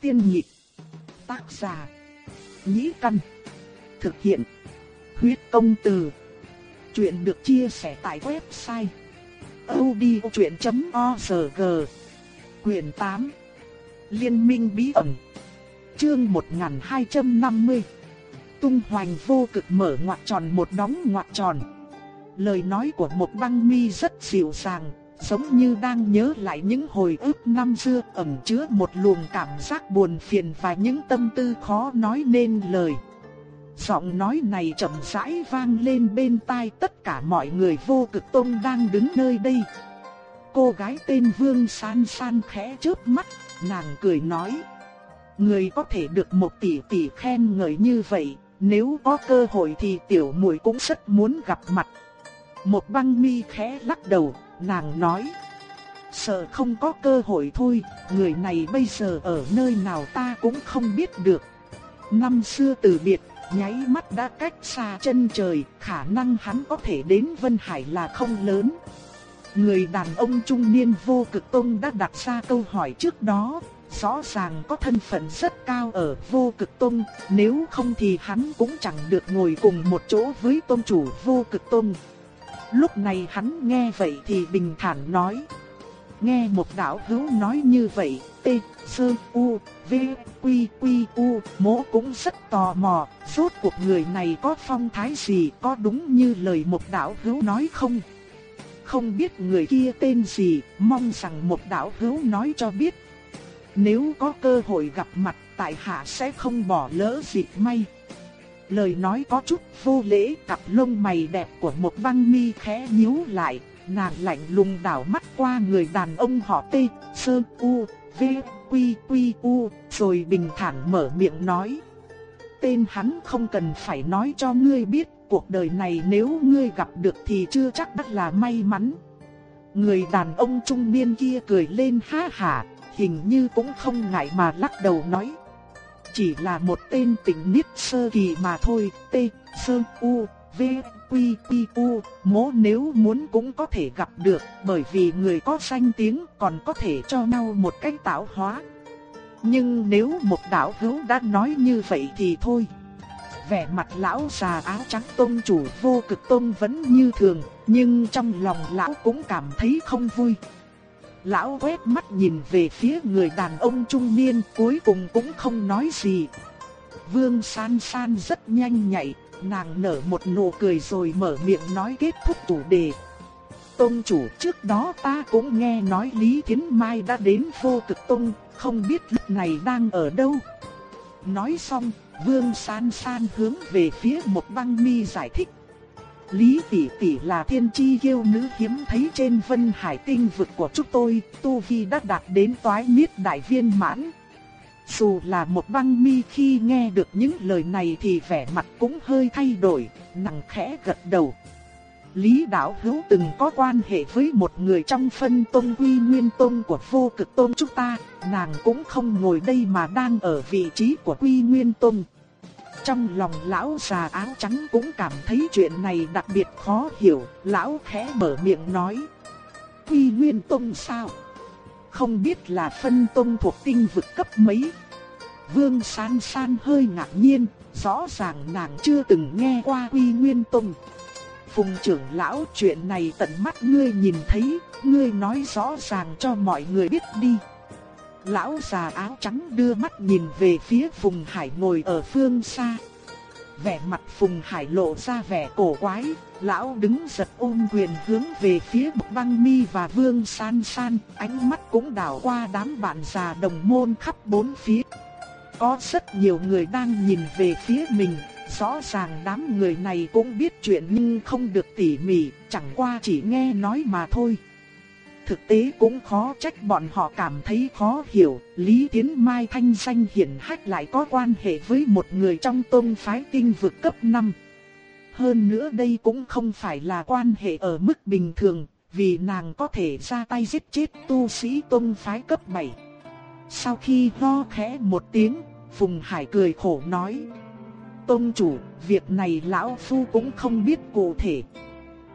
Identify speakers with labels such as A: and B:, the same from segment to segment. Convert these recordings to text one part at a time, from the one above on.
A: tiên nhị Tác giả. Nhĩ căn. Thực hiện. Huyết công từ. Chuyện được chia sẻ tại website. odchuyện.org Quyền 8. Liên minh bí ẩn. Chương 1250. Tung hoành vô cực mở ngoặc tròn một đóng ngoặc tròn. Lời nói của một băng mi rất dịu dàng, giống như đang nhớ lại những hồi ức năm xưa ẩn chứa một luồng cảm giác buồn phiền và những tâm tư khó nói nên lời. Giọng nói này chậm rãi vang lên bên tai tất cả mọi người vô cực tông đang đứng nơi đây. Cô gái tên Vương San San khẽ chớp mắt, nàng cười nói. Người có thể được một tỷ tỷ khen ngợi như vậy, nếu có cơ hội thì tiểu muội cũng rất muốn gặp mặt. Một băng mi khẽ lắc đầu, nàng nói. Sợ không có cơ hội thôi, người này bây giờ ở nơi nào ta cũng không biết được. Năm xưa từ biệt, nháy mắt đã cách xa chân trời, khả năng hắn có thể đến Vân Hải là không lớn. Người đàn ông trung niên vô cực tông đã đặt ra câu hỏi trước đó, rõ ràng có thân phận rất cao ở vô cực tông, nếu không thì hắn cũng chẳng được ngồi cùng một chỗ với tôn chủ vô cực tông. Lúc này hắn nghe vậy thì bình thản nói. Nghe một đạo hữu nói như vậy, T, Sơ, U, V, Quy, Quy, U, mỗ cũng rất tò mò, rốt cuộc người này có phong thái gì, có đúng như lời một đạo hữu nói không? Không biết người kia tên gì, mong rằng một đạo hữu nói cho biết. Nếu có cơ hội gặp mặt, tại hạ sẽ không bỏ lỡ dịp may. Lời nói có chút vô lễ, cặp lông mày đẹp của một băng mi khẽ nhíu lại, nàng lạnh lùng đảo mắt qua người đàn ông họ T, Sơ U, V, Quy Quy U, rồi bình thản mở miệng nói. Tên hắn không cần phải nói cho ngươi biết, cuộc đời này nếu ngươi gặp được thì chưa chắc đã là may mắn. Người đàn ông trung niên kia cười lên ha hả, hình như cũng không ngại mà lắc đầu nói. Chỉ là một tên tỉnh niết sơ kỳ mà thôi, T, Sơ, U, V, Quy, Quy, U, mố nếu muốn cũng có thể gặp được, bởi vì người có danh tiếng còn có thể cho nhau một cách tạo hóa. Nhưng nếu một đạo hữu đã nói như vậy thì thôi. Vẻ mặt lão già áo trắng tôn chủ vô cực tôn vẫn như thường, nhưng trong lòng lão cũng cảm thấy không vui. Lão quét mắt nhìn về phía người đàn ông trung niên cuối cùng cũng không nói gì. Vương san san rất nhanh nhạy, nàng nở một nụ cười rồi mở miệng nói kết thúc chủ đề. Tông chủ trước đó ta cũng nghe nói Lý Thiến Mai đã đến vô cực tông, không biết lúc này đang ở đâu. Nói xong, Vương San San hướng về phía một băng mi giải thích. Lý tỷ tỷ là thiên chi kiêu nữ hiếm thấy trên vân hải tinh vực của chúng tôi, Tu Vi đã đạt đến toái miết đại viên mãn. Dù là một băng mi khi nghe được những lời này thì vẻ mặt cũng hơi thay đổi, nặng khẽ gật đầu. Lý Đạo Hữu từng có quan hệ với một người trong phân tôn quy nguyên tôn của vô cực tôn chúng ta, nàng cũng không ngồi đây mà đang ở vị trí của quy nguyên tôn. Trong lòng lão già áo trắng cũng cảm thấy chuyện này đặc biệt khó hiểu, lão khẽ mở miệng nói. Quy Nguyên Tông sao? Không biết là phân tông thuộc tinh vực cấp mấy? Vương San San hơi ngạc nhiên, rõ ràng nàng chưa từng nghe qua Quy Nguyên Tông. Phùng trưởng lão chuyện này tận mắt ngươi nhìn thấy, ngươi nói rõ ràng cho mọi người biết đi. Lão già áo trắng đưa mắt nhìn về phía Phùng Hải ngồi ở phương xa. Vẻ mặt Phùng Hải lộ ra vẻ cổ quái, lão đứng giật ôm quyền hướng về phía Bộc Băng Mi và Vương San San, ánh mắt cũng đảo qua đám bạn già đồng môn khắp bốn phía. Có rất nhiều người đang nhìn về phía mình, rõ ràng đám người này cũng biết chuyện nhưng không được tỉ mỉ, chẳng qua chỉ nghe nói mà thôi thực tế cũng khó trách bọn họ cảm thấy khó hiểu, Lý Tiến Mai thanh danh hiển hách lại có quan hệ với một người trong tôn phái tinh vực cấp 5. Hơn nữa đây cũng không phải là quan hệ ở mức bình thường, vì nàng có thể ra tay giết chết tu sĩ tôn phái cấp 7. Sau khi ho khẽ một tiếng, Phùng Hải cười khổ nói. Tôn chủ, việc này lão phu cũng không biết cụ thể,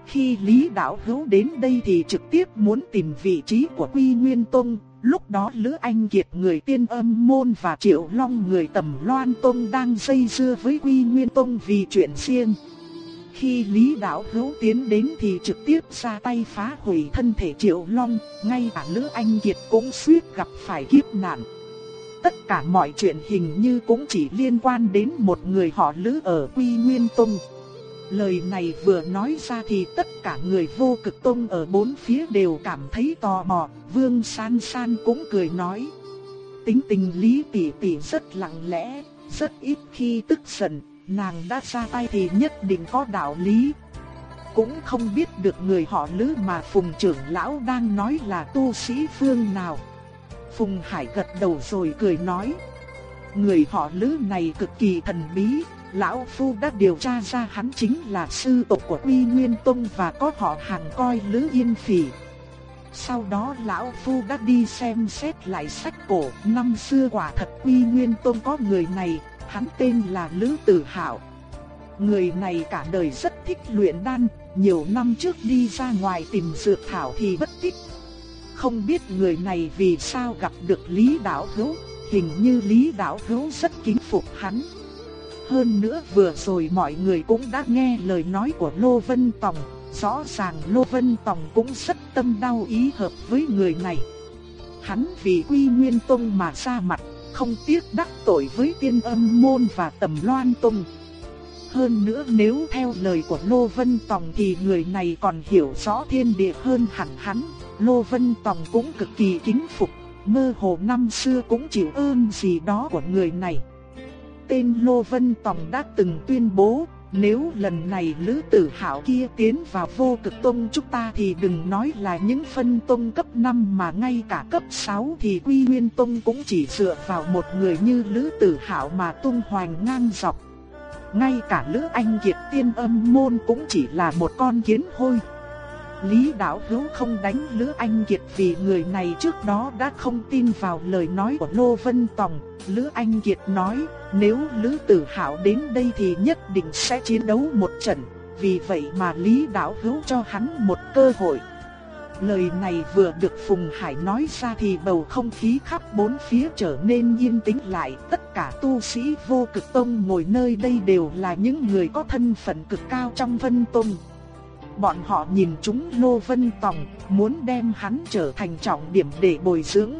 A: khi Lý Đạo Hữu đến đây thì trực tiếp muốn tìm vị trí của Quy Nguyên Tông, Lúc đó Lữ Anh Kiệt người tiên âm môn và Triệu Long người tầm loan tông đang dây dưa với Quy Nguyên Tông vì chuyện riêng. Khi Lý Đạo Hữu tiến đến thì trực tiếp ra tay phá hủy thân thể Triệu Long, ngay cả Lữ Anh Kiệt cũng suýt gặp phải kiếp nạn. Tất cả mọi chuyện hình như cũng chỉ liên quan đến một người họ Lữ ở Quy Nguyên Tông. Lời này vừa nói ra thì tất cả người vô cực tông ở bốn phía đều cảm thấy tò mò, Vương San San cũng cười nói. Tính tình Lý Tỷ Tỷ rất lặng lẽ, rất ít khi tức giận, nàng đã ra tay thì nhất định có đạo lý. Cũng không biết được người họ Lữ mà Phùng trưởng lão đang nói là tu sĩ phương nào. Phùng Hải gật đầu rồi cười nói. Người họ Lữ này cực kỳ thần bí, Lão Phu đã điều tra ra hắn chính là sư tộc của Uy Nguyên Tông và có họ hàng coi Lữ Yên Phỉ. Sau đó Lão Phu đã đi xem xét lại sách cổ, năm xưa quả thật Uy Nguyên Tông có người này, hắn tên là Lữ Tử Hạo. Người này cả đời rất thích luyện đan, nhiều năm trước đi ra ngoài tìm dược thảo thì bất tích. Không biết người này vì sao gặp được Lý Đạo Hữu, hình như Lý Đạo Hữu rất kính phục hắn. Hơn nữa vừa rồi mọi người cũng đã nghe lời nói của Lô Vân Tòng, rõ ràng Lô Vân Tòng cũng rất tâm đau ý hợp với người này. Hắn vì Quy Nguyên Tông mà ra mặt, không tiếc đắc tội với tiên âm môn và tầm loan tông. Hơn nữa nếu theo lời của Lô Vân Tòng thì người này còn hiểu rõ thiên địa hơn hẳn hắn. Lô Vân Tòng cũng cực kỳ kính phục, mơ hồ năm xưa cũng chịu ơn gì đó của người này tên Lô Vân Tòng đã từng tuyên bố, nếu lần này Lữ Tử Hạo kia tiến vào vô cực tông chúng ta thì đừng nói là những phân tông cấp 5 mà ngay cả cấp 6 thì Quy Nguyên Tông cũng chỉ dựa vào một người như Lữ Tử Hạo mà tung hoành ngang dọc. Ngay cả Lữ Anh Kiệt tiên âm môn cũng chỉ là một con kiến hôi. Lý Đạo Hữu không đánh Lữ Anh Kiệt vì người này trước đó đã không tin vào lời nói của Lô Vân Tòng. Lữ Anh Kiệt nói, nếu Lữ Tử Hạo đến đây thì nhất định sẽ chiến đấu một trận, vì vậy mà Lý Đạo Hữu cho hắn một cơ hội. Lời này vừa được Phùng Hải nói ra thì bầu không khí khắp bốn phía trở nên yên tĩnh lại. Tất cả tu sĩ vô cực tông ngồi nơi đây đều là những người có thân phận cực cao trong vân tông. Bọn họ nhìn chúng Lô Vân Tòng, muốn đem hắn trở thành trọng điểm để bồi dưỡng.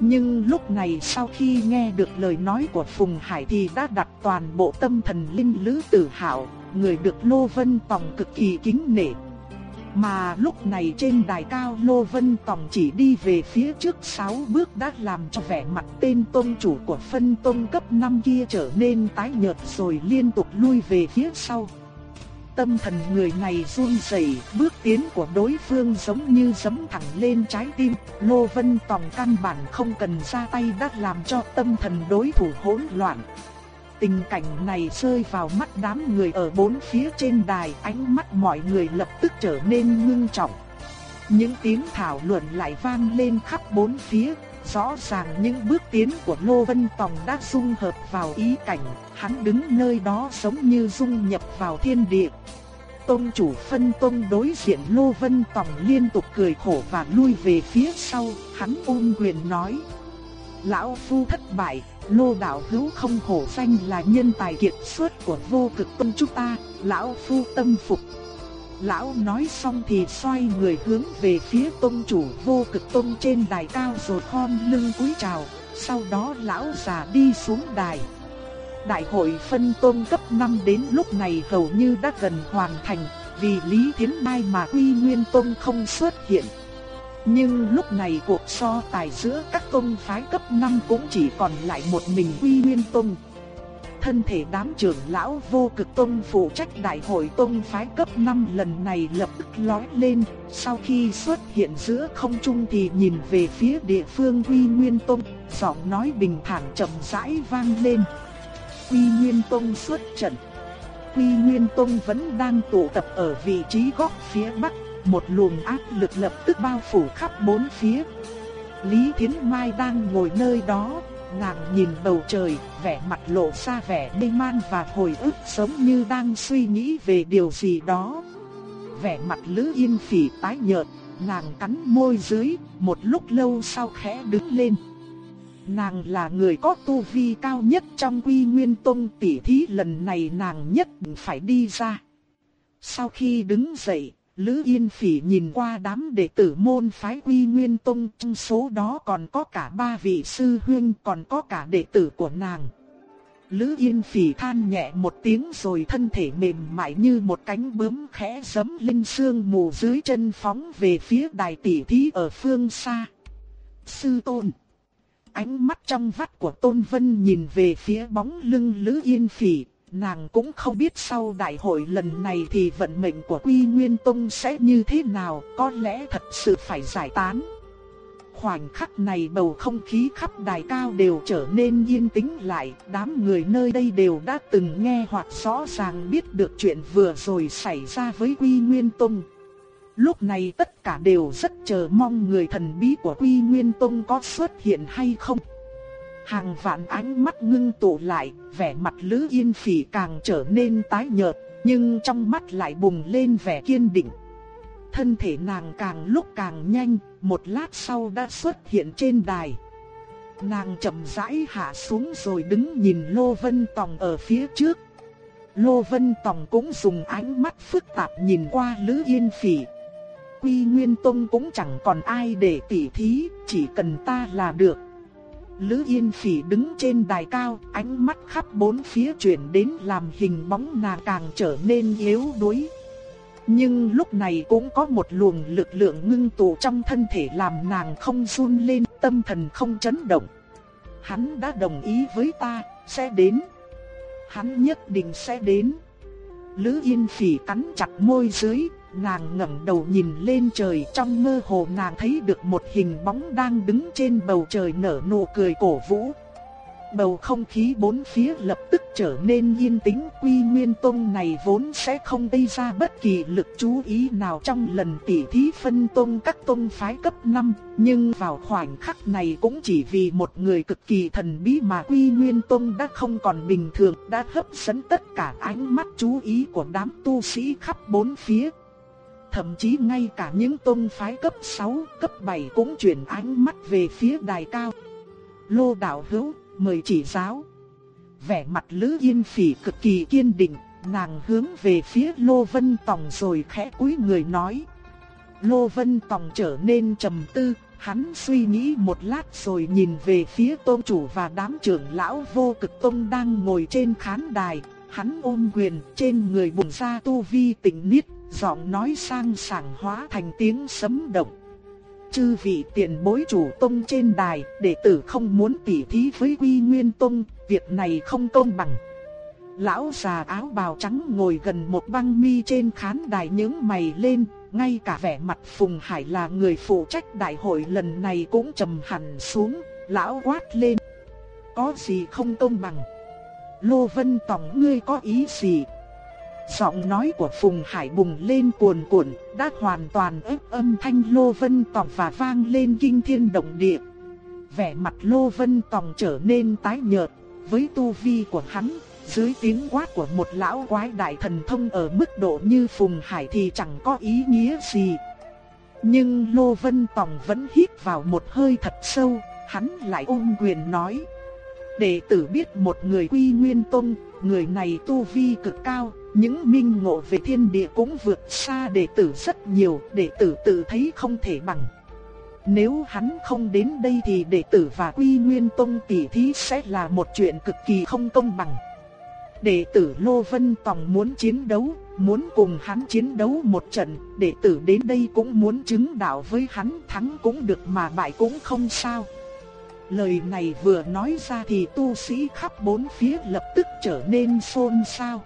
A: Nhưng lúc này sau khi nghe được lời nói của Phùng Hải thì đã đặt toàn bộ tâm thần linh lữ tử hảo, người được Lô Vân Tòng cực kỳ kính nể. Mà lúc này trên đài cao Lô Vân Tòng chỉ đi về phía trước 6 bước đã làm cho vẻ mặt tên tôn chủ của phân tôn cấp 5 kia trở nên tái nhợt rồi liên tục lui về phía sau tâm thần người này run rẩy, bước tiến của đối phương giống như giẫm thẳng lên trái tim, Lô Vân Tòng căn bản không cần ra tay đã làm cho tâm thần đối thủ hỗn loạn. Tình cảnh này rơi vào mắt đám người ở bốn phía trên đài, ánh mắt mọi người lập tức trở nên ngưng trọng. Những tiếng thảo luận lại vang lên khắp bốn phía, rõ ràng những bước tiến của Lô Vân Tòng đã dung hợp vào ý cảnh, hắn đứng nơi đó giống như dung nhập vào thiên địa. Tông chủ phân tông đối diện Lô Vân Tòng liên tục cười khổ và lui về phía sau, hắn ôm quyền nói. Lão Phu thất bại, Lô Đạo Hữu không hổ danh là nhân tài kiệt xuất của vô cực tông chúng ta, Lão Phu tâm phục. Lão nói xong thì xoay người hướng về phía tôn chủ vô cực tôn trên đài cao rồi khom lưng cúi chào, sau đó lão già đi xuống đài. Đại hội phân tôn cấp 5 đến lúc này hầu như đã gần hoàn thành, vì Lý Thiến Mai mà Quy Nguyên Tông không xuất hiện. Nhưng lúc này cuộc so tài giữa các tông phái cấp 5 cũng chỉ còn lại một mình Quy Nguyên Tông. Thân thể đám trưởng lão vô cực tông phụ trách đại hội tông phái cấp 5 lần này lập tức lói lên, sau khi xuất hiện giữa không trung thì nhìn về phía địa phương Quy Nguyên Tông, giọng nói bình thản chậm rãi vang lên. Quy Nguyên Tông xuất trận. Quy Nguyên Tông vẫn đang tụ tập ở vị trí góc phía bắc, một luồng áp lực lập tức bao phủ khắp bốn phía. Lý Thiến Mai đang ngồi nơi đó, nàng nhìn bầu trời, vẻ mặt lộ ra vẻ mê man và hồi ức giống như đang suy nghĩ về điều gì đó. Vẻ mặt Lữ Yên Phỉ tái nhợt, nàng cắn môi dưới, một lúc lâu sau khẽ đứng lên. Nàng là người có tu vi cao nhất trong quy nguyên tông tỷ thí lần này nàng nhất định phải đi ra. Sau khi đứng dậy, Lữ Yên Phỉ nhìn qua đám đệ tử môn phái Quy Nguyên Tông, trong số đó còn có cả ba vị sư huynh, còn có cả đệ tử của nàng. Lữ Yên Phỉ than nhẹ một tiếng rồi thân thể mềm mại như một cánh bướm khẽ giẫm linh xương mù dưới chân phóng về phía đài tỷ thí ở phương xa. Sư tôn. Ánh mắt trong vắt của Tôn Vân nhìn về phía bóng lưng Lữ Yên Phỉ, Nàng cũng không biết sau đại hội lần này thì vận mệnh của Quy Nguyên Tông sẽ như thế nào, có lẽ thật sự phải giải tán. Khoảnh khắc này bầu không khí khắp đài cao đều trở nên yên tĩnh lại, đám người nơi đây đều đã từng nghe hoặc rõ ràng biết được chuyện vừa rồi xảy ra với Quy Nguyên Tông. Lúc này tất cả đều rất chờ mong người thần bí của Quy Nguyên Tông có xuất hiện hay không. Hàng vạn ánh mắt ngưng tụ lại, vẻ mặt Lữ Yên Phỉ càng trở nên tái nhợt, nhưng trong mắt lại bùng lên vẻ kiên định. Thân thể nàng càng lúc càng nhanh, một lát sau đã xuất hiện trên đài. Nàng chậm rãi hạ xuống rồi đứng nhìn Lô Vân Tòng ở phía trước. Lô Vân Tòng cũng dùng ánh mắt phức tạp nhìn qua Lữ Yên Phỉ. Quy Nguyên Tông cũng chẳng còn ai để tỉ thí, chỉ cần ta là được. Lữ Yên Phỉ đứng trên đài cao, ánh mắt khắp bốn phía chuyển đến làm hình bóng nàng càng trở nên yếu đuối. Nhưng lúc này cũng có một luồng lực lượng ngưng tụ trong thân thể làm nàng không run lên, tâm thần không chấn động. Hắn đã đồng ý với ta, sẽ đến. Hắn nhất định sẽ đến. Lữ Yên Phỉ cắn chặt môi dưới, Nàng ngẩng đầu nhìn lên trời trong mơ hồ nàng thấy được một hình bóng đang đứng trên bầu trời nở nụ cười cổ vũ. Bầu không khí bốn phía lập tức trở nên yên tĩnh quy nguyên tông này vốn sẽ không gây ra bất kỳ lực chú ý nào trong lần tỉ thí phân tông các tông phái cấp 5, nhưng vào khoảnh khắc này cũng chỉ vì một người cực kỳ thần bí mà quy nguyên tông đã không còn bình thường đã hấp dẫn tất cả ánh mắt chú ý của đám tu sĩ khắp bốn phía. Thậm chí ngay cả những tôn phái cấp 6, cấp 7 cũng chuyển ánh mắt về phía đài cao. Lô đạo hữu, mời chỉ giáo. Vẻ mặt Lữ Yên Phỉ cực kỳ kiên định, nàng hướng về phía Lô Vân Tòng rồi khẽ cúi người nói. Lô Vân Tòng trở nên trầm tư, hắn suy nghĩ một lát rồi nhìn về phía tôn chủ và đám trưởng lão vô cực tôn đang ngồi trên khán đài. Hắn ôm quyền trên người bùng ra tu vi tỉnh niết giọng nói sang sảng hóa thành tiếng sấm động. Chư vị tiền bối chủ tông trên đài, đệ tử không muốn tỉ thí với Quy Nguyên Tông, việc này không công bằng. Lão già áo bào trắng ngồi gần một băng mi trên khán đài nhướng mày lên, ngay cả vẻ mặt Phùng Hải là người phụ trách đại hội lần này cũng trầm hẳn xuống, lão quát lên. Có gì không công bằng? Lô Vân Tòng ngươi có ý gì? Giọng nói của Phùng Hải bùng lên cuồn cuộn, đã hoàn toàn ép âm thanh Lô Vân Tòng và vang lên kinh thiên động địa. Vẻ mặt Lô Vân Tòng trở nên tái nhợt, với tu vi của hắn, dưới tiếng quát của một lão quái đại thần thông ở mức độ như Phùng Hải thì chẳng có ý nghĩa gì. Nhưng Lô Vân Tòng vẫn hít vào một hơi thật sâu, hắn lại ôm quyền nói. Đệ tử biết một người quy nguyên tông, người này tu vi cực cao, những minh ngộ về thiên địa cũng vượt xa đệ tử rất nhiều, đệ tử tự thấy không thể bằng. Nếu hắn không đến đây thì đệ tử và Quy Nguyên Tông tỷ thí sẽ là một chuyện cực kỳ không công bằng. Đệ tử Lô Vân Tòng muốn chiến đấu, muốn cùng hắn chiến đấu một trận, đệ tử đến đây cũng muốn chứng đạo với hắn thắng cũng được mà bại cũng không sao. Lời này vừa nói ra thì tu sĩ khắp bốn phía lập tức trở nên xôn xao.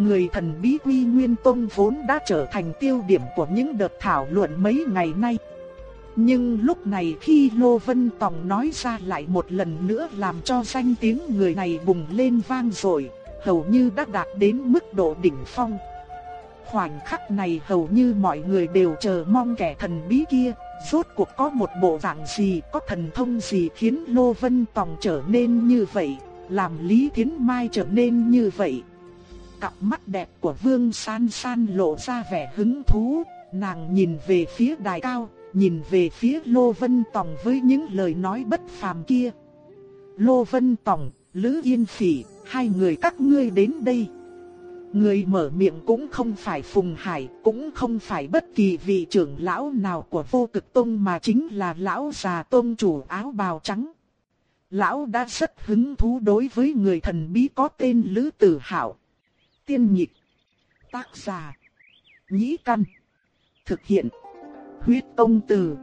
A: Người thần bí Quy Nguyên Tông vốn đã trở thành tiêu điểm của những đợt thảo luận mấy ngày nay. Nhưng lúc này khi Lô Vân Tòng nói ra lại một lần nữa làm cho danh tiếng người này bùng lên vang rồi, hầu như đã đạt đến mức độ đỉnh phong. Khoảnh khắc này hầu như mọi người đều chờ mong kẻ thần bí kia, rốt cuộc có một bộ dạng gì, có thần thông gì khiến Lô Vân Tòng trở nên như vậy, làm Lý Thiến Mai trở nên như vậy cặp mắt đẹp của Vương San San lộ ra vẻ hứng thú, nàng nhìn về phía đài cao, nhìn về phía Lô Vân Tòng với những lời nói bất phàm kia. Lô Vân Tòng, Lữ Yên Phỉ, hai người các ngươi đến đây. Người mở miệng cũng không phải Phùng Hải, cũng không phải bất kỳ vị trưởng lão nào của vô cực tông mà chính là lão già tôn chủ áo bào trắng. Lão đã rất hứng thú đối với người thần bí có tên Lữ Tử Hạo. Tiên nhịp, tác giả, nhĩ căn, thực hiện, huyết công từ.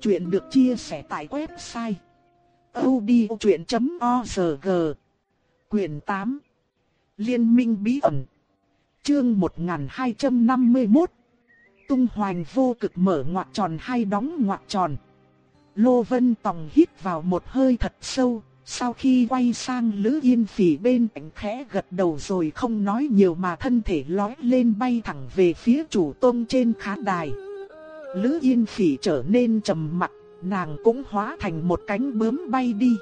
A: Chuyện được chia sẻ tại website odchuyện.org Quyền 8 Liên minh bí ẩn. Chương 1251 Tung hoành vô cực mở ngoặc tròn hay đóng ngoặc tròn. Lô Vân Tòng hít vào một hơi thật sâu. Sau khi quay sang Lữ Yên Phỉ bên cạnh khẽ gật đầu rồi không nói nhiều mà thân thể lói lên bay thẳng về phía chủ tôn trên khán đài Lữ Yên Phỉ trở nên trầm mặc nàng cũng hóa thành một cánh bướm bay đi.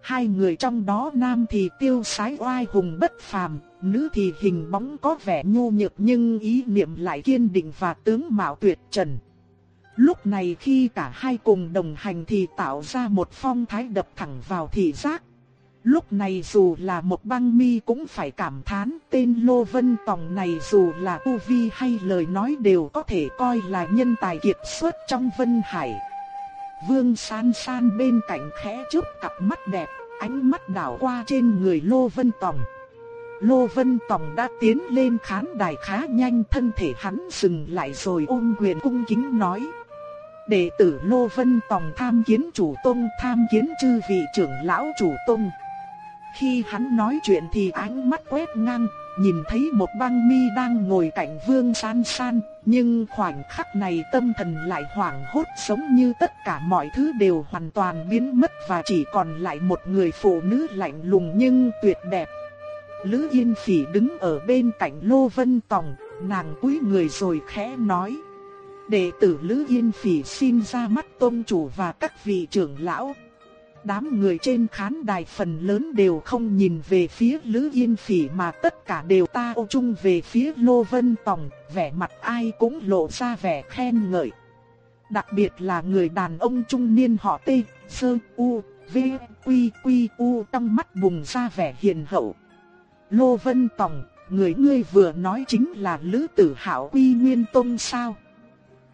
A: Hai người trong đó nam thì tiêu sái oai hùng bất phàm, nữ thì hình bóng có vẻ nhu nhược nhưng ý niệm lại kiên định và tướng mạo tuyệt trần. Lúc này khi cả hai cùng đồng hành thì tạo ra một phong thái đập thẳng vào thị giác. Lúc này dù là một băng mi cũng phải cảm thán tên Lô Vân Tòng này dù là tu vi hay lời nói đều có thể coi là nhân tài kiệt xuất trong Vân Hải. Vương san san bên cạnh khẽ chớp cặp mắt đẹp, ánh mắt đảo qua trên người Lô Vân Tòng. Lô Vân Tòng đã tiến lên khán đài khá nhanh thân thể hắn dừng lại rồi ôm quyền cung kính nói. Đệ tử Lô Vân Tòng tham kiến chủ tông tham kiến chư vị trưởng lão chủ tông. Khi hắn nói chuyện thì ánh mắt quét ngang, nhìn thấy một băng mi đang ngồi cạnh vương san san, nhưng khoảnh khắc này tâm thần lại hoảng hốt giống như tất cả mọi thứ đều hoàn toàn biến mất và chỉ còn lại một người phụ nữ lạnh lùng nhưng tuyệt đẹp. Lữ Yên Phỉ đứng ở bên cạnh Lô Vân Tòng, nàng cúi người rồi khẽ nói. Đệ tử Lữ Yên Phỉ xin ra mắt tôn chủ và các vị trưởng lão đám người trên khán đài phần lớn đều không nhìn về phía Lữ Yên Phỉ mà tất cả đều ta ô chung về phía Lô Vân Tòng, vẻ mặt ai cũng lộ ra vẻ khen ngợi. Đặc biệt là người đàn ông trung niên họ Tê, Sơ, U, V, Quy, Quy, U trong mắt bùng ra vẻ hiền hậu. Lô Vân Tòng, người ngươi vừa nói chính là Lữ Tử Hạo Quy Nguyên Tông sao?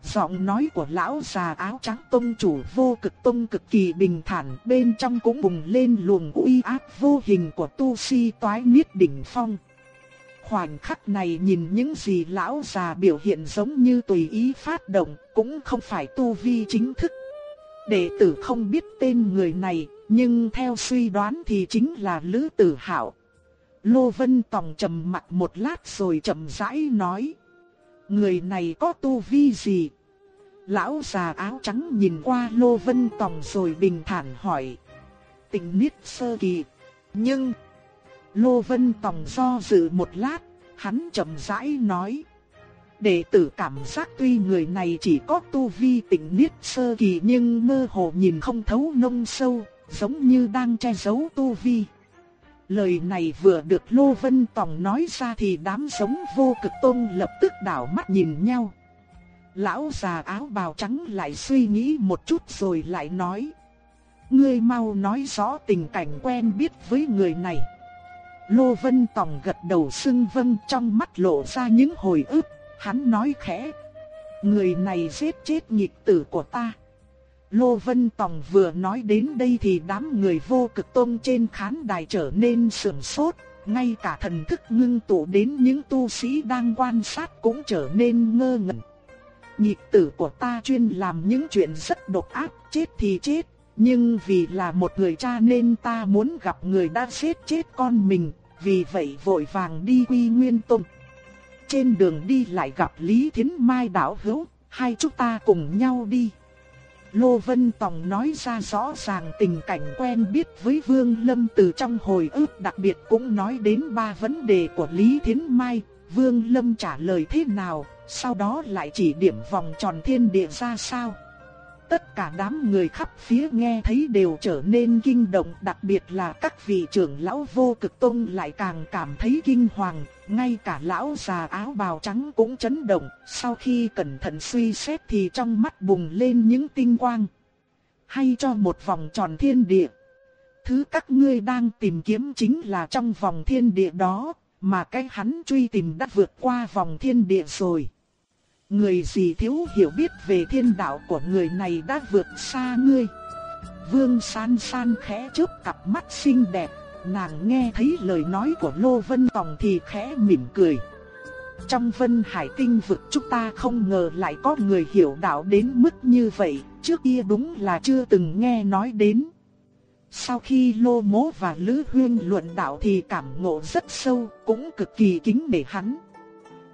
A: Giọng nói của lão già áo trắng tông chủ vô cực tông cực kỳ bình thản, bên trong cũng bùng lên luồng uy áp vô hình của tu si toái niết đỉnh phong. Khoảnh khắc này nhìn những gì lão già biểu hiện giống như tùy ý phát động, cũng không phải tu vi chính thức. Đệ tử không biết tên người này, nhưng theo suy đoán thì chính là Lữ Tử Hạo. Lô Vân Tòng trầm mặt một lát rồi chậm rãi nói người này có tu vi gì? Lão già áo trắng nhìn qua Lô Vân Tòng rồi bình thản hỏi. Tình niết sơ kỳ. Nhưng, Lô Vân Tòng do dự một lát, hắn chậm rãi nói. Đệ tử cảm giác tuy người này chỉ có tu vi tình niết sơ kỳ nhưng mơ hồ nhìn không thấu nông sâu, giống như đang che giấu tu vi. Lời này vừa được Lô Vân Tòng nói ra thì đám sống vô cực tôn lập tức đảo mắt nhìn nhau. Lão già áo bào trắng lại suy nghĩ một chút rồi lại nói. Ngươi mau nói rõ tình cảnh quen biết với người này. Lô Vân Tòng gật đầu xưng vâng trong mắt lộ ra những hồi ức, hắn nói khẽ. Người này giết chết nhịp tử của ta. Lô Vân Tòng vừa nói đến đây thì đám người vô cực tôn trên khán đài trở nên sườn sốt, ngay cả thần thức ngưng tụ đến những tu sĩ đang quan sát cũng trở nên ngơ ngẩn. Nhịp tử của ta chuyên làm những chuyện rất độc ác, chết thì chết, nhưng vì là một người cha nên ta muốn gặp người đã giết chết con mình, vì vậy vội vàng đi quy nguyên tông. Trên đường đi lại gặp Lý Thiến Mai đảo hữu, hai chúng ta cùng nhau đi. Lô Vân Tòng nói ra rõ ràng tình cảnh quen biết với Vương Lâm từ trong hồi ức đặc biệt cũng nói đến ba vấn đề của Lý Thiến Mai, Vương Lâm trả lời thế nào, sau đó lại chỉ điểm vòng tròn thiên địa ra sao. Tất cả đám người khắp phía nghe thấy đều trở nên kinh động, đặc biệt là các vị trưởng lão vô cực tông lại càng cảm thấy kinh hoàng, ngay cả lão già áo bào trắng cũng chấn động, sau khi cẩn thận suy xét thì trong mắt bùng lên những tinh quang. Hay cho một vòng tròn thiên địa. Thứ các ngươi đang tìm kiếm chính là trong vòng thiên địa đó, mà cái hắn truy tìm đã vượt qua vòng thiên địa rồi. Người gì thiếu hiểu biết về thiên đạo của người này đã vượt xa ngươi. Vương san san khẽ chớp cặp mắt xinh đẹp, nàng nghe thấy lời nói của Lô Vân Tòng thì khẽ mỉm cười. Trong vân hải tinh vực chúng ta không ngờ lại có người hiểu đạo đến mức như vậy, trước kia đúng là chưa từng nghe nói đến. Sau khi Lô Mố và Lữ Huyên luận đạo thì cảm ngộ rất sâu, cũng cực kỳ kính nể hắn.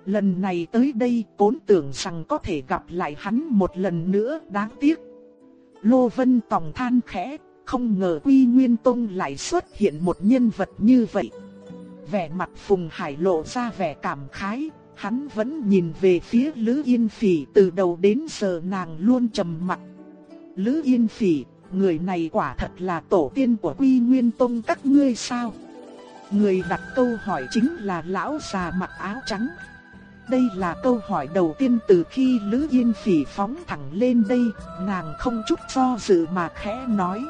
A: Lần này tới đây vốn tưởng rằng có thể gặp lại hắn một lần nữa đáng tiếc. Lô Vân Tòng than khẽ, không ngờ Quy Nguyên Tông lại xuất hiện một nhân vật như vậy. Vẻ mặt Phùng Hải lộ ra vẻ cảm khái, hắn vẫn nhìn về phía Lữ Yên Phỉ từ đầu đến giờ nàng luôn trầm mặc. Lữ Yên Phỉ, người này quả thật là tổ tiên của Quy Nguyên Tông các ngươi sao? Người đặt câu hỏi chính là lão già mặc áo trắng. Đây là câu hỏi đầu tiên từ khi Lữ Yên Phỉ phóng thẳng lên đây, nàng không chút do dự mà khẽ nói.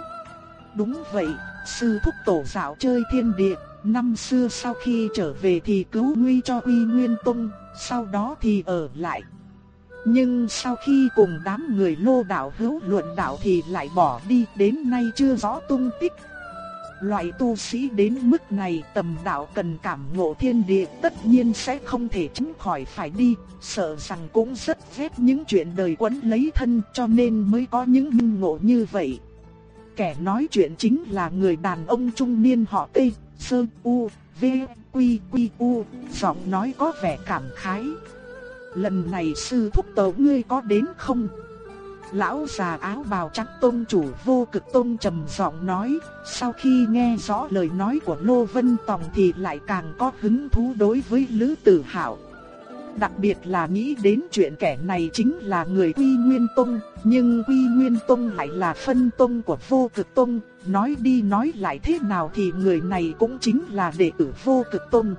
A: Đúng vậy, sư thúc tổ dạo chơi thiên địa, năm xưa sau khi trở về thì cứu nguy cho Uy Nguyên Tông, sau đó thì ở lại. Nhưng sau khi cùng đám người lô đạo hữu luận đạo thì lại bỏ đi đến nay chưa rõ tung tích. Loại tu sĩ đến mức này tầm đạo cần cảm ngộ thiên địa tất nhiên sẽ không thể tránh khỏi phải đi, sợ rằng cũng rất ghét những chuyện đời quấn lấy thân cho nên mới có những minh ngộ như vậy. Kẻ nói chuyện chính là người đàn ông trung niên họ Tê, Sơn U, V, Quy, Quy, U, giọng nói có vẻ cảm khái. Lần này sư thúc tổ ngươi có đến không? Lão già áo bào trắng tôn chủ vô cực tôn trầm giọng nói, sau khi nghe rõ lời nói của Lô Vân Tòng thì lại càng có hứng thú đối với Lữ Tử Hạo. Đặc biệt là nghĩ đến chuyện kẻ này chính là người Quy Nguyên Tông, nhưng Quy Nguyên Tông lại là phân tông của vô cực tông, nói đi nói lại thế nào thì người này cũng chính là đệ tử vô cực tông.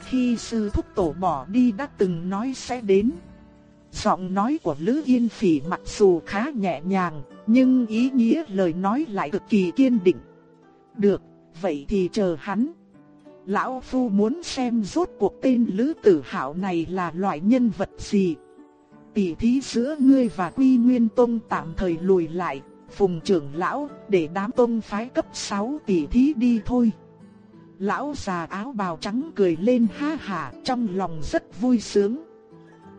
A: Khi sư thúc tổ bỏ đi đã từng nói sẽ đến. Giọng nói của Lữ Yên Phỉ mặc dù khá nhẹ nhàng, nhưng ý nghĩa lời nói lại cực kỳ kiên định. Được, vậy thì chờ hắn. Lão Phu muốn xem rốt cuộc tên Lữ Tử hảo này là loại nhân vật gì. Tỷ thí giữa ngươi và Quy Nguyên Tông tạm thời lùi lại, Phùng trưởng lão, để đám tông phái cấp 6 tỷ thí đi thôi. Lão già áo bào trắng cười lên ha hà trong lòng rất vui sướng.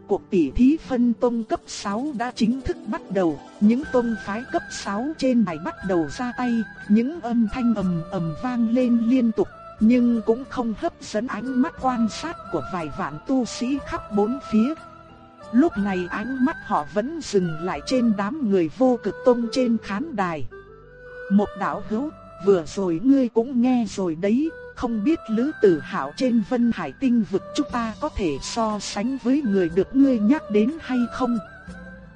A: Cuộc tỷ thí phân tông cấp 6 đã chính thức bắt đầu, những tông phái cấp 6 trên này bắt đầu ra tay, những âm thanh ầm ầm vang lên liên tục, nhưng cũng không hấp dẫn ánh mắt quan sát của vài vạn tu sĩ khắp bốn phía. Lúc này ánh mắt họ vẫn dừng lại trên đám người vô cực tông trên khán đài. Một đạo hữu, vừa rồi ngươi cũng nghe rồi đấy, không biết Lữ Tử Hạo trên Vân Hải Tinh vực chúng ta có thể so sánh với người được ngươi nhắc đến hay không?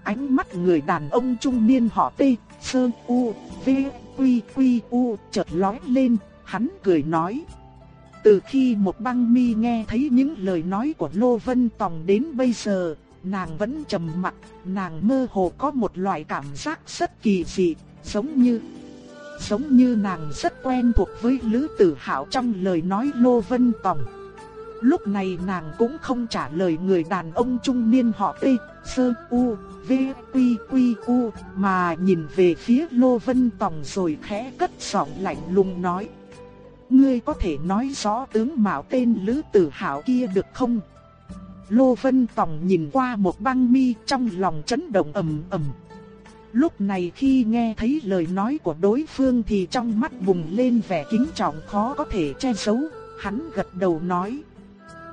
A: Ánh mắt người đàn ông trung niên họ Tê, Sơn U, V, Quy Quy U chợt lóe lên, hắn cười nói. Từ khi một băng mi nghe thấy những lời nói của Lô Vân Tòng đến bây giờ, nàng vẫn trầm mặc, nàng mơ hồ có một loại cảm giác rất kỳ dị, giống như giống như nàng rất quen thuộc với Lữ Tử Hạo trong lời nói Lô Vân Tòng. Lúc này nàng cũng không trả lời người đàn ông trung niên họ T, Sơ U, V, Quy, Quy, U, mà nhìn về phía Lô Vân Tòng rồi khẽ cất giọng lạnh lùng nói. Ngươi có thể nói rõ tướng mạo tên Lữ Tử Hạo kia được không? Lô Vân Tòng nhìn qua một băng mi trong lòng chấn động ầm ầm. Lúc này khi nghe thấy lời nói của đối phương thì trong mắt bùng lên vẻ kính trọng khó có thể che giấu, hắn gật đầu nói.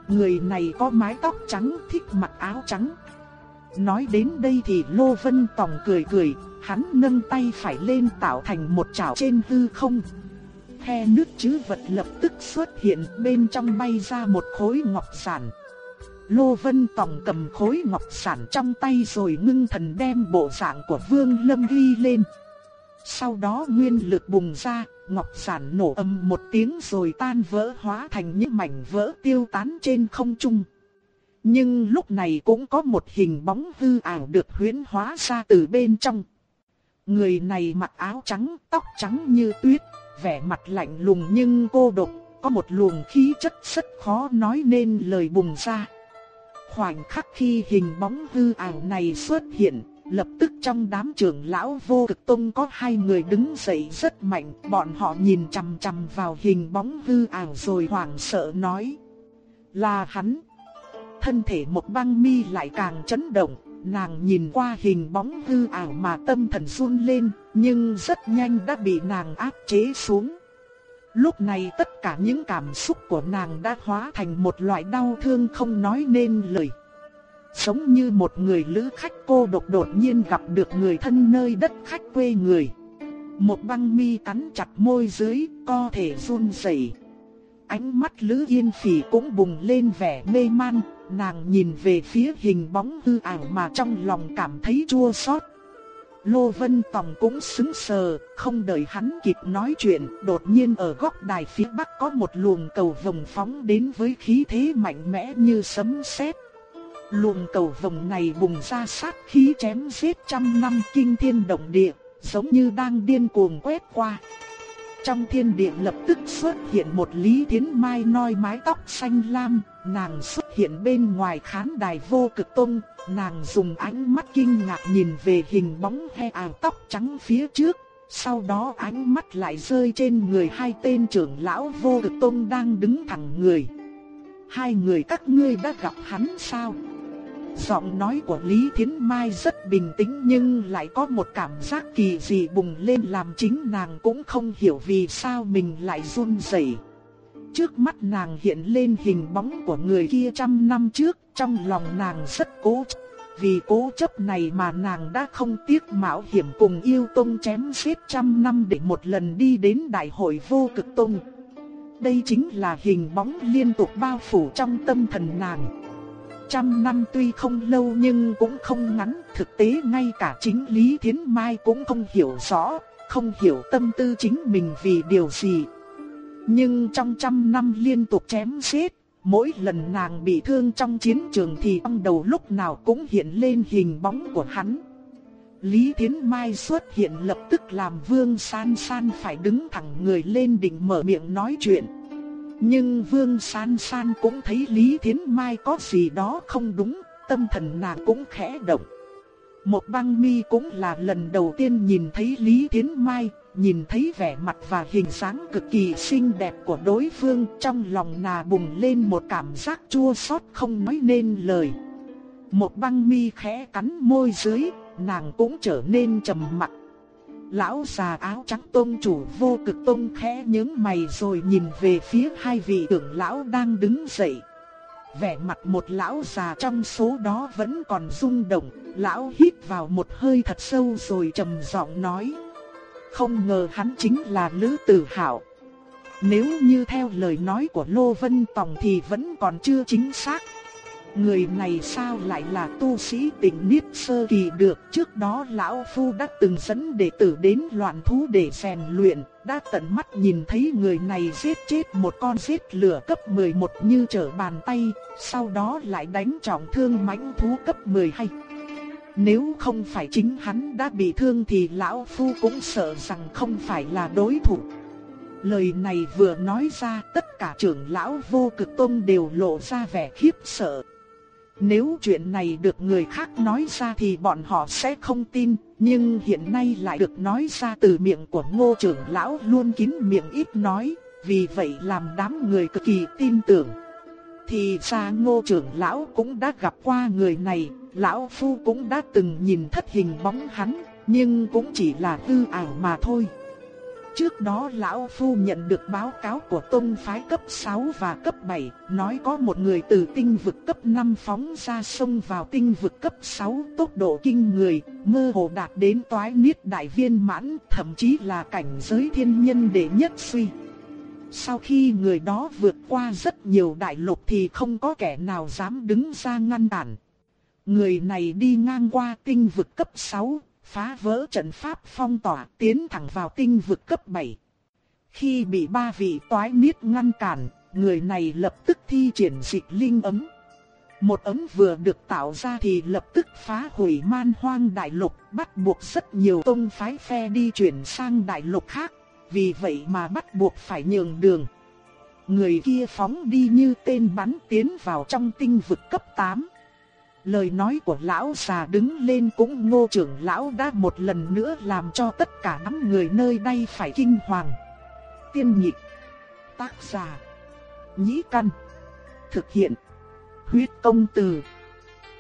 A: Người này có mái tóc trắng thích mặc áo trắng. Nói đến đây thì Lô Vân Tòng cười cười, hắn nâng tay phải lên tạo thành một chảo trên hư không. Khe nước chứ vật lập tức xuất hiện bên trong bay ra một khối ngọc sản. Lô Vân Tòng cầm khối ngọc sản trong tay rồi ngưng thần đem bộ dạng của Vương Lâm ghi lên. Sau đó nguyên lực bùng ra, ngọc sản nổ âm một tiếng rồi tan vỡ hóa thành những mảnh vỡ tiêu tán trên không trung. Nhưng lúc này cũng có một hình bóng hư ảo được huyễn hóa ra từ bên trong. Người này mặc áo trắng, tóc trắng như tuyết, vẻ mặt lạnh lùng nhưng cô độc, có một luồng khí chất rất khó nói nên lời bùng ra. Khoảnh khắc khi hình bóng hư ảo này xuất hiện, lập tức trong đám trưởng lão vô cực tông có hai người đứng dậy rất mạnh, bọn họ nhìn chằm chằm vào hình bóng hư ảo rồi hoảng sợ nói. Là hắn. Thân thể một băng mi lại càng chấn động, nàng nhìn qua hình bóng hư ảo mà tâm thần run lên, nhưng rất nhanh đã bị nàng áp chế xuống. Lúc này tất cả những cảm xúc của nàng đã hóa thành một loại đau thương không nói nên lời. Giống như một người lữ khách cô độc đột nhiên gặp được người thân nơi đất khách quê người. Một băng mi cắn chặt môi dưới, co thể run rẩy. Ánh mắt Lữ Yên Phỉ cũng bùng lên vẻ mê man, nàng nhìn về phía hình bóng hư ảo mà trong lòng cảm thấy chua xót. Lô Vân Tòng cũng sững sờ, không đợi hắn kịp nói chuyện, đột nhiên ở góc đài phía bắc có một luồng cầu vồng phóng đến với khí thế mạnh mẽ như sấm sét. Luồng cầu vồng này bùng ra sát khí chém giết trăm năm kinh thiên động địa, giống như đang điên cuồng quét qua. Trong thiên địa lập tức xuất hiện một Lý Thiến Mai noi mái tóc xanh lam, nàng xuất hiện bên ngoài khán đài vô cực tông, nàng dùng ánh mắt kinh ngạc nhìn về hình bóng he ảo tóc trắng phía trước, sau đó ánh mắt lại rơi trên người hai tên trưởng lão vô cực tôn đang đứng thẳng người. Hai người các ngươi đã gặp hắn sao? Giọng nói của Lý Thiến Mai rất bình tĩnh nhưng lại có một cảm giác kỳ dị bùng lên làm chính nàng cũng không hiểu vì sao mình lại run rẩy. Trước mắt nàng hiện lên hình bóng của người kia trăm năm trước, trong lòng nàng rất cố chấp. Vì cố chấp này mà nàng đã không tiếc mạo hiểm cùng yêu tông chém xếp trăm năm để một lần đi đến đại hội vô cực tông. Đây chính là hình bóng liên tục bao phủ trong tâm thần nàng. Trăm năm tuy không lâu nhưng cũng không ngắn, thực tế ngay cả chính Lý Thiến Mai cũng không hiểu rõ, không hiểu tâm tư chính mình vì điều gì. Nhưng trong trăm năm liên tục chém giết, mỗi lần nàng bị thương trong chiến trường thì trong đầu lúc nào cũng hiện lên hình bóng của hắn. Lý Thiến Mai xuất hiện lập tức làm Vương San San phải đứng thẳng người lên định mở miệng nói chuyện. Nhưng Vương San San cũng thấy Lý Thiến Mai có gì đó không đúng, tâm thần nàng cũng khẽ động. Một băng mi cũng là lần đầu tiên nhìn thấy Lý Thiến Mai, nhìn thấy vẻ mặt và hình dáng cực kỳ xinh đẹp của đối phương trong lòng nà bùng lên một cảm giác chua xót không nói nên lời. Một băng mi khẽ cắn môi dưới, nàng cũng trở nên trầm mặc Lão già áo trắng tôn chủ vô cực tôn khẽ nhướng mày rồi nhìn về phía hai vị trưởng lão đang đứng dậy. Vẻ mặt một lão già trong số đó vẫn còn rung động, lão hít vào một hơi thật sâu rồi trầm giọng nói. Không ngờ hắn chính là Lữ Tử Hạo. Nếu như theo lời nói của Lô Vân Tòng thì vẫn còn chưa chính xác, Người này sao lại là tu sĩ tỉnh Niết Sơ Kỳ được? Trước đó Lão Phu đã từng dẫn đệ tử đến loạn thú để rèn luyện Đã tận mắt nhìn thấy người này giết chết một con giết lửa cấp 11 như trở bàn tay Sau đó lại đánh trọng thương mãnh thú cấp 12 nếu không phải chính hắn đã bị thương thì Lão Phu cũng sợ rằng không phải là đối thủ Lời này vừa nói ra tất cả trưởng lão vô cực tôn đều lộ ra vẻ khiếp sợ nếu chuyện này được người khác nói ra thì bọn họ sẽ không tin, nhưng hiện nay lại được nói ra từ miệng của ngô trưởng lão luôn kín miệng ít nói, vì vậy làm đám người cực kỳ tin tưởng. Thì ra ngô trưởng lão cũng đã gặp qua người này, lão phu cũng đã từng nhìn thất hình bóng hắn, nhưng cũng chỉ là tư ảo mà thôi. Trước đó lão phu nhận được báo cáo của tôn phái cấp 6 và cấp 7, nói có một người từ tinh vực cấp 5 phóng ra sông vào tinh vực cấp 6 tốc độ kinh người, mơ hồ đạt đến toái niết đại viên mãn, thậm chí là cảnh giới thiên nhân đệ nhất suy. Sau khi người đó vượt qua rất nhiều đại lục thì không có kẻ nào dám đứng ra ngăn cản. Người này đi ngang qua tinh vực cấp 6, phá vỡ trận pháp phong tỏa tiến thẳng vào tinh vực cấp 7. Khi bị ba vị toái niết ngăn cản, người này lập tức thi triển dịch linh ấm. Một ấm vừa được tạo ra thì lập tức phá hủy man hoang đại lục, bắt buộc rất nhiều tông phái phe đi chuyển sang đại lục khác, vì vậy mà bắt buộc phải nhường đường. Người kia phóng đi như tên bắn tiến vào trong tinh vực cấp 8. Lời nói của lão già đứng lên cũng ngô trưởng lão đã một lần nữa làm cho tất cả nắm người nơi đây phải kinh hoàng. Tiên nhị tác giả, nhĩ căn, thực hiện, huyết công từ.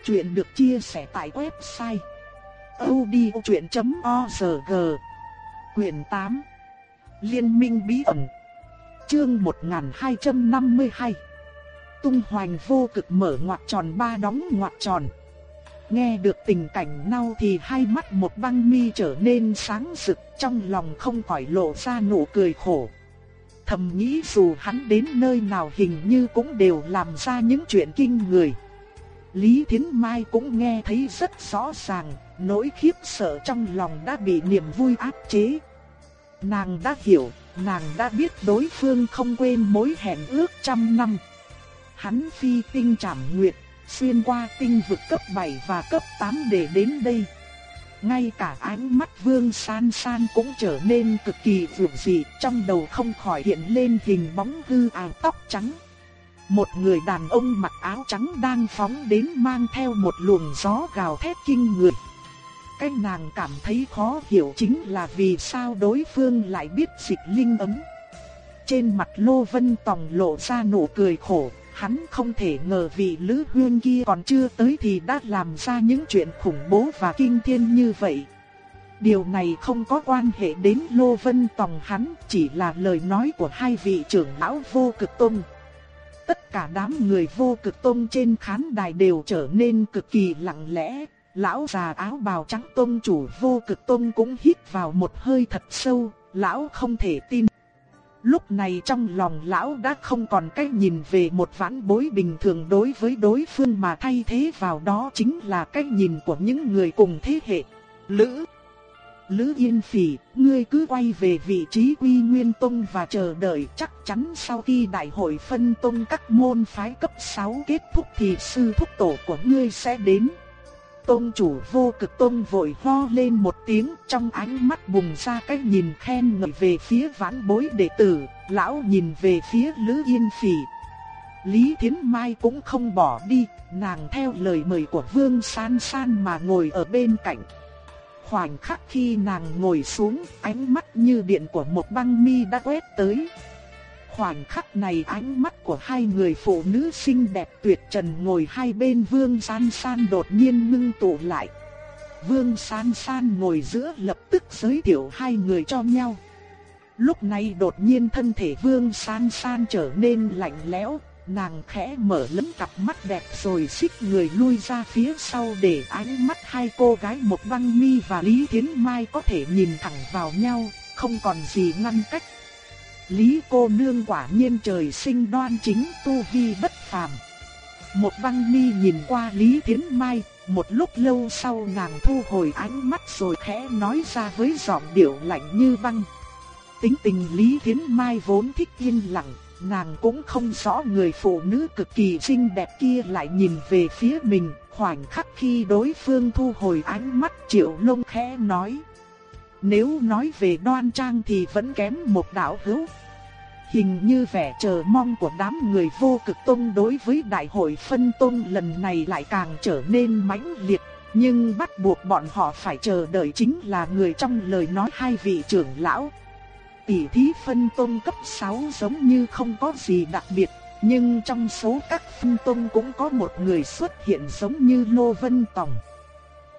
A: Chuyện được chia sẻ tại website odchuyện.org Quyền 8 Liên minh bí ẩn Chương 1252 Tung hoành vô cực mở ngoặc tròn ba đóng ngoặc tròn. Nghe được tình cảnh nao thì hai mắt một băng mi trở nên sáng rực trong lòng không khỏi lộ ra nụ cười khổ. Thầm nghĩ dù hắn đến nơi nào hình như cũng đều làm ra những chuyện kinh người. Lý Thiến Mai cũng nghe thấy rất rõ ràng, nỗi khiếp sợ trong lòng đã bị niềm vui áp chế. Nàng đã hiểu, nàng đã biết đối phương không quên mối hẹn ước trăm năm hắn phi tinh trảm nguyệt, xuyên qua tinh vực cấp 7 và cấp 8 để đến đây. Ngay cả ánh mắt vương san san cũng trở nên cực kỳ vượng dị, trong đầu không khỏi hiện lên hình bóng hư ảo tóc trắng. Một người đàn ông mặc áo trắng đang phóng đến mang theo một luồng gió gào thét kinh người. Cái nàng cảm thấy khó hiểu chính là vì sao đối phương lại biết dịch linh ấm. Trên mặt Lô Vân Tòng lộ ra nụ cười khổ, Hắn không thể ngờ vị Lữ Huyên kia còn chưa tới thì đã làm ra những chuyện khủng bố và kinh thiên như vậy. Điều này không có quan hệ đến Lô Vân Tòng hắn, chỉ là lời nói của hai vị trưởng lão vô cực tông. Tất cả đám người vô cực tông trên khán đài đều trở nên cực kỳ lặng lẽ. Lão già áo bào trắng tông chủ vô cực tông cũng hít vào một hơi thật sâu, lão không thể tin. Lúc này trong lòng lão đã không còn cách nhìn về một vãn bối bình thường đối với đối phương mà thay thế vào đó chính là cách nhìn của những người cùng thế hệ. Lữ Lữ Yên Phỉ, ngươi cứ quay về vị trí Quy Nguyên Tông và chờ đợi chắc chắn sau khi đại hội phân tông các môn phái cấp 6 kết thúc thì sư thúc tổ của ngươi sẽ đến. Tôn chủ vô cực tôn vội ho lên một tiếng trong ánh mắt bùng ra cái nhìn khen ngợi về phía vãn bối đệ tử, lão nhìn về phía Lữ Yên Phỉ. Lý Thiến Mai cũng không bỏ đi, nàng theo lời mời của Vương San San mà ngồi ở bên cạnh. Khoảnh khắc khi nàng ngồi xuống, ánh mắt như điện của một băng mi đã quét tới, Khoảnh khắc này ánh mắt của hai người phụ nữ xinh đẹp tuyệt trần ngồi hai bên Vương San San đột nhiên ngưng tụ lại. Vương San San ngồi giữa lập tức giới thiệu hai người cho nhau. Lúc này đột nhiên thân thể Vương San San trở nên lạnh lẽo, nàng khẽ mở lấm cặp mắt đẹp rồi xích người lui ra phía sau để ánh mắt hai cô gái một băng mi và Lý Thiến Mai có thể nhìn thẳng vào nhau, không còn gì ngăn cách. Lý cô nương quả nhiên trời sinh đoan chính tu vi bất phàm. Một băng mi nhìn qua Lý Thiến Mai, một lúc lâu sau nàng thu hồi ánh mắt rồi khẽ nói ra với giọng điệu lạnh như băng. Tính tình Lý Thiến Mai vốn thích yên lặng, nàng cũng không rõ người phụ nữ cực kỳ xinh đẹp kia lại nhìn về phía mình, khoảnh khắc khi đối phương thu hồi ánh mắt triệu lông khẽ nói. Nếu nói về đoan trang thì vẫn kém một đạo hữu. Hình như vẻ chờ mong của đám người vô cực tông đối với đại hội phân tông lần này lại càng trở nên mãnh liệt. Nhưng bắt buộc bọn họ phải chờ đợi chính là người trong lời nói hai vị trưởng lão. Tỷ thí phân tông cấp 6 giống như không có gì đặc biệt, nhưng trong số các phân tông cũng có một người xuất hiện giống như Lô Vân Tòng.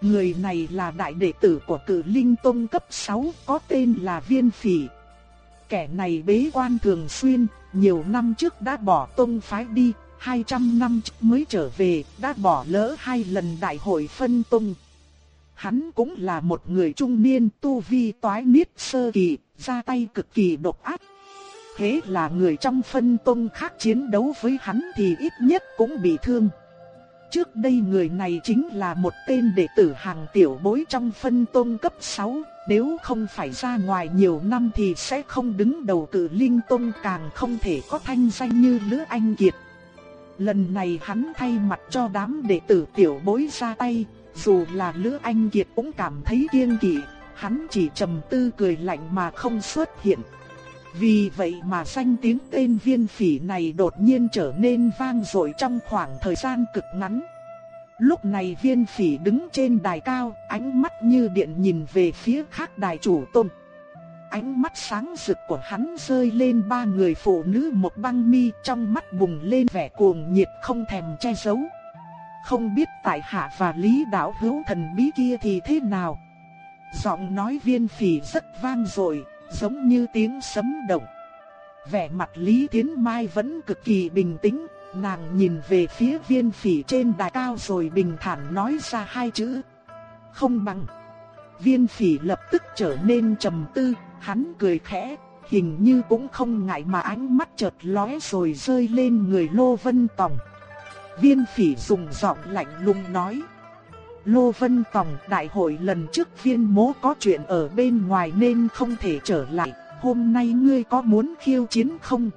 A: Người này là đại đệ tử của cử linh tông cấp 6 có tên là Viên Phỉ. Kẻ này bế quan thường xuyên, nhiều năm trước đã bỏ tông phái đi, 200 năm trước mới trở về, đã bỏ lỡ hai lần đại hội phân tông. Hắn cũng là một người trung niên tu vi toái niết sơ kỳ, ra tay cực kỳ độc ác. thế là người trong phân tông khác chiến đấu với hắn thì ít nhất cũng bị thương. Trước đây người này chính là một tên đệ tử hàng tiểu bối trong phân tôn cấp 6, nếu không phải ra ngoài nhiều năm thì sẽ không đứng đầu cử linh tôn càng không thể có thanh danh như Lữ Anh Kiệt. Lần này hắn thay mặt cho đám đệ tử tiểu bối ra tay, dù là Lữ Anh Kiệt cũng cảm thấy kiêng kỵ, hắn chỉ trầm tư cười lạnh mà không xuất hiện. Vì vậy mà danh tiếng tên viên phỉ này đột nhiên trở nên vang dội trong khoảng thời gian cực ngắn. Lúc này viên phỉ đứng trên đài cao, ánh mắt như điện nhìn về phía khác đài chủ tôn. Ánh mắt sáng rực của hắn rơi lên ba người phụ nữ một băng mi trong mắt bùng lên vẻ cuồng nhiệt không thèm che giấu. Không biết tại hạ và lý đạo hữu thần bí kia thì thế nào? Giọng nói viên phỉ rất vang dội, giống như tiếng sấm động. Vẻ mặt Lý Thiến Mai vẫn cực kỳ bình tĩnh, nàng nhìn về phía viên phỉ trên đài cao rồi bình thản nói ra hai chữ. Không bằng. Viên phỉ lập tức trở nên trầm tư, hắn cười khẽ, hình như cũng không ngại mà ánh mắt chợt lóe rồi rơi lên người Lô Vân Tòng. Viên phỉ dùng giọng lạnh lùng nói. Lô Vân Tòng đại hội lần trước viên mố có chuyện ở bên ngoài nên không thể trở lại, hôm nay ngươi có muốn khiêu chiến không?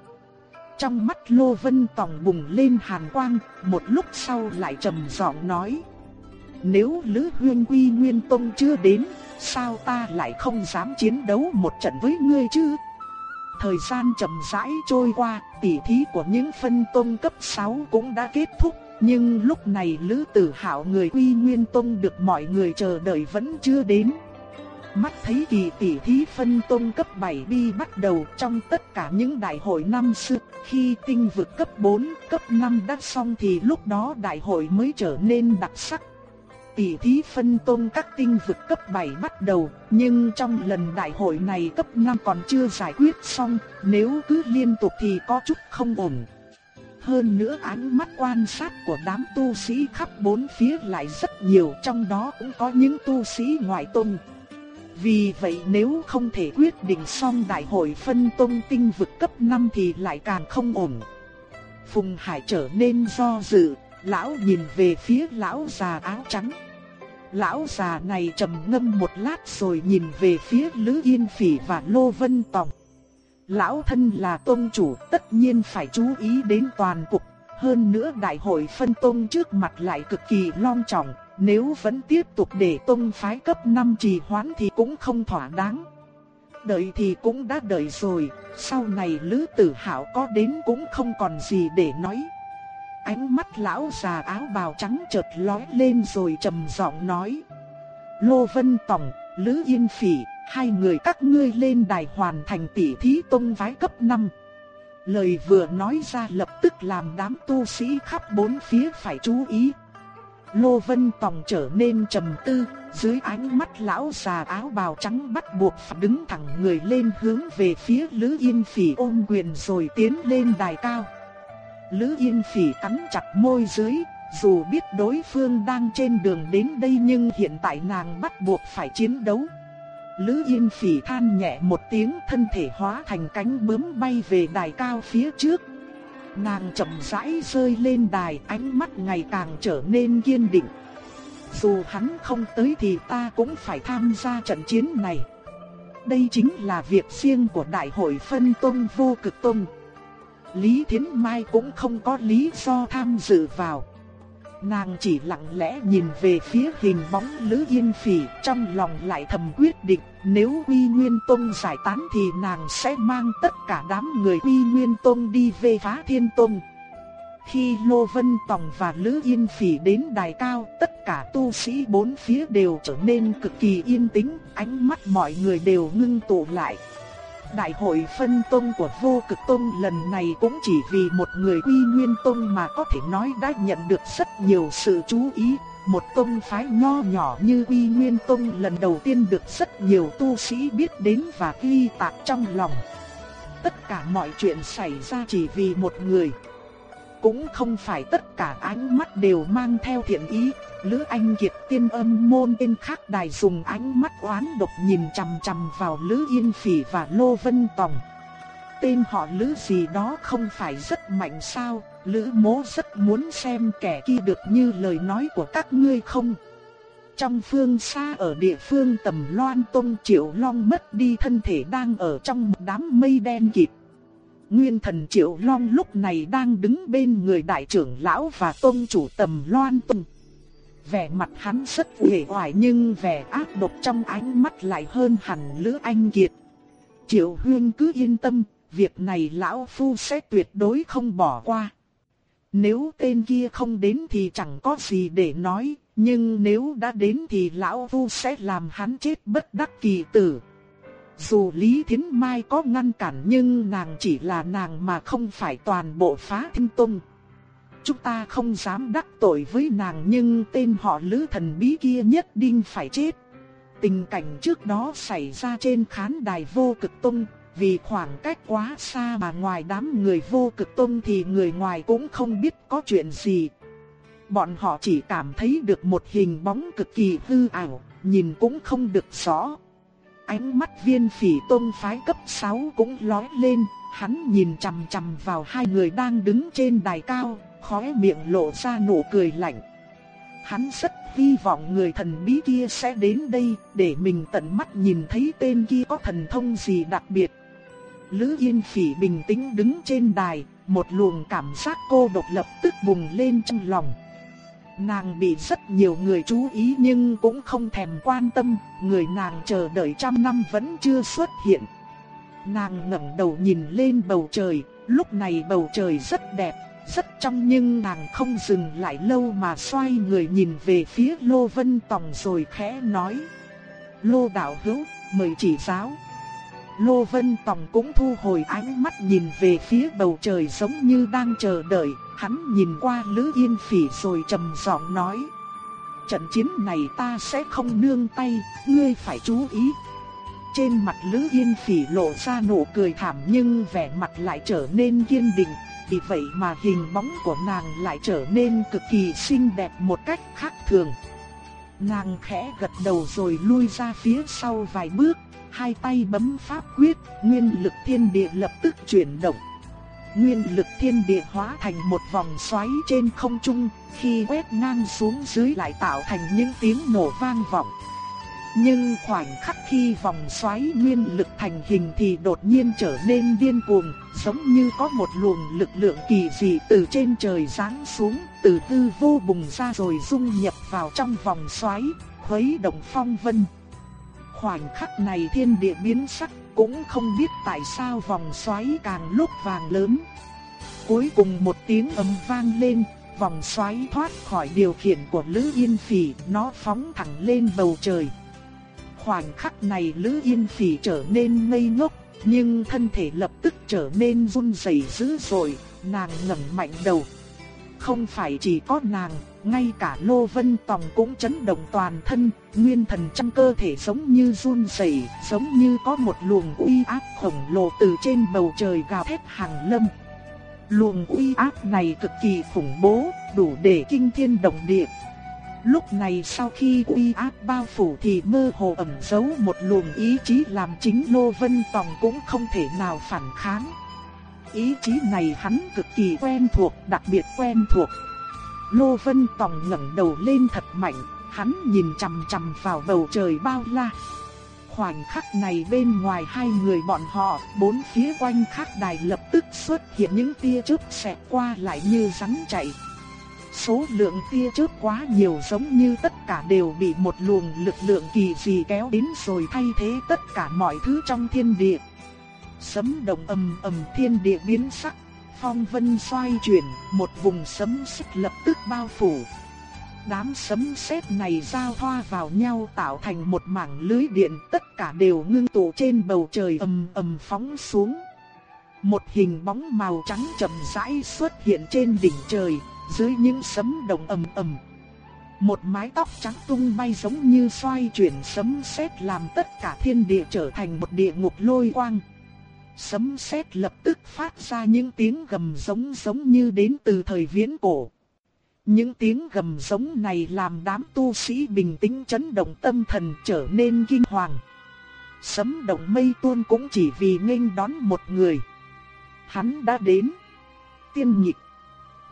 A: Trong mắt Lô Vân Tòng bùng lên hàn quang, một lúc sau lại trầm giọng nói. Nếu Lữ Huyên Quy Nguyên Tông chưa đến, sao ta lại không dám chiến đấu một trận với ngươi chứ? Thời gian chậm rãi trôi qua, tỉ thí của những phân tông cấp 6 cũng đã kết thúc, nhưng lúc này Lữ Tử Hạo người Quy Nguyên Tông được mọi người chờ đợi vẫn chưa đến. Mắt thấy kỳ tỷ thí phân tôn cấp 7 đi bắt đầu trong tất cả những đại hội năm xưa, khi tinh vực cấp 4, cấp 5 đã xong thì lúc đó đại hội mới trở nên đặc sắc. Tỷ thí phân tôn các tinh vực cấp 7 bắt đầu, nhưng trong lần đại hội này cấp 5 còn chưa giải quyết xong, nếu cứ liên tục thì có chút không ổn. Hơn nữa ánh mắt quan sát của đám tu sĩ khắp bốn phía lại rất nhiều, trong đó cũng có những tu sĩ ngoại tôn. Vì vậy nếu không thể quyết định xong đại hội phân tông tinh vực cấp 5 thì lại càng không ổn. Phùng Hải trở nên do dự, lão nhìn về phía lão già áo trắng. Lão già này trầm ngâm một lát rồi nhìn về phía Lữ Yên Phỉ và Lô Vân Tòng. Lão thân là tôn chủ tất nhiên phải chú ý đến toàn cục. Hơn nữa đại hội phân tôn trước mặt lại cực kỳ long trọng, nếu vẫn tiếp tục để tôn phái cấp 5 trì hoãn thì cũng không thỏa đáng. Đợi thì cũng đã đợi rồi, sau này Lữ Tử Hạo có đến cũng không còn gì để nói. Ánh mắt lão già áo bào trắng chợt lóe lên rồi trầm giọng nói: "Lô Vân Tòng, Lữ Yên Phỉ, hai người các ngươi lên đài hoàn thành tỷ thí tông phái cấp 5." Lời vừa nói ra lập tức làm đám tu sĩ khắp bốn phía phải chú ý. Lô Vân Tòng trở nên trầm tư, dưới ánh mắt lão già áo bào trắng bắt buộc phải đứng thẳng người lên hướng về phía Lữ Yên Phỉ ôm quyền rồi tiến lên đài cao. Lữ Yên Phỉ cắn chặt môi dưới, dù biết đối phương đang trên đường đến đây nhưng hiện tại nàng bắt buộc phải chiến đấu. Lữ Yên Phỉ than nhẹ một tiếng thân thể hóa thành cánh bướm bay về đài cao phía trước. Nàng chậm rãi rơi lên đài, ánh mắt ngày càng trở nên kiên định. Dù hắn không tới thì ta cũng phải tham gia trận chiến này. Đây chính là việc riêng của Đại hội Phân Tông Vô Cực Tông. Lý Thiến Mai cũng không có lý do tham dự vào. Nàng chỉ lặng lẽ nhìn về phía hình bóng Lữ Yên Phỉ trong lòng lại thầm quyết định nếu Quy Nguyên Tông giải tán thì nàng sẽ mang tất cả đám người Quy Nguyên Tông đi về phá Thiên Tông. Khi Lô Vân Tòng và Lữ Yên Phỉ đến đài cao, tất cả tu sĩ bốn phía đều trở nên cực kỳ yên tĩnh, ánh mắt mọi người đều ngưng tụ lại. Đại hội phân tông của vô cực tông lần này cũng chỉ vì một người quy nguyên tông mà có thể nói đã nhận được rất nhiều sự chú ý. Một tông phái nho nhỏ như quy nguyên tông lần đầu tiên được rất nhiều tu sĩ biết đến và ghi tạc trong lòng. Tất cả mọi chuyện xảy ra chỉ vì một người. Cũng không phải tất cả ánh mắt đều mang theo thiện ý, Lữ Anh Kiệt tiên âm môn tên khác đài dùng ánh mắt oán độc nhìn chằm chằm vào Lữ Yên Phỉ và Lô Vân Tòng. tên họ Lữ gì đó không phải rất mạnh sao, Lữ mố rất muốn xem kẻ kia được như lời nói của các ngươi không. Trong phương xa ở địa phương tầm loan tông triệu long mất đi thân thể đang ở trong một đám mây đen kịt. Nguyên thần triệu long lúc này đang đứng bên người đại trưởng lão và tôn chủ tầm loan Tung. Vẻ mặt hắn rất hề hoài nhưng vẻ ác độc trong ánh mắt lại hơn hẳn Lữ Anh Kiệt. Triệu Huyên cứ yên tâm, việc này lão phu sẽ tuyệt đối không bỏ qua. Nếu tên kia không đến thì chẳng có gì để nói, nhưng nếu đã đến thì lão phu sẽ làm hắn chết bất đắc kỳ tử. Dù Lý Thiến Mai có ngăn cản nhưng nàng chỉ là nàng mà không phải toàn bộ phá thiên tông. Chúng ta không dám đắc tội với nàng nhưng tên họ Lữ thần bí kia nhất định phải chết. Tình cảnh trước đó xảy ra trên khán đài vô cực tông, vì khoảng cách quá xa mà ngoài đám người vô cực tông thì người ngoài cũng không biết có chuyện gì. Bọn họ chỉ cảm thấy được một hình bóng cực kỳ hư ảo, nhìn cũng không được rõ. Ánh mắt viên phỉ tôn phái cấp 6 cũng lóe lên, hắn nhìn chằm chằm vào hai người đang đứng trên đài cao, khóe miệng lộ ra nụ cười lạnh. Hắn rất hy vọng người thần bí kia sẽ đến đây để mình tận mắt nhìn thấy tên kia có thần thông gì đặc biệt. Lữ Yên Phỉ bình tĩnh đứng trên đài, một luồng cảm giác cô độc lập tức bùng lên trong lòng. Nàng bị rất nhiều người chú ý nhưng cũng không thèm quan tâm, người nàng chờ đợi trăm năm vẫn chưa xuất hiện. Nàng ngẩng đầu nhìn lên bầu trời, lúc này bầu trời rất đẹp, rất trong nhưng nàng không dừng lại lâu mà xoay người nhìn về phía Lô Vân Tòng rồi khẽ nói. Lô đạo hữu, mời chỉ giáo. Lô Vân Tòng cũng thu hồi ánh mắt nhìn về phía bầu trời giống như đang chờ đợi, hắn nhìn qua Lữ Yên Phỉ rồi trầm giọng nói. Trận chiến này ta sẽ không nương tay, ngươi phải chú ý. Trên mặt Lữ Yên Phỉ lộ ra nụ cười thảm nhưng vẻ mặt lại trở nên kiên định, vì vậy mà hình bóng của nàng lại trở nên cực kỳ xinh đẹp một cách khác thường. Nàng khẽ gật đầu rồi lui ra phía sau vài bước, hai tay bấm pháp quyết, nguyên lực thiên địa lập tức chuyển động. Nguyên lực thiên địa hóa thành một vòng xoáy trên không trung, khi quét ngang xuống dưới lại tạo thành những tiếng nổ vang vọng. Nhưng khoảnh khắc khi vòng xoáy nguyên lực thành hình thì đột nhiên trở nên điên cuồng, giống như có một luồng lực lượng kỳ dị từ trên trời giáng xuống, từ tư vô bùng ra rồi dung nhập vào trong vòng xoáy, khuấy động phong vân. Khoảnh khắc này thiên địa biến sắc, cũng không biết tại sao vòng xoáy càng lúc vàng lớn. Cuối cùng một tiếng ầm vang lên, vòng xoáy thoát khỏi điều khiển của Lữ Yên Phỉ, nó phóng thẳng lên bầu trời. Khoảnh khắc này Lữ Yên Phỉ trở nên ngây ngốc, nhưng thân thể lập tức trở nên run rẩy dữ dội, nàng ngẩng mạnh đầu. Không phải chỉ có nàng, ngay cả Lô Vân Tòng cũng chấn động toàn thân, nguyên thần trong cơ thể giống như run rẩy, giống như có một luồng uy áp khổng lồ từ trên bầu trời gào thét hàng lâm. Luồng uy áp này cực kỳ khủng bố, đủ để kinh thiên động địa. Lúc này sau khi uy áp bao phủ thì mơ hồ ẩn giấu một luồng ý chí làm chính Lô Vân Tòng cũng không thể nào phản kháng. Ý chí này hắn cực kỳ quen thuộc, đặc biệt quen thuộc. Lô Vân Tòng ngẩng đầu lên thật mạnh, hắn nhìn chằm chằm vào bầu trời bao la. Khoảnh khắc này bên ngoài hai người bọn họ, bốn phía quanh khắc đài lập tức xuất hiện những tia chớp xẹt qua lại như rắn chạy. Số lượng tia chớp quá nhiều giống như tất cả đều bị một luồng lực lượng kỳ dị kéo đến rồi thay thế tất cả mọi thứ trong thiên địa. Sấm động ầm ầm thiên địa biến sắc, phong vân xoay chuyển, một vùng sấm sét lập tức bao phủ. Đám sấm sét này giao thoa vào nhau tạo thành một mảng lưới điện, tất cả đều ngưng tụ trên bầu trời ầm ầm phóng xuống. Một hình bóng màu trắng chậm rãi xuất hiện trên đỉnh trời, dưới những sấm đồng ầm ầm. Một mái tóc trắng tung bay giống như xoay chuyển sấm sét làm tất cả thiên địa trở thành một địa ngục lôi quang. Sấm sét lập tức phát ra những tiếng gầm giống giống như đến từ thời viễn cổ. Những tiếng gầm giống này làm đám tu sĩ bình tĩnh chấn động tâm thần trở nên kinh hoàng. Sấm động mây tuôn cũng chỉ vì nghênh đón một người. Hắn đã đến. Tiên nhịp.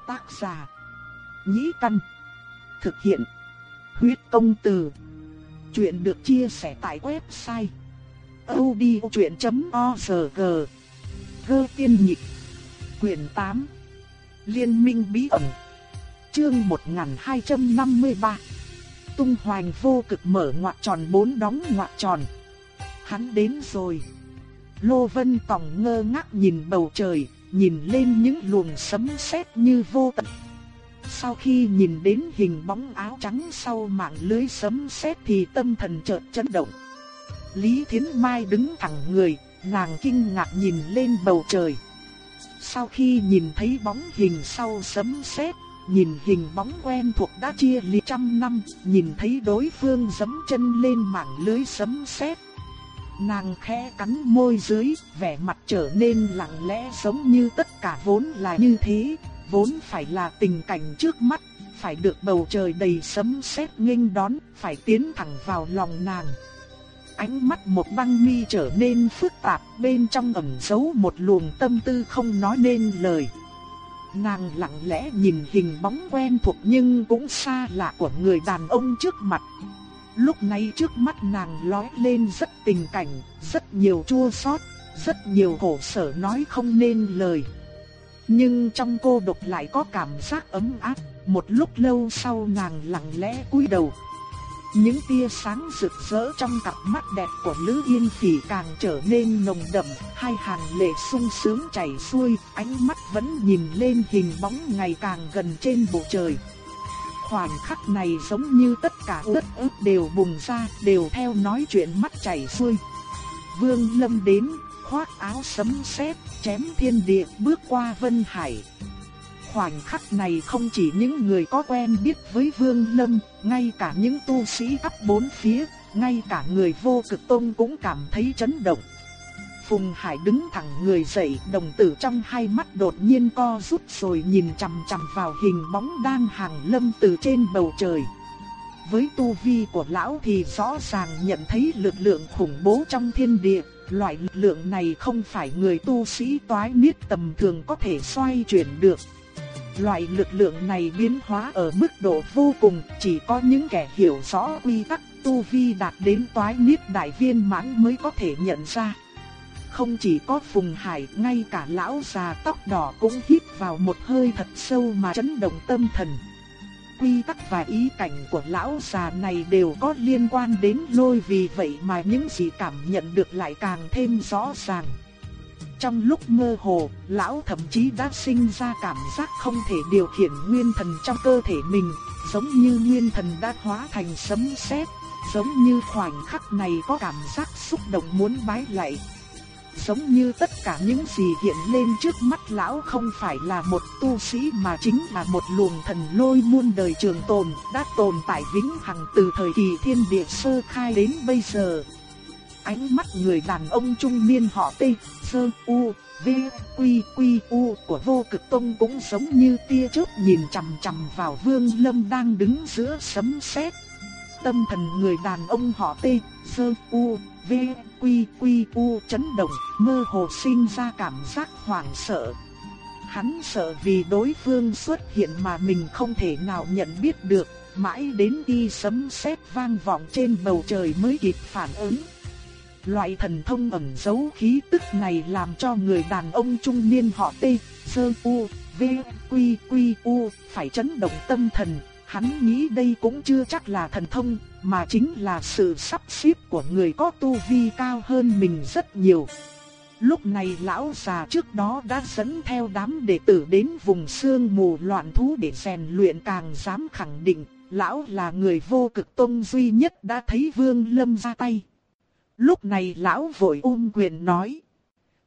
A: Tác giả. Nhĩ căn. Thực hiện. Huyết công từ. Chuyện được chia sẻ tại website odchuyện.org Gơ tiên nhịch Quyền 8. Liên minh bí ẩn. Chương 1253. Tung hoành vô cực mở ngoặc tròn bốn đóng ngoặc tròn. Hắn đến rồi. Lô Vân Tòng ngơ ngác nhìn bầu trời, nhìn lên những luồng sấm sét như vô tận. Sau khi nhìn đến hình bóng áo trắng sau mạng lưới sấm sét thì tâm thần chợt chấn động. Lý Thiến Mai đứng thẳng người, nàng kinh ngạc nhìn lên bầu trời. Sau khi nhìn thấy bóng hình sau sấm sét, nhìn hình bóng quen thuộc đã chia lìa trăm năm, nhìn thấy đối phương giẫm chân lên mảng lưới sấm sét. Nàng khẽ cắn môi dưới, vẻ mặt trở nên lặng lẽ giống như tất cả vốn là như thế, vốn phải là tình cảnh trước mắt, phải được bầu trời đầy sấm sét nghênh đón, phải tiến thẳng vào lòng nàng. Ánh mắt một băng mi trở nên phức tạp, bên trong ẩn giấu một luồng tâm tư không nói nên lời. Nàng lặng lẽ nhìn hình bóng quen thuộc nhưng cũng xa lạ của người đàn ông trước mặt. Lúc này trước mắt nàng lóe lên rất tình cảnh, rất nhiều chua xót, rất nhiều khổ sở nói không nên lời. Nhưng trong cô độc lại có cảm giác ấm áp, một lúc lâu sau nàng lặng lẽ cúi đầu. Những tia sáng rực rỡ trong cặp mắt đẹp của Lữ Yên Phỉ càng trở nên nồng đậm, hai hàng lệ sung sướng chảy xuôi, ánh mắt vẫn nhìn lên hình bóng ngày càng gần trên bầu trời. Khoảnh khắc này giống như tất cả đất ướt đều bùng ra, đều theo nói chuyện mắt chảy xuôi. Vương Lâm đến, khoác áo sấm sét, chém thiên địa, bước qua Vân Hải. Khoảnh khắc này không chỉ những người có quen biết với Vương Lâm, ngay cả những tu sĩ cấp bốn phía, ngay cả người vô cực tông cũng cảm thấy chấn động. Phùng Hải đứng thẳng người dậy, đồng tử trong hai mắt đột nhiên co rút rồi nhìn chằm chằm vào hình bóng đang hàng lâm từ trên bầu trời. Với tu vi của lão thì rõ ràng nhận thấy lực lượng khủng bố trong thiên địa, loại lực lượng này không phải người tu sĩ toái niết tầm thường có thể xoay chuyển được. Loại lực lượng này biến hóa ở mức độ vô cùng, chỉ có những kẻ hiểu rõ quy tắc tu vi đạt đến toái niết đại viên mãn mới có thể nhận ra. Không chỉ có Phùng Hải, ngay cả lão già tóc đỏ cũng hít vào một hơi thật sâu mà chấn động tâm thần. Quy tắc và ý cảnh của lão già này đều có liên quan đến lôi vì vậy mà những gì cảm nhận được lại càng thêm rõ ràng. Trong lúc mơ hồ, lão thậm chí đã sinh ra cảm giác không thể điều khiển nguyên thần trong cơ thể mình, giống như nguyên thần đã hóa thành sấm sét, giống như khoảnh khắc này có cảm giác xúc động muốn bái lạy, giống như tất cả những gì hiện lên trước mắt lão không phải là một tu sĩ mà chính là một luồng thần lôi muôn đời trường tồn, đã tồn tại vĩnh hằng từ thời kỳ thiên địa sơ khai đến bây giờ. Ánh mắt người đàn ông trung niên họ Tây, Sơ U, V, Quy, Quy, U của vô cực tông cũng giống như tia chớp nhìn chằm chằm vào Vương Lâm đang đứng giữa sấm sét. Tâm thần người đàn ông họ Tây, Sơ U, V, Quy, Quy, U chấn động, mơ hồ sinh ra cảm giác hoảng sợ. Hắn sợ vì đối phương xuất hiện mà mình không thể nào nhận biết được, mãi đến khi sấm sét vang vọng trên bầu trời mới kịp phản ứng. Loại thần thông ẩn giấu khí tức này làm cho người đàn ông trung niên họ T, Sơ U, V, Quy, Quy, U phải chấn động tâm thần, Hắn nghĩ đây cũng chưa chắc là thần thông, mà chính là sự sắp xếp của người có tu vi cao hơn mình rất nhiều. Lúc này lão già trước đó đã dẫn theo đám đệ tử đến vùng sương mù loạn thú để rèn luyện càng dám khẳng định, lão là người vô cực tông duy nhất đã thấy Vương Lâm ra tay. Lúc này lão vội ôm quyền nói.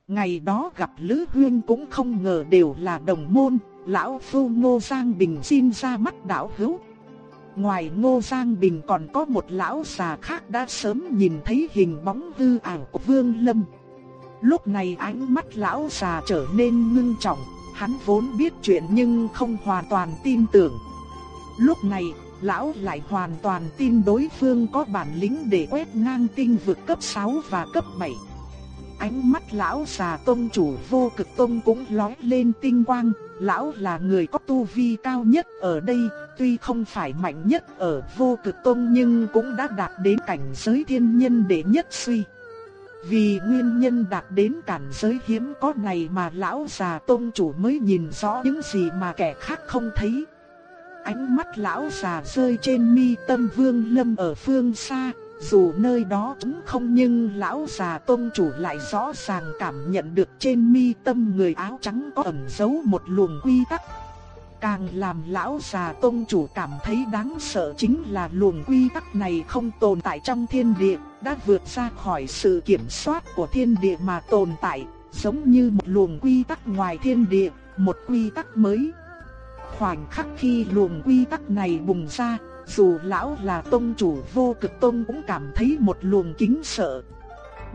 A: Ngày đó gặp Lữ Huyên cũng không ngờ đều là đồng môn, lão phu Ngô Giang Bình xin ra mắt đạo hữu. Ngoài Ngô Giang Bình còn có một lão già khác đã sớm nhìn thấy hình bóng hư ảo của Vương Lâm. Lúc này ánh mắt lão già trở nên ngưng trọng, hắn vốn biết chuyện nhưng không hoàn toàn tin tưởng. Lúc này, lão lại hoàn toàn tin đối phương có bản lĩnh để quét ngang tinh vực cấp 6 và cấp 7. Ánh mắt lão già tông chủ vô cực tông cũng lóe lên tinh quang, lão là người có tu vi cao nhất ở đây, tuy không phải mạnh nhất ở vô cực tông nhưng cũng đã đạt đến cảnh giới thiên nhân đệ nhất suy. Vì nguyên nhân đạt đến cảnh giới hiếm có này mà lão già tông chủ mới nhìn rõ những gì mà kẻ khác không thấy. Ánh mắt lão già rơi trên mi tâm vương lâm ở phương xa, dù nơi đó cũng không nhưng lão già tôn chủ lại rõ ràng cảm nhận được trên mi tâm người áo trắng có ẩn giấu một luồng quy tắc. Càng làm lão già tôn chủ cảm thấy đáng sợ chính là luồng quy tắc này không tồn tại trong thiên địa, đã vượt ra khỏi sự kiểm soát của thiên địa mà tồn tại, giống như một luồng quy tắc ngoài thiên địa, một quy tắc mới. Khoảnh khắc khi luồng quy tắc này bùng ra, dù lão là tông chủ vô cực tông cũng cảm thấy một luồng kính sợ.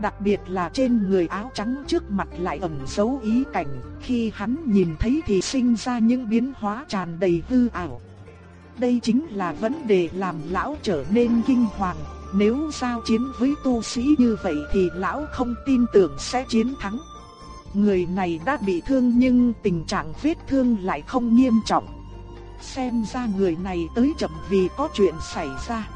A: Đặc biệt là trên người áo trắng trước mặt lại ẩn dấu ý cảnh, khi hắn nhìn thấy thì sinh ra những biến hóa tràn đầy hư ảo. Đây chính là vấn đề làm lão trở nên kinh hoàng, nếu giao chiến với tu sĩ như vậy thì lão không tin tưởng sẽ chiến thắng. Người này đã bị thương nhưng tình trạng vết thương lại không nghiêm trọng. Xem ra người này tới chậm vì có chuyện xảy ra.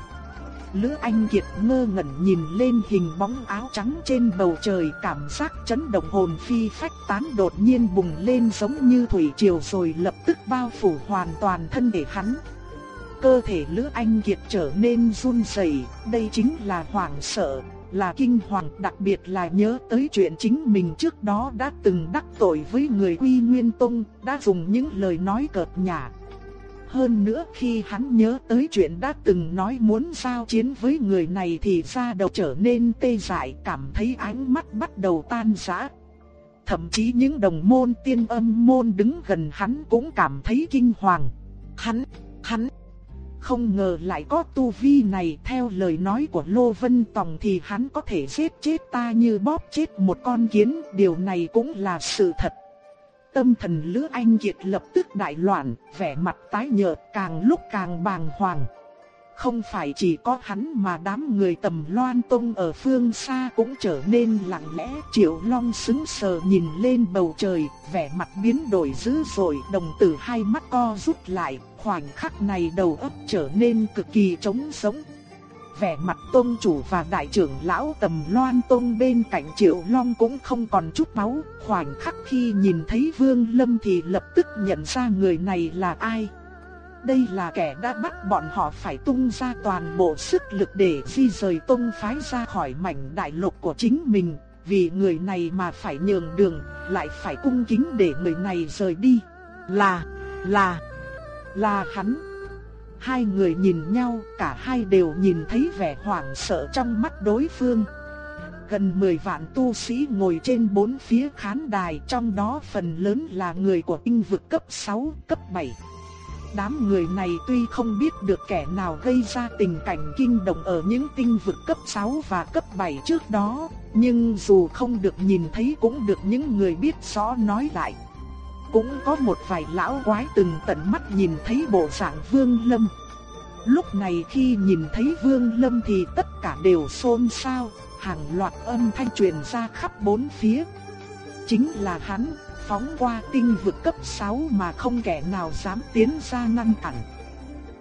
A: Lữ Anh Kiệt ngơ ngẩn nhìn lên hình bóng áo trắng trên bầu trời cảm giác chấn động hồn phi phách tán đột nhiên bùng lên giống như thủy triều rồi lập tức bao phủ hoàn toàn thân thể hắn. Cơ thể Lữ Anh Kiệt trở nên run rẩy, đây chính là hoảng sợ, là kinh hoàng, đặc biệt là nhớ tới chuyện chính mình trước đó đã từng đắc tội với người Quy Nguyên Tông, đã dùng những lời nói cợt nhả, hơn nữa khi hắn nhớ tới chuyện đã từng nói muốn giao chiến với người này thì da đầu trở nên tê dại cảm thấy ánh mắt bắt đầu tan rã. Thậm chí những đồng môn tiên âm môn đứng gần hắn cũng cảm thấy kinh hoàng. Hắn, hắn, không ngờ lại có tu vi này theo lời nói của Lô Vân Tòng thì hắn có thể giết chết ta như bóp chết một con kiến, điều này cũng là sự thật. Tâm thần Lữ Anh Kiệt lập tức đại loạn, vẻ mặt tái nhợt càng lúc càng bàng hoàng. Không phải chỉ có hắn mà đám người tầm loan tông ở phương xa cũng trở nên lặng lẽ. Triệu Long sững sờ nhìn lên bầu trời, vẻ mặt biến đổi dữ dội, đồng tử hai mắt co rút lại. Khoảnh khắc này đầu óc trở nên cực kỳ trống sống vẻ mặt tôn chủ và đại trưởng lão tầm loan tôn bên cạnh triệu long cũng không còn chút máu. Khoảnh khắc khi nhìn thấy vương lâm thì lập tức nhận ra người này là ai. Đây là kẻ đã bắt bọn họ phải tung ra toàn bộ sức lực để di rời tôn phái ra khỏi mảnh đại lục của chính mình. Vì người này mà phải nhường đường, lại phải cung kính để người này rời đi. Là, là, là hắn. Hai người nhìn nhau, cả hai đều nhìn thấy vẻ hoảng sợ trong mắt đối phương. Gần 10 vạn tu sĩ ngồi trên bốn phía khán đài, trong đó phần lớn là người của tinh vực cấp 6, cấp 7. Đám người này tuy không biết được kẻ nào gây ra tình cảnh kinh động ở những tinh vực cấp 6 và cấp 7 trước đó, nhưng dù không được nhìn thấy cũng được những người biết rõ nói lại. Cũng có một vài lão quái từng tận mắt nhìn thấy bộ dạng Vương Lâm. Lúc này khi nhìn thấy Vương Lâm thì tất cả đều xôn xao, hàng loạt âm thanh truyền ra khắp bốn phía. Chính là hắn, phóng qua tinh vực cấp 6 mà không kẻ nào dám tiến ra ngăn cản.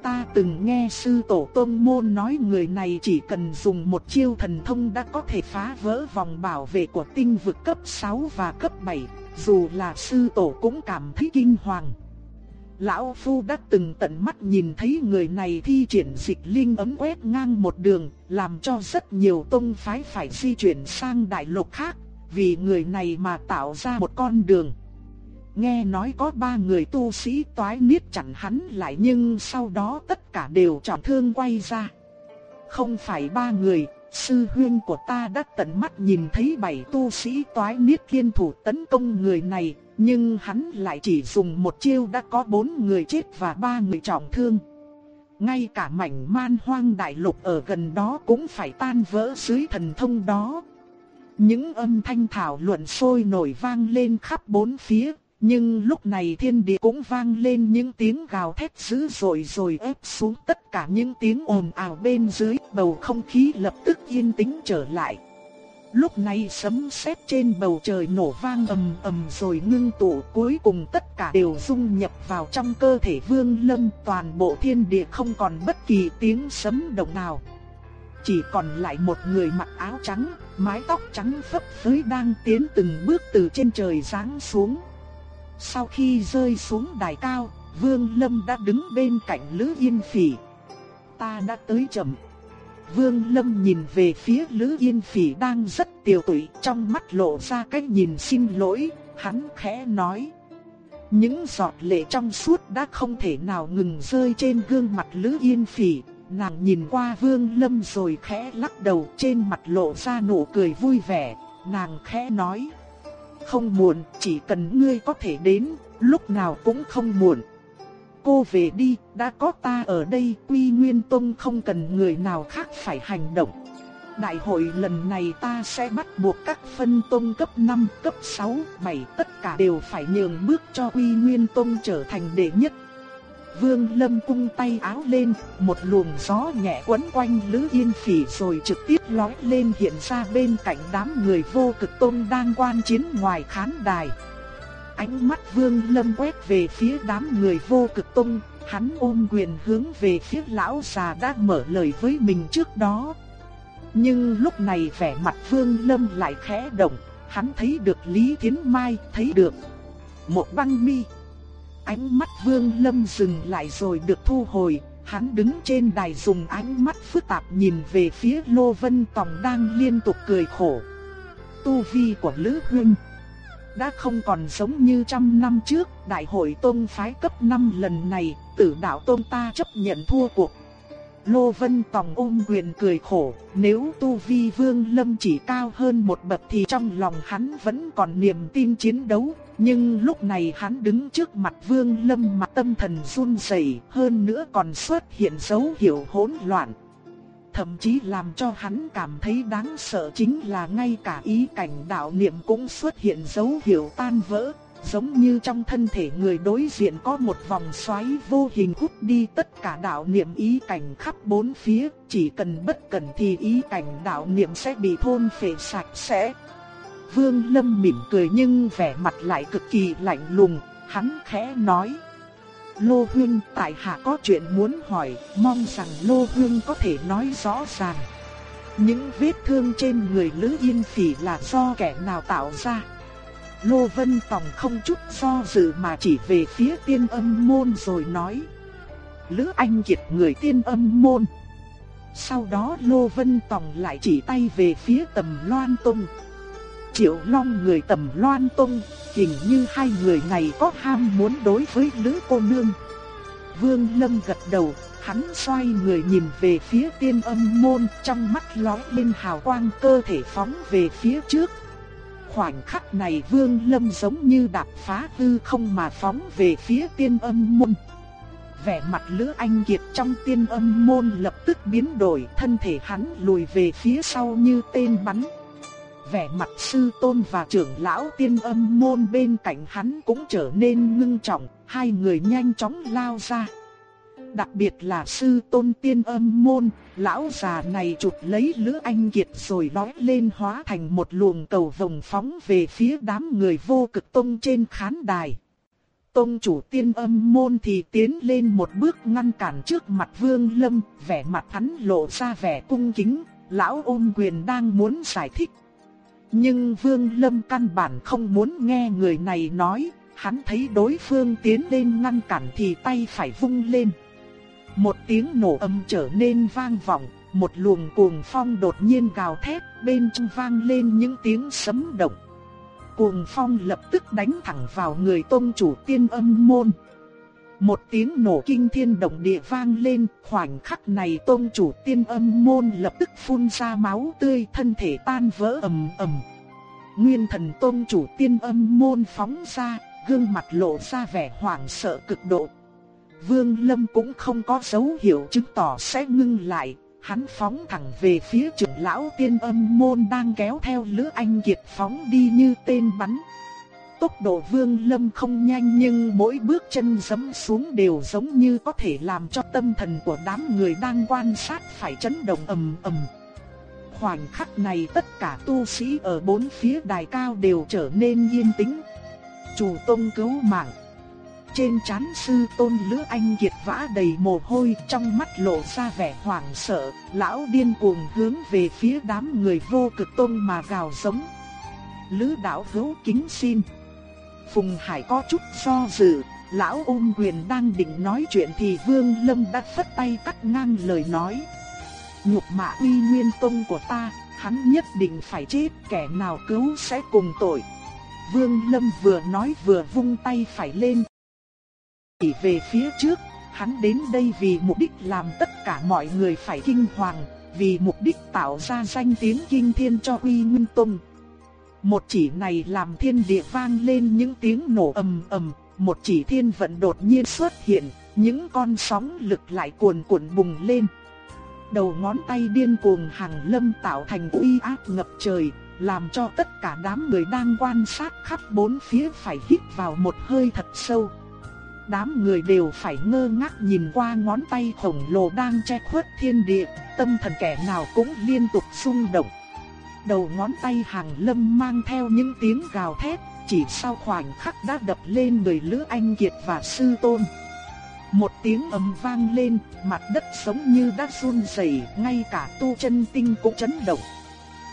A: Ta từng nghe sư tổ tôn môn nói người này chỉ cần dùng một chiêu thần thông đã có thể phá vỡ vòng bảo vệ của tinh vực cấp 6 và cấp 7, dù là sư tổ cũng cảm thấy kinh hoàng. Lão Phu đã từng tận mắt nhìn thấy người này thi triển dịch linh ấm quét ngang một đường, làm cho rất nhiều tông phái phải di chuyển sang đại lục khác, vì người này mà tạo ra một con đường. Nghe nói có ba người tu sĩ toái niết chặn hắn lại nhưng sau đó tất cả đều trọng thương quay ra. Không phải ba người, sư huyên của ta đã tận mắt nhìn thấy bảy tu sĩ toái niết kiên thủ tấn công người này, nhưng hắn lại chỉ dùng một chiêu đã có bốn người chết và ba người trọng thương. Ngay cả mảnh man hoang đại lục ở gần đó cũng phải tan vỡ dưới thần thông đó. Những âm thanh thảo luận sôi nổi vang lên khắp bốn phía, nhưng lúc này thiên địa cũng vang lên những tiếng gào thét dữ dội rồi ép xuống tất cả những tiếng ồn ào bên dưới, bầu không khí lập tức yên tĩnh trở lại. Lúc này sấm sét trên bầu trời nổ vang ầm ầm rồi ngưng tụ cuối cùng tất cả đều dung nhập vào trong cơ thể Vương Lâm toàn bộ thiên địa không còn bất kỳ tiếng sấm động nào. Chỉ còn lại một người mặc áo trắng, mái tóc trắng phấp phới đang tiến từng bước từ trên trời giáng xuống. Sau khi rơi xuống đài cao, Vương Lâm đã đứng bên cạnh Lữ Yên Phỉ. Ta đã tới chậm. Vương Lâm nhìn về phía Lữ Yên Phỉ đang rất tiều tụy, trong mắt lộ ra cái nhìn xin lỗi, hắn khẽ nói. Những giọt lệ trong suốt đã không thể nào ngừng rơi trên gương mặt Lữ Yên Phỉ, nàng nhìn qua Vương Lâm rồi khẽ lắc đầu trên mặt lộ ra nụ cười vui vẻ, nàng khẽ nói. Không muộn, chỉ cần ngươi có thể đến, lúc nào cũng không muộn cô về đi, đã có ta ở đây, Quy Nguyên Tông không cần người nào khác phải hành động. Đại hội lần này ta sẽ bắt buộc các phân tông cấp 5, cấp 6, 7 tất cả đều phải nhường bước cho Quy Nguyên Tông trở thành đệ nhất. Vương Lâm cung tay áo lên, một luồng gió nhẹ quấn quanh Lữ Yên Phỉ rồi trực tiếp lói lên hiện ra bên cạnh đám người vô cực tôn đang quan chiến ngoài khán đài. Ánh mắt Vương Lâm quét về phía đám người vô cực tôn, hắn ôm quyền hướng về phía lão già đã mở lời với mình trước đó. Nhưng lúc này vẻ mặt Vương Lâm lại khẽ động, hắn thấy được Lý Thiến Mai, thấy được một băng mi. Ánh mắt Vương Lâm dừng lại rồi được thu hồi, hắn đứng trên đài dùng ánh mắt phức tạp nhìn về phía Lô Vân Tòng đang liên tục cười khổ. Tu vi của Lữ Hương đã không còn giống như trăm năm trước, đại hội tôn phái cấp 5 lần này, tử đạo tôn ta chấp nhận thua cuộc. Lô Vân Tòng ôm quyền cười khổ, nếu tu vi vương lâm chỉ cao hơn một bậc thì trong lòng hắn vẫn còn niềm tin chiến đấu, nhưng lúc này hắn đứng trước mặt vương lâm mặt tâm thần run rẩy hơn nữa còn xuất hiện dấu hiệu hỗn loạn. Thậm chí làm cho hắn cảm thấy đáng sợ chính là ngay cả ý cảnh đạo niệm cũng xuất hiện dấu hiệu tan vỡ, giống như trong thân thể người đối diện có một vòng xoáy vô hình hút đi tất cả đạo niệm ý cảnh khắp bốn phía, chỉ cần bất cẩn thì ý cảnh đạo niệm sẽ bị thôn phệ sạch sẽ. Vương Lâm mỉm cười nhưng vẻ mặt lại cực kỳ lạnh lùng, hắn khẽ nói: Lô Huyên tại hạ có chuyện muốn hỏi, mong rằng Lô Huyên có thể nói rõ ràng. Những vết thương trên người Lữ Yên Phỉ là do kẻ nào tạo ra? Lô Vân Tòng không chút do dự mà chỉ về phía tiên âm môn rồi nói. Lữ Anh Kiệt người tiên âm môn. Sau đó Lô Vân Tòng lại chỉ tay về phía tầm loan tung. Triệu Long người tầm loan tung, hình như hai người này có ham muốn đối với Lữ cô nương. Vương Lâm gật đầu, hắn xoay người nhìn về phía tiên âm môn, trong mắt lóe lên hào quang cơ thể phóng về phía trước. Khoảnh khắc này Vương Lâm giống như đạp phá hư không mà phóng về phía tiên âm môn. Vẻ mặt Lữ Anh Kiệt trong tiên âm môn lập tức biến đổi, thân thể hắn lùi về phía sau như tên bắn vẻ mặt sư tôn và trưởng lão tiên âm môn bên cạnh hắn cũng trở nên ngưng trọng, hai người nhanh chóng lao ra. Đặc biệt là sư tôn tiên âm môn, lão già này chụp lấy Lữ Anh Kiệt rồi lói lên hóa thành một luồng cầu vồng phóng về phía đám người vô cực tông trên khán đài. Tông chủ tiên âm môn thì tiến lên một bước ngăn cản trước mặt vương lâm, vẻ mặt hắn lộ ra vẻ cung kính, lão ôm quyền đang muốn giải thích nhưng Vương Lâm căn bản không muốn nghe người này nói, hắn thấy đối phương tiến lên ngăn cản thì tay phải vung lên. Một tiếng nổ âm trở nên vang vọng, một luồng cuồng phong đột nhiên gào thét, bên trong vang lên những tiếng sấm động. Cuồng phong lập tức đánh thẳng vào người tôn chủ tiên âm môn. Một tiếng nổ kinh thiên động địa vang lên, khoảnh khắc này tôn chủ tiên âm môn lập tức phun ra máu tươi thân thể tan vỡ ầm ầm. Nguyên thần tôn chủ tiên âm môn phóng ra, gương mặt lộ ra vẻ hoảng sợ cực độ. Vương Lâm cũng không có dấu hiệu chứng tỏ sẽ ngưng lại, hắn phóng thẳng về phía trưởng lão tiên âm môn đang kéo theo Lữ Anh Kiệt phóng đi như tên bắn tốc độ Vương Lâm không nhanh nhưng mỗi bước chân giẫm xuống đều giống như có thể làm cho tâm thần của đám người đang quan sát phải chấn động ầm ầm. khoảnh khắc này tất cả tu sĩ ở bốn phía đài cao đều trở nên yên tĩnh. Chủ tông cứu mạng. Trên trán sư tôn Lữ Anh Kiệt vã đầy mồ hôi trong mắt lộ ra vẻ hoảng sợ, lão điên cuồng hướng về phía đám người vô cực tôn mà gào giống. Lữ đạo hữu kính xin. Phùng Hải có chút do dự, lão ôm quyền đang định nói chuyện thì Vương Lâm đã phất tay cắt ngang lời nói. Nhục mạ uy nguyên tông của ta, hắn nhất định phải chết, kẻ nào cứu sẽ cùng tội. Vương Lâm vừa nói vừa vung tay phải lên. Chỉ về phía trước, hắn đến đây vì mục đích làm tất cả mọi người phải kinh hoàng, vì mục đích tạo ra danh tiếng kinh thiên cho uy nguyên tông. Một chỉ này làm thiên địa vang lên những tiếng nổ ầm ầm, một chỉ thiên vận đột nhiên xuất hiện, những con sóng lực lại cuồn cuộn bùng lên. Đầu ngón tay điên cuồng hàng lâm tạo thành uy áp ngập trời, làm cho tất cả đám người đang quan sát khắp bốn phía phải hít vào một hơi thật sâu. Đám người đều phải ngơ ngác nhìn qua ngón tay khổng lồ đang che khuất thiên địa, tâm thần kẻ nào cũng liên tục rung động. Đầu ngón tay hàng lâm mang theo những tiếng gào thét, chỉ sau khoảnh khắc đã đập lên người Lữ Anh Kiệt và Sư Tôn. Một tiếng ầm vang lên, mặt đất giống như đã run rẩy, ngay cả tu chân tinh cũng chấn động.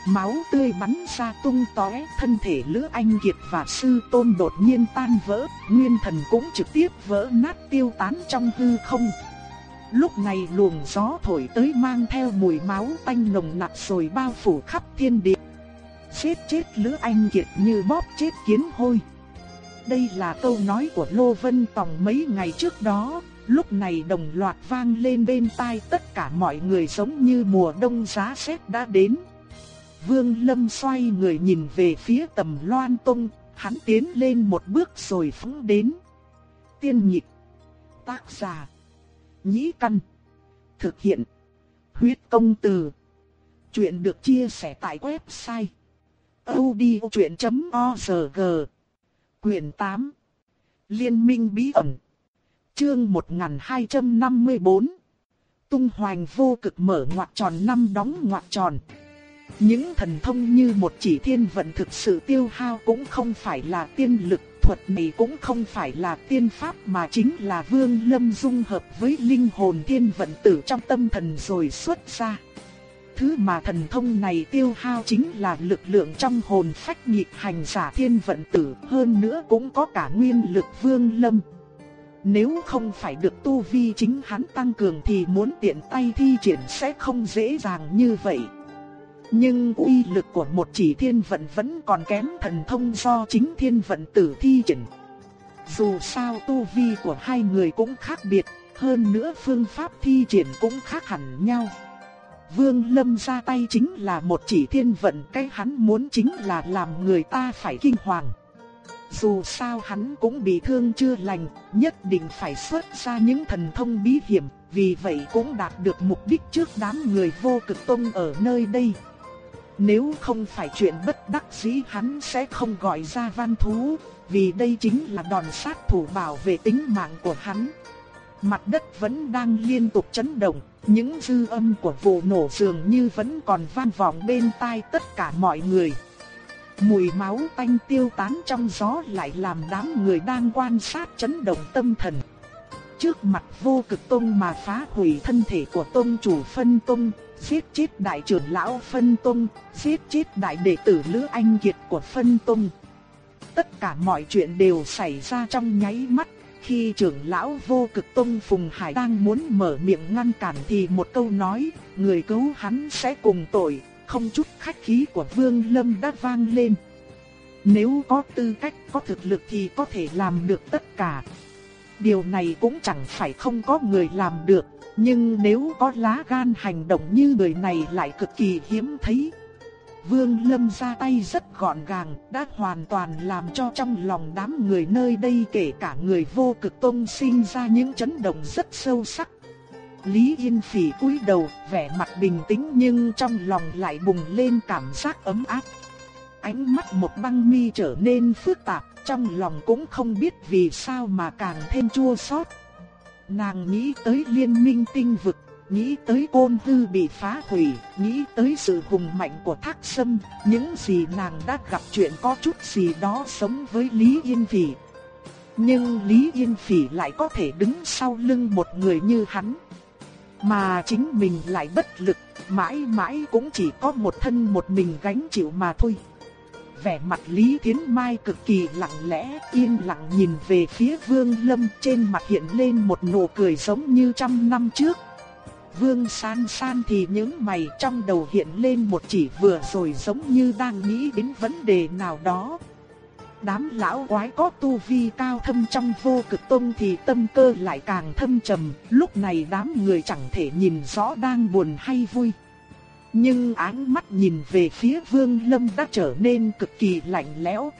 A: Máu tươi bắn ra tung tóe, thân thể Lữ Anh Kiệt và Sư Tôn đột nhiên tan vỡ, nguyên thần cũng trực tiếp vỡ nát tiêu tán trong hư không. Lúc này luồng gió thổi tới mang theo mùi máu tanh nồng nặc rồi bao phủ khắp thiên địa. Giết chết Lữ Anh Kiệt như bóp chết kiến hôi. Đây là câu nói của Lô Vân Tòng mấy ngày trước đó, lúc này đồng loạt vang lên bên tai tất cả mọi người giống như mùa đông giá rét đã đến. Vương Lâm xoay người nhìn về phía tầm loan tông, hắn tiến lên một bước rồi phóng đến. Tiên nhịp, tác giả, nhĩ căn, thực hiện, huyết công từ. Chuyện được chia sẻ tại website. audiochuyện.org Quyền 8 Liên minh bí ẩn. Chương 1254 Tung hoành vô cực mở ngoặc tròn năm đóng ngoặc tròn. Những thần thông như một chỉ thiên vận thực sự tiêu hao cũng không phải là tiên lực. Thuật này cũng không phải là tiên pháp mà chính là vương lâm dung hợp với linh hồn thiên vận tử trong tâm thần rồi xuất ra Thứ mà thần thông này tiêu hao chính là lực lượng trong hồn phách nhịp hành giả thiên vận tử, hơn nữa cũng có cả nguyên lực vương lâm. Nếu không phải được tu vi chính hắn tăng cường thì muốn tiện tay thi triển sẽ không dễ dàng như vậy. Nhưng uy lực của một chỉ thiên vận vẫn còn kém thần thông do chính thiên vận tử thi triển. Dù sao tu vi của hai người cũng khác biệt, hơn nữa phương pháp thi triển cũng khác hẳn nhau. Vương Lâm ra tay chính là một chỉ thiên vận cái hắn muốn chính là làm người ta phải kinh hoàng. Dù sao hắn cũng bị thương chưa lành, nhất định phải xuất ra những thần thông bí hiểm, vì vậy cũng đạt được mục đích trước đám người vô cực tông ở nơi đây. Nếu không phải chuyện bất đắc dĩ hắn sẽ không gọi ra văn thú, vì đây chính là đòn sát thủ bảo vệ tính mạng của hắn. Mặt đất vẫn đang liên tục chấn động, những dư âm của vụ nổ dường như vẫn còn vang vọng bên tai tất cả mọi người. Mùi máu tanh tiêu tán trong gió lại làm đám người đang quan sát chấn động tâm thần. Trước mặt vô cực tông mà phá hủy thân thể của tông chủ phân tông, giết chết đại trưởng lão phân tông, giết chết đại đệ tử Lữ Anh Kiệt của phân tông. Tất cả mọi chuyện đều xảy ra trong nháy mắt khi trưởng lão vô cực tông Phùng Hải đang muốn mở miệng ngăn cản thì một câu nói, người cứu hắn sẽ cùng tội, không chút khách khí của Vương Lâm đã vang lên. Nếu có tư cách, có thực lực thì có thể làm được tất cả. Điều này cũng chẳng phải không có người làm được, nhưng nếu có lá gan hành động như người này lại cực kỳ hiếm thấy. Vương Lâm ra tay rất gọn gàng, đã hoàn toàn làm cho trong lòng đám người nơi đây kể cả người vô cực tông sinh ra những chấn động rất sâu sắc. Lý Yên Phỉ cúi đầu, vẻ mặt bình tĩnh nhưng trong lòng lại bùng lên cảm giác ấm áp. Ánh mắt một băng mi trở nên phức tạp, trong lòng cũng không biết vì sao mà càng thêm chua xót. Nàng nghĩ tới liên minh tinh vực, nghĩ tới côn tư bị phá hủy, nghĩ tới sự hùng mạnh của thác sâm, những gì nàng đã gặp chuyện có chút gì đó sống với Lý Yên Phỉ. Nhưng Lý Yên Phỉ lại có thể đứng sau lưng một người như hắn. Mà chính mình lại bất lực, mãi mãi cũng chỉ có một thân một mình gánh chịu mà thôi. Vẻ mặt Lý Thiến Mai cực kỳ lặng lẽ, yên lặng nhìn về phía Vương Lâm trên mặt hiện lên một nụ cười giống như trăm năm trước. Vương San San thì những mày trong đầu hiện lên một chỉ vừa rồi giống như đang nghĩ đến vấn đề nào đó. Đám lão quái có tu vi cao thâm trong vô cực tông thì tâm cơ lại càng thâm trầm, lúc này đám người chẳng thể nhìn rõ đang buồn hay vui. Nhưng ánh mắt nhìn về phía Vương Lâm đã trở nên cực kỳ lạnh lẽo.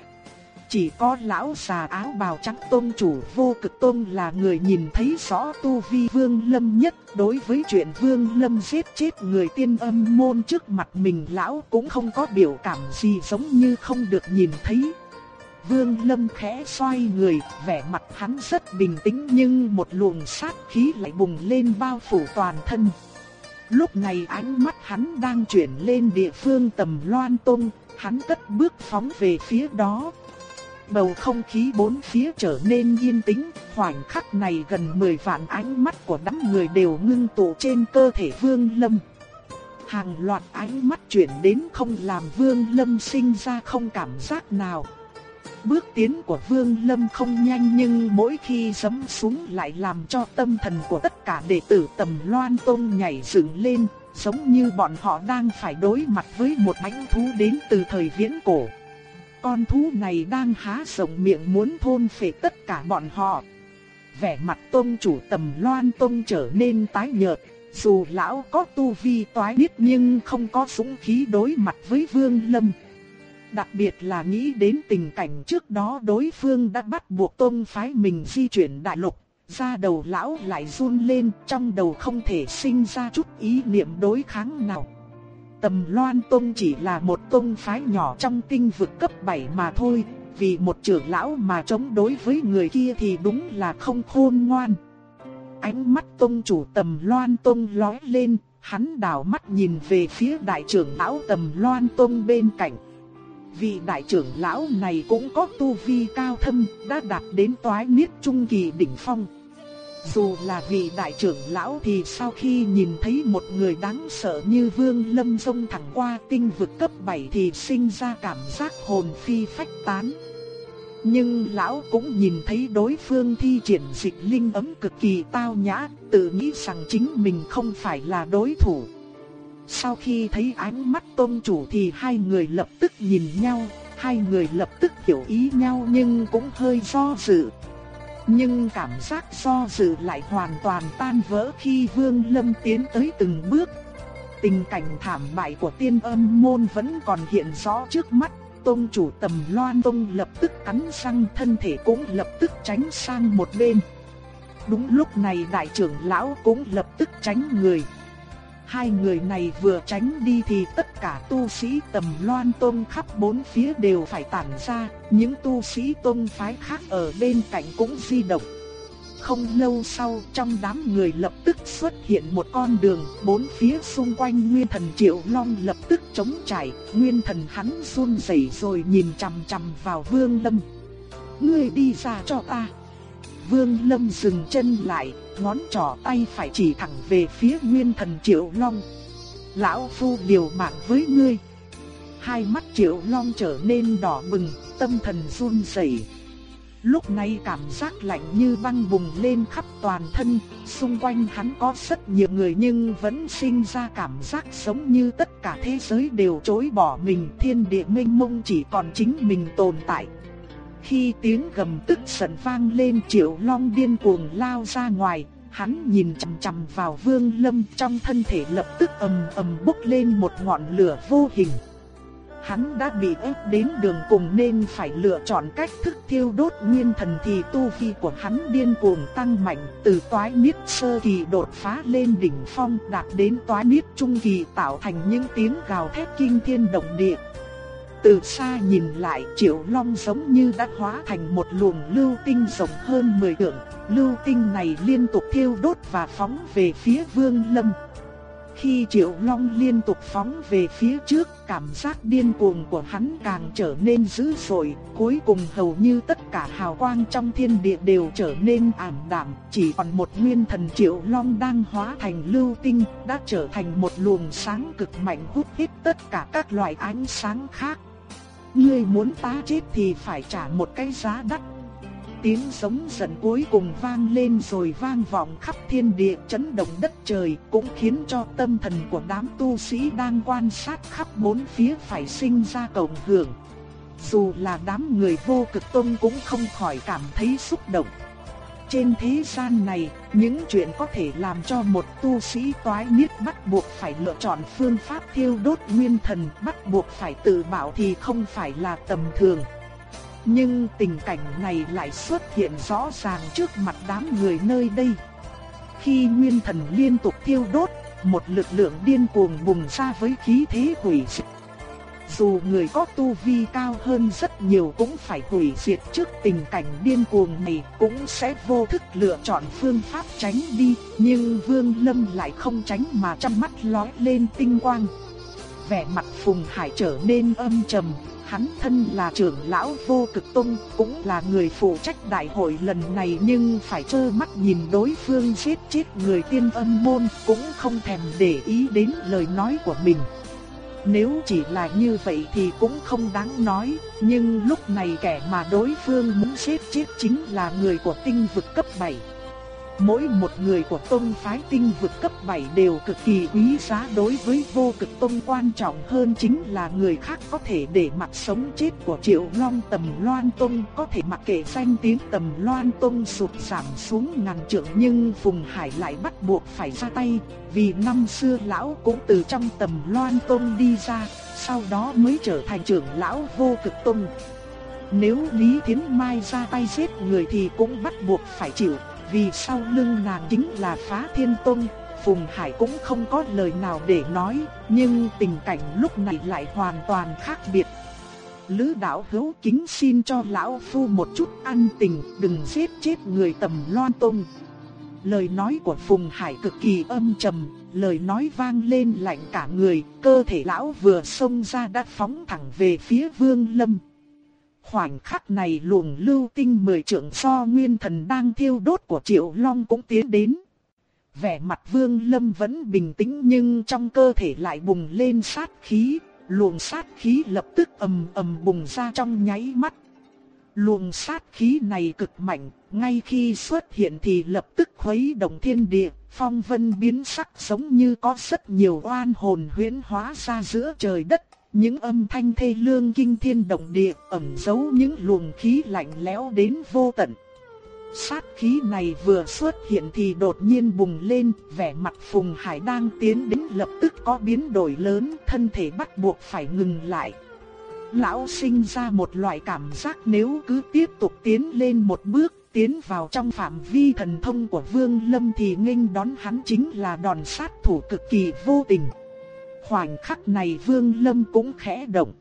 A: Chỉ có lão già áo bào trắng tôn chủ vô cực tôn là người nhìn thấy rõ tu vi Vương Lâm nhất. Đối với chuyện Vương Lâm giết chết người tiên âm môn trước mặt mình lão cũng không có biểu cảm gì giống như không được nhìn thấy. Vương Lâm khẽ xoay người, vẻ mặt hắn rất bình tĩnh nhưng một luồng sát khí lại bùng lên bao phủ toàn thân. Lúc này ánh mắt hắn đang chuyển lên địa phương tầm loan tung, hắn cất bước phóng về phía đó. Bầu không khí bốn phía trở nên yên tĩnh, khoảnh khắc này gần 10 vạn ánh mắt của đám người đều ngưng tụ trên cơ thể Vương Lâm. Hàng loạt ánh mắt chuyển đến không làm Vương Lâm sinh ra không cảm giác nào. Bước tiến của Vương Lâm không nhanh nhưng mỗi khi giẫm xuống lại làm cho tâm thần của tất cả đệ tử tầm loan tông nhảy dựng lên, giống như bọn họ đang phải đối mặt với một mãnh thú đến từ thời viễn cổ. Con thú này đang há rộng miệng muốn thôn phệ tất cả bọn họ. Vẻ mặt tông chủ tầm loan tông trở nên tái nhợt, dù lão có tu vi toái biết nhưng không có súng khí đối mặt với Vương Lâm. Đặc biệt là nghĩ đến tình cảnh trước đó đối phương đã bắt buộc tôn phái mình di chuyển đại lục, ra đầu lão lại run lên trong đầu không thể sinh ra chút ý niệm đối kháng nào. Tầm Loan Tông chỉ là một tông phái nhỏ trong tinh vực cấp 7 mà thôi, vì một trưởng lão mà chống đối với người kia thì đúng là không khôn ngoan. Ánh mắt tông chủ tầm Loan Tông lóe lên, hắn đảo mắt nhìn về phía đại trưởng lão tầm Loan Tông bên cạnh vị đại trưởng lão này cũng có tu vi cao thâm, đã đạt đến toái niết trung kỳ đỉnh phong. Dù là vị đại trưởng lão thì sau khi nhìn thấy một người đáng sợ như Vương Lâm xông thẳng qua tinh vực cấp 7 thì sinh ra cảm giác hồn phi phách tán. Nhưng lão cũng nhìn thấy đối phương thi triển dịch linh ấm cực kỳ tao nhã, tự nghĩ rằng chính mình không phải là đối thủ. Sau khi thấy ánh mắt tôn chủ thì hai người lập tức nhìn nhau, hai người lập tức hiểu ý nhau nhưng cũng hơi do dự. Nhưng cảm giác do dự lại hoàn toàn tan vỡ khi Vương Lâm tiến tới từng bước. Tình cảnh thảm bại của tiên âm môn vẫn còn hiện rõ trước mắt, tôn chủ tầm loan tôn lập tức cắn răng thân thể cũng lập tức tránh sang một bên. Đúng lúc này đại trưởng lão cũng lập tức tránh người. Hai người này vừa tránh đi thì tất cả tu sĩ tầm loan tôn khắp bốn phía đều phải tản ra, những tu sĩ tôn phái khác ở bên cạnh cũng di động. Không lâu sau trong đám người lập tức xuất hiện một con đường, bốn phía xung quanh Nguyên Thần Triệu Long lập tức chống trải, Nguyên Thần hắn run rẩy rồi nhìn chằm chằm vào Vương Lâm. Ngươi đi ra cho ta. Vương Lâm dừng chân lại, ngón trỏ tay phải chỉ thẳng về phía Nguyên Thần Triệu Long. Lão Phu liều mạng với ngươi. Hai mắt Triệu Long trở nên đỏ bừng, tâm thần run rẩy. Lúc này cảm giác lạnh như băng bùng lên khắp toàn thân, xung quanh hắn có rất nhiều người nhưng vẫn sinh ra cảm giác giống như tất cả thế giới đều chối bỏ mình, thiên địa mênh mông chỉ còn chính mình tồn tại. Khi tiếng gầm tức giận vang lên Triệu Long điên cuồng lao ra ngoài, hắn nhìn chằm chằm vào Vương Lâm trong thân thể lập tức ầm ầm bốc lên một ngọn lửa vô hình. Hắn đã bị ép đến đường cùng nên phải lựa chọn cách thức thiêu đốt nguyên thần thì tu vi của hắn điên cuồng tăng mạnh từ toái niết sơ kỳ đột phá lên đỉnh phong đạt đến toái niết trung kỳ tạo thành những tiếng gào thét kinh thiên động địa. Từ xa nhìn lại Triệu Long giống như đã hóa thành một luồng lưu tinh rộng hơn 10 trượng. Lưu tinh này liên tục thiêu đốt và phóng về phía Vương Lâm. Khi Triệu Long liên tục phóng về phía trước, cảm giác điên cuồng của hắn càng trở nên dữ dội, cuối cùng hầu như tất cả hào quang trong thiên địa đều trở nên ảm đạm, chỉ còn một nguyên thần Triệu Long đang hóa thành lưu tinh, đã trở thành một luồng sáng cực mạnh hút hết tất cả các loại ánh sáng khác. Ngươi muốn ta chết thì phải trả một cái giá đắt tiếng sống giận cuối cùng vang lên rồi vang vọng khắp thiên địa chấn động đất trời, cũng khiến cho tâm thần của đám tu sĩ đang quan sát khắp bốn phía phải sinh ra cộng hưởng. Dù là đám người vô cực tông cũng không khỏi cảm thấy xúc động. Trên thế gian này, những chuyện có thể làm cho một tu sĩ toái niết bắt buộc phải lựa chọn phương pháp thiêu đốt nguyên thần bắt buộc phải tự bảo thì không phải là tầm thường. Nhưng tình cảnh này lại xuất hiện rõ ràng trước mặt đám người nơi đây. Khi nguyên thần liên tục thiêu đốt, một lực lượng điên cuồng bùng ra với khí thế hủy diệt. Dù người có tu vi cao hơn rất nhiều cũng phải hủy diệt trước tình cảnh điên cuồng này cũng sẽ vô thức lựa chọn phương pháp tránh đi, nhưng Vương Lâm lại không tránh mà trong mắt lóe lên tinh quang. Vẻ mặt Phùng Hải trở nên âm trầm, Hắn thân là trưởng lão vô cực tông, cũng là người phụ trách đại hội lần này nhưng phải trơ mắt nhìn đối phương giết chết người tiên âm môn, cũng không thèm để ý đến lời nói của mình. Nếu chỉ là như vậy thì cũng không đáng nói, nhưng lúc này kẻ mà đối phương muốn giết chết chính là người của tinh vực cấp 7. Mỗi một người của tông phái tinh vực cấp 7 đều cực kỳ quý giá đối với vô cực tông quan trọng hơn chính là người khác có thể để mặc sống chết của triệu long tầm loan tông, có thể mặc kệ danh tiếng tầm loan tông sụt giảm xuống ngàn trượng nhưng Phùng Hải lại bắt buộc phải ra tay, vì năm xưa lão cũng từ trong tầm loan tông đi ra, sau đó mới trở thành trưởng lão vô cực tông. Nếu Lý Thiến Mai ra tay giết người thì cũng bắt buộc phải chịu vì sau lưng nàng chính là phá thiên tôn, Phùng Hải cũng không có lời nào để nói, nhưng tình cảnh lúc này lại hoàn toàn khác biệt. Lữ đạo hữu kính xin cho lão phu một chút an tình, đừng giết chết người tầm loan tôn. Lời nói của Phùng Hải cực kỳ âm trầm, lời nói vang lên lạnh cả người, cơ thể lão vừa xông ra đã phóng thẳng về phía Vương Lâm. Khoảnh khắc này luồng lưu tinh mười trưởng so nguyên thần đang thiêu đốt của Triệu Long cũng tiến đến. Vẻ mặt Vương Lâm vẫn bình tĩnh nhưng trong cơ thể lại bùng lên sát khí, luồng sát khí lập tức ầm ầm bùng ra trong nháy mắt. Luồng sát khí này cực mạnh, ngay khi xuất hiện thì lập tức khuấy động thiên địa, phong vân biến sắc giống như có rất nhiều oan hồn huyễn hóa ra giữa trời đất những âm thanh thê lương kinh thiên động địa ẩn giấu những luồng khí lạnh lẽo đến vô tận. Sát khí này vừa xuất hiện thì đột nhiên bùng lên, vẻ mặt Phùng Hải đang tiến đến lập tức có biến đổi lớn, thân thể bắt buộc phải ngừng lại. Lão sinh ra một loại cảm giác nếu cứ tiếp tục tiến lên một bước, tiến vào trong phạm vi thần thông của Vương Lâm thì nghênh đón hắn chính là đòn sát thủ cực kỳ vô tình. Khoảnh khắc này Vương Lâm cũng khẽ động.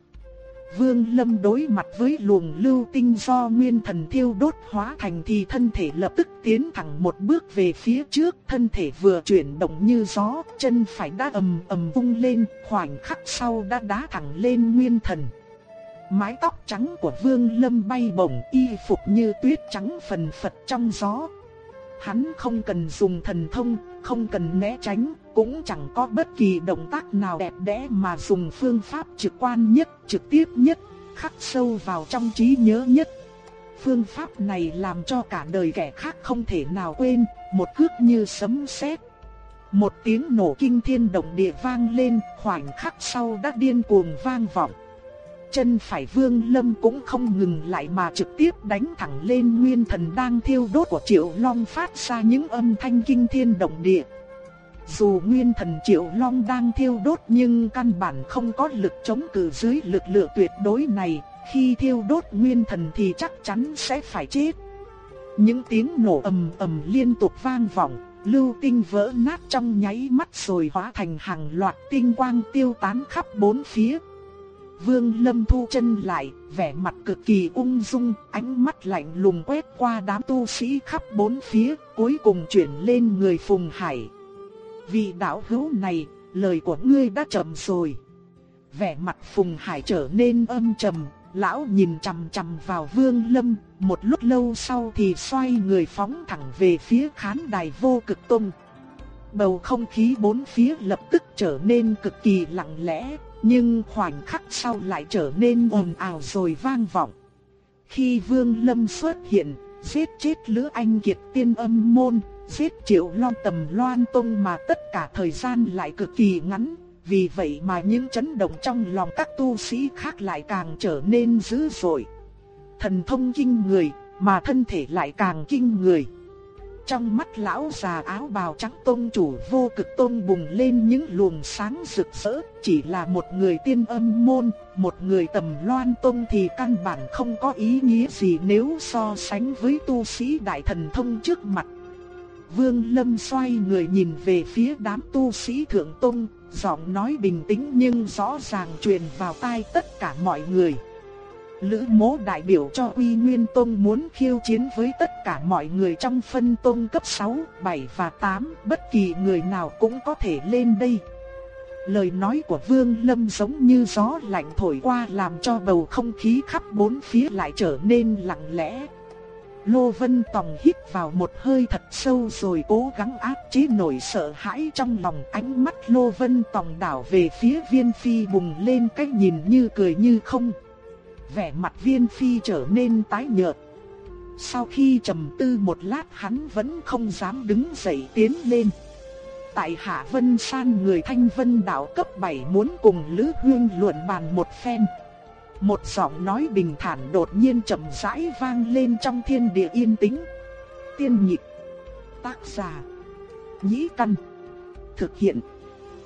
A: Vương Lâm đối mặt với luồng lưu tinh do nguyên thần thiêu đốt hóa thành thì thân thể lập tức tiến thẳng một bước về phía trước, thân thể vừa chuyển động như gió, chân phải đã ầm ầm vung lên, khoảnh khắc sau đã đá thẳng lên nguyên thần. Mái tóc trắng của Vương Lâm bay bổng, y phục như tuyết trắng phần phật trong gió. Hắn không cần dùng thần thông, không cần né tránh, cũng chẳng có bất kỳ động tác nào đẹp đẽ mà dùng phương pháp trực quan nhất, trực tiếp nhất, khắc sâu vào trong trí nhớ nhất. Phương pháp này làm cho cả đời kẻ khác không thể nào quên, một cước như sấm sét. Một tiếng nổ kinh thiên động địa vang lên, khoảnh khắc sau đã điên cuồng vang vọng. Chân phải Vương Lâm cũng không ngừng lại mà trực tiếp đánh thẳng lên nguyên thần đang thiêu đốt của Triệu Long phát ra những âm thanh kinh thiên động địa. Dù nguyên thần Triệu Long đang thiêu đốt nhưng căn bản không có lực chống cự dưới lực lượng tuyệt đối này, khi thiêu đốt nguyên thần thì chắc chắn sẽ phải chết. Những tiếng nổ ầm ầm liên tục vang vọng, lưu tinh vỡ nát trong nháy mắt rồi hóa thành hàng loạt tinh quang tiêu tán khắp bốn phía. Vương Lâm thu chân lại, vẻ mặt cực kỳ ung dung, ánh mắt lạnh lùng quét qua đám tu sĩ khắp bốn phía, cuối cùng chuyển lên người Phùng Hải. Vì đạo hữu này, lời của ngươi đã chậm rồi. Vẻ mặt Phùng Hải trở nên âm trầm, lão nhìn chằm chằm vào Vương Lâm, một lúc lâu sau thì xoay người phóng thẳng về phía khán đài vô cực tông. Bầu không khí bốn phía lập tức trở nên cực kỳ lặng lẽ, nhưng khoảnh khắc sau lại trở nên ồn ào rồi vang vọng. Khi Vương Lâm xuất hiện, giết chết Lữ Anh Kiệt tiên âm môn, giết Triệu Long tầm loan tông mà tất cả thời gian lại cực kỳ ngắn. Vì vậy mà những chấn động trong lòng các tu sĩ khác lại càng trở nên dữ dội. Thần thông kinh người, mà thân thể lại càng kinh người. Trong mắt lão già áo bào trắng tôn chủ vô cực tôn bùng lên những luồng sáng rực rỡ, chỉ là một người tiên âm môn, một người tầm loan tôn thì căn bản không có ý nghĩa gì nếu so sánh với tu sĩ đại thần thông trước mặt. Vương Lâm xoay người nhìn về phía đám tu sĩ thượng tôn, giọng nói bình tĩnh nhưng rõ ràng truyền vào tai tất cả mọi người. Lữ mố đại biểu cho Uy Nguyên Tông muốn khiêu chiến với tất cả mọi người trong phân tông cấp 6, 7 và 8, bất kỳ người nào cũng có thể lên đây. Lời nói của Vương Lâm giống như gió lạnh thổi qua làm cho bầu không khí khắp bốn phía lại trở nên lặng lẽ. Lô Vân Tòng hít vào một hơi thật sâu rồi cố gắng áp chế nỗi sợ hãi trong lòng ánh mắt Lô Vân Tòng đảo về phía viên phi bùng lên cách nhìn như cười như không vẻ mặt viên phi trở nên tái nhợt. Sau khi trầm tư một lát hắn vẫn không dám đứng dậy tiến lên. Tại Hạ Vân San người thanh vân đạo cấp 7 muốn cùng Lữ Hương luận bàn một phen. Một giọng nói bình thản đột nhiên chậm rãi vang lên trong thiên địa yên tĩnh. Tiên nhịp. Tác giả. Nhĩ căn. Thực hiện.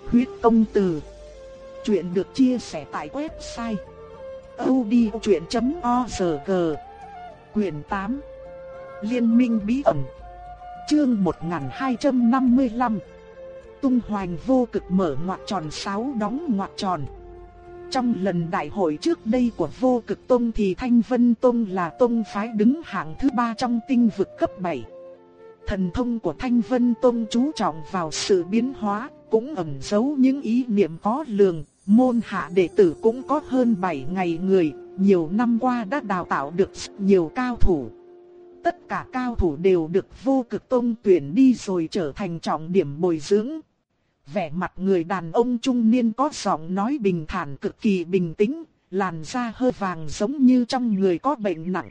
A: Huyết công từ. Chuyện được chia sẻ tại website audiochuyện.org Quyền 8 Liên minh bí ẩn Chương 1255 Tung hoành vô cực mở ngoặc tròn 6 đóng ngoặc tròn. Trong lần đại hội trước đây của vô cực tông thì Thanh Vân Tông là tông phái đứng hạng thứ ba trong tinh vực cấp 7 Thần thông của Thanh Vân Tông chú trọng vào sự biến hóa, cũng ẩn giấu những ý niệm khó lường, Môn hạ đệ tử cũng có hơn 7 ngày người, nhiều năm qua đã đào tạo được nhiều cao thủ. Tất cả cao thủ đều được vô cực tông tuyển đi rồi trở thành trọng điểm bồi dưỡng. Vẻ mặt người đàn ông trung niên có giọng nói bình thản cực kỳ bình tĩnh, làn da hơi vàng giống như trong người có bệnh nặng.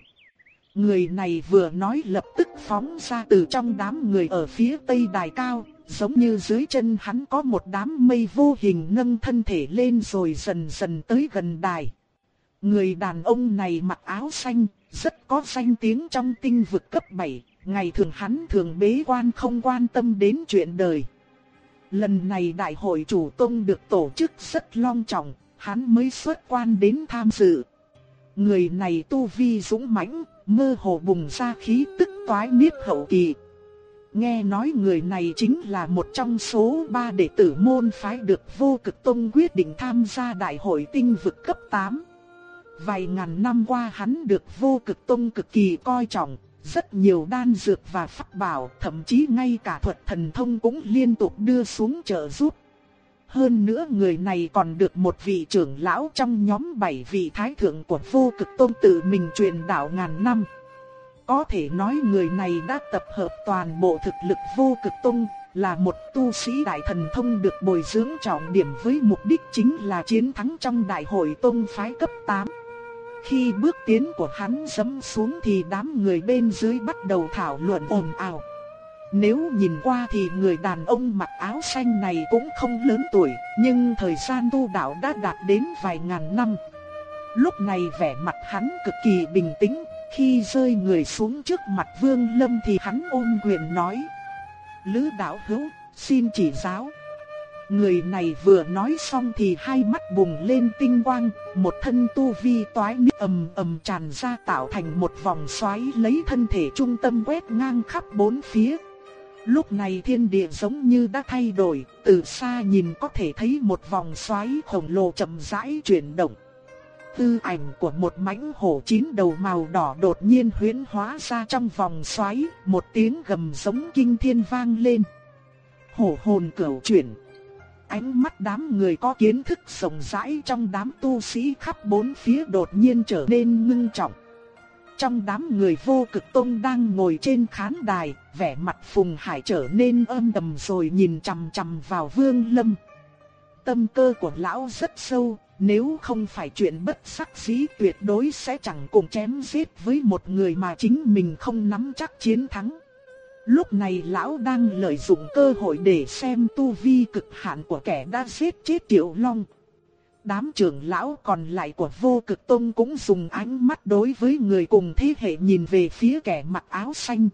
A: Người này vừa nói lập tức phóng ra từ trong đám người ở phía tây đài cao, giống như dưới chân hắn có một đám mây vô hình nâng thân thể lên rồi dần dần tới gần đài. Người đàn ông này mặc áo xanh, rất có danh tiếng trong tinh vực cấp 7, ngày thường hắn thường bế quan không quan tâm đến chuyện đời. Lần này đại hội chủ tông được tổ chức rất long trọng, hắn mới xuất quan đến tham dự. Người này tu vi dũng mãnh, mơ hồ bùng ra khí tức toái niết hậu kỳ. Nghe nói người này chính là một trong số ba đệ tử môn phái được vô cực tông quyết định tham gia đại hội tinh vực cấp 8. Vài ngàn năm qua hắn được vô cực tông cực kỳ coi trọng, rất nhiều đan dược và pháp bảo, thậm chí ngay cả thuật thần thông cũng liên tục đưa xuống trợ giúp. Hơn nữa người này còn được một vị trưởng lão trong nhóm bảy vị thái thượng của vô cực tông tự mình truyền đạo ngàn năm. Có thể nói người này đã tập hợp toàn bộ thực lực vô cực tông, là một tu sĩ đại thần thông được bồi dưỡng trọng điểm với mục đích chính là chiến thắng trong đại hội tông phái cấp 8. Khi bước tiến của hắn dấm xuống thì đám người bên dưới bắt đầu thảo luận ồn ào. Nếu nhìn qua thì người đàn ông mặc áo xanh này cũng không lớn tuổi, nhưng thời gian tu đạo đã đạt đến vài ngàn năm. Lúc này vẻ mặt hắn cực kỳ bình tĩnh, khi rơi người xuống trước mặt Vương Lâm thì hắn ôm quyền nói. Lữ đạo hữu, xin chỉ giáo. Người này vừa nói xong thì hai mắt bùng lên tinh quang, một thân tu vi toái nít ầm ầm tràn ra tạo thành một vòng xoáy lấy thân thể trung tâm quét ngang khắp bốn phía. Lúc này thiên địa giống như đã thay đổi, từ xa nhìn có thể thấy một vòng xoáy khổng lồ chậm rãi chuyển động. Tư ảnh của một mãnh hổ chín đầu màu đỏ đột nhiên huyễn hóa ra trong vòng xoáy, một tiếng gầm giống kinh thiên vang lên. Hổ hồn cửu chuyển. ánh mắt đám người có kiến thức rộng rãi trong đám tu sĩ khắp bốn phía đột nhiên trở nên ngưng trọng. Trong đám người vô cực tông đang ngồi trên khán đài, vẻ mặt Phùng Hải trở nên âm đầm rồi nhìn chằm chằm vào Vương Lâm. Tâm cơ của lão rất sâu, nếu không phải chuyện bất sắc dĩ tuyệt đối sẽ chẳng cùng chém giết với một người mà chính mình không nắm chắc chiến thắng. Lúc này lão đang lợi dụng cơ hội để xem tu vi cực hạn của kẻ đã giết chết Tiểu Long. Đám trưởng lão còn lại của vô cực tông cũng dùng ánh mắt đối với người cùng thế hệ nhìn về phía kẻ mặc áo xanh.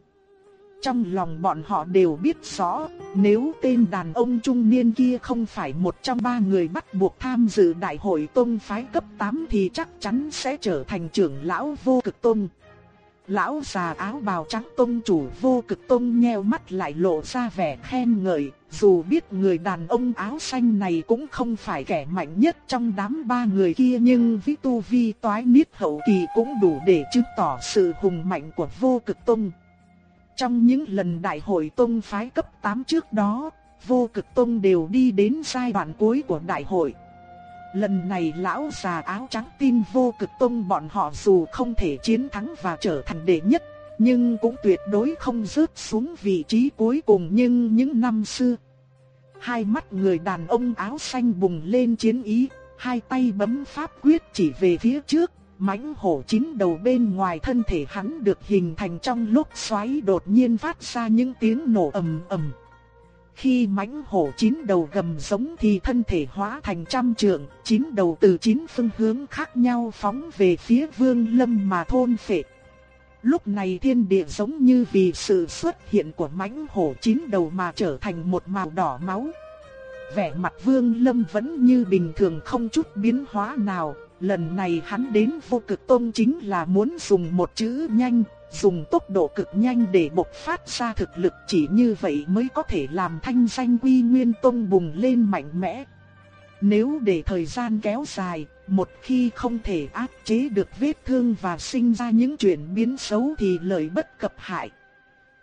A: Trong lòng bọn họ đều biết rõ, nếu tên đàn ông trung niên kia không phải một trong ba người bắt buộc tham dự đại hội tông phái cấp 8 thì chắc chắn sẽ trở thành trưởng lão vô cực tông. Lão già áo bào trắng tông chủ vô cực tông nheo mắt lại lộ ra vẻ khen ngợi, dù biết người đàn ông áo xanh này cũng không phải kẻ mạnh nhất trong đám ba người kia nhưng vĩ tu vi toái niết hậu kỳ cũng đủ để chứng tỏ sự hùng mạnh của vô cực tông. Trong những lần đại hội tông phái cấp 8 trước đó, vô cực tông đều đi đến giai đoạn cuối của đại hội. Lần này lão già áo trắng tin vô cực tông bọn họ dù không thể chiến thắng và trở thành đệ nhất, nhưng cũng tuyệt đối không rớt xuống vị trí cuối cùng nhưng những năm xưa. Hai mắt người đàn ông áo xanh bùng lên chiến ý, hai tay bấm pháp quyết chỉ về phía trước, mãnh hổ chín đầu bên ngoài thân thể hắn được hình thành trong lúc xoáy đột nhiên phát ra những tiếng nổ ầm ầm. Khi mãnh hổ chín đầu gầm giống thì thân thể hóa thành trăm trượng, chín đầu từ chín phương hướng khác nhau phóng về phía vương lâm mà thôn phệ. Lúc này thiên địa giống như vì sự xuất hiện của mãnh hổ chín đầu mà trở thành một màu đỏ máu. Vẻ mặt vương lâm vẫn như bình thường không chút biến hóa nào, lần này hắn đến vô cực tôn chính là muốn dùng một chữ nhanh, dùng tốc độ cực nhanh để bộc phát ra thực lực chỉ như vậy mới có thể làm thanh danh quy nguyên tôn bùng lên mạnh mẽ. Nếu để thời gian kéo dài, một khi không thể áp chế được vết thương và sinh ra những chuyển biến xấu thì lợi bất cập hại.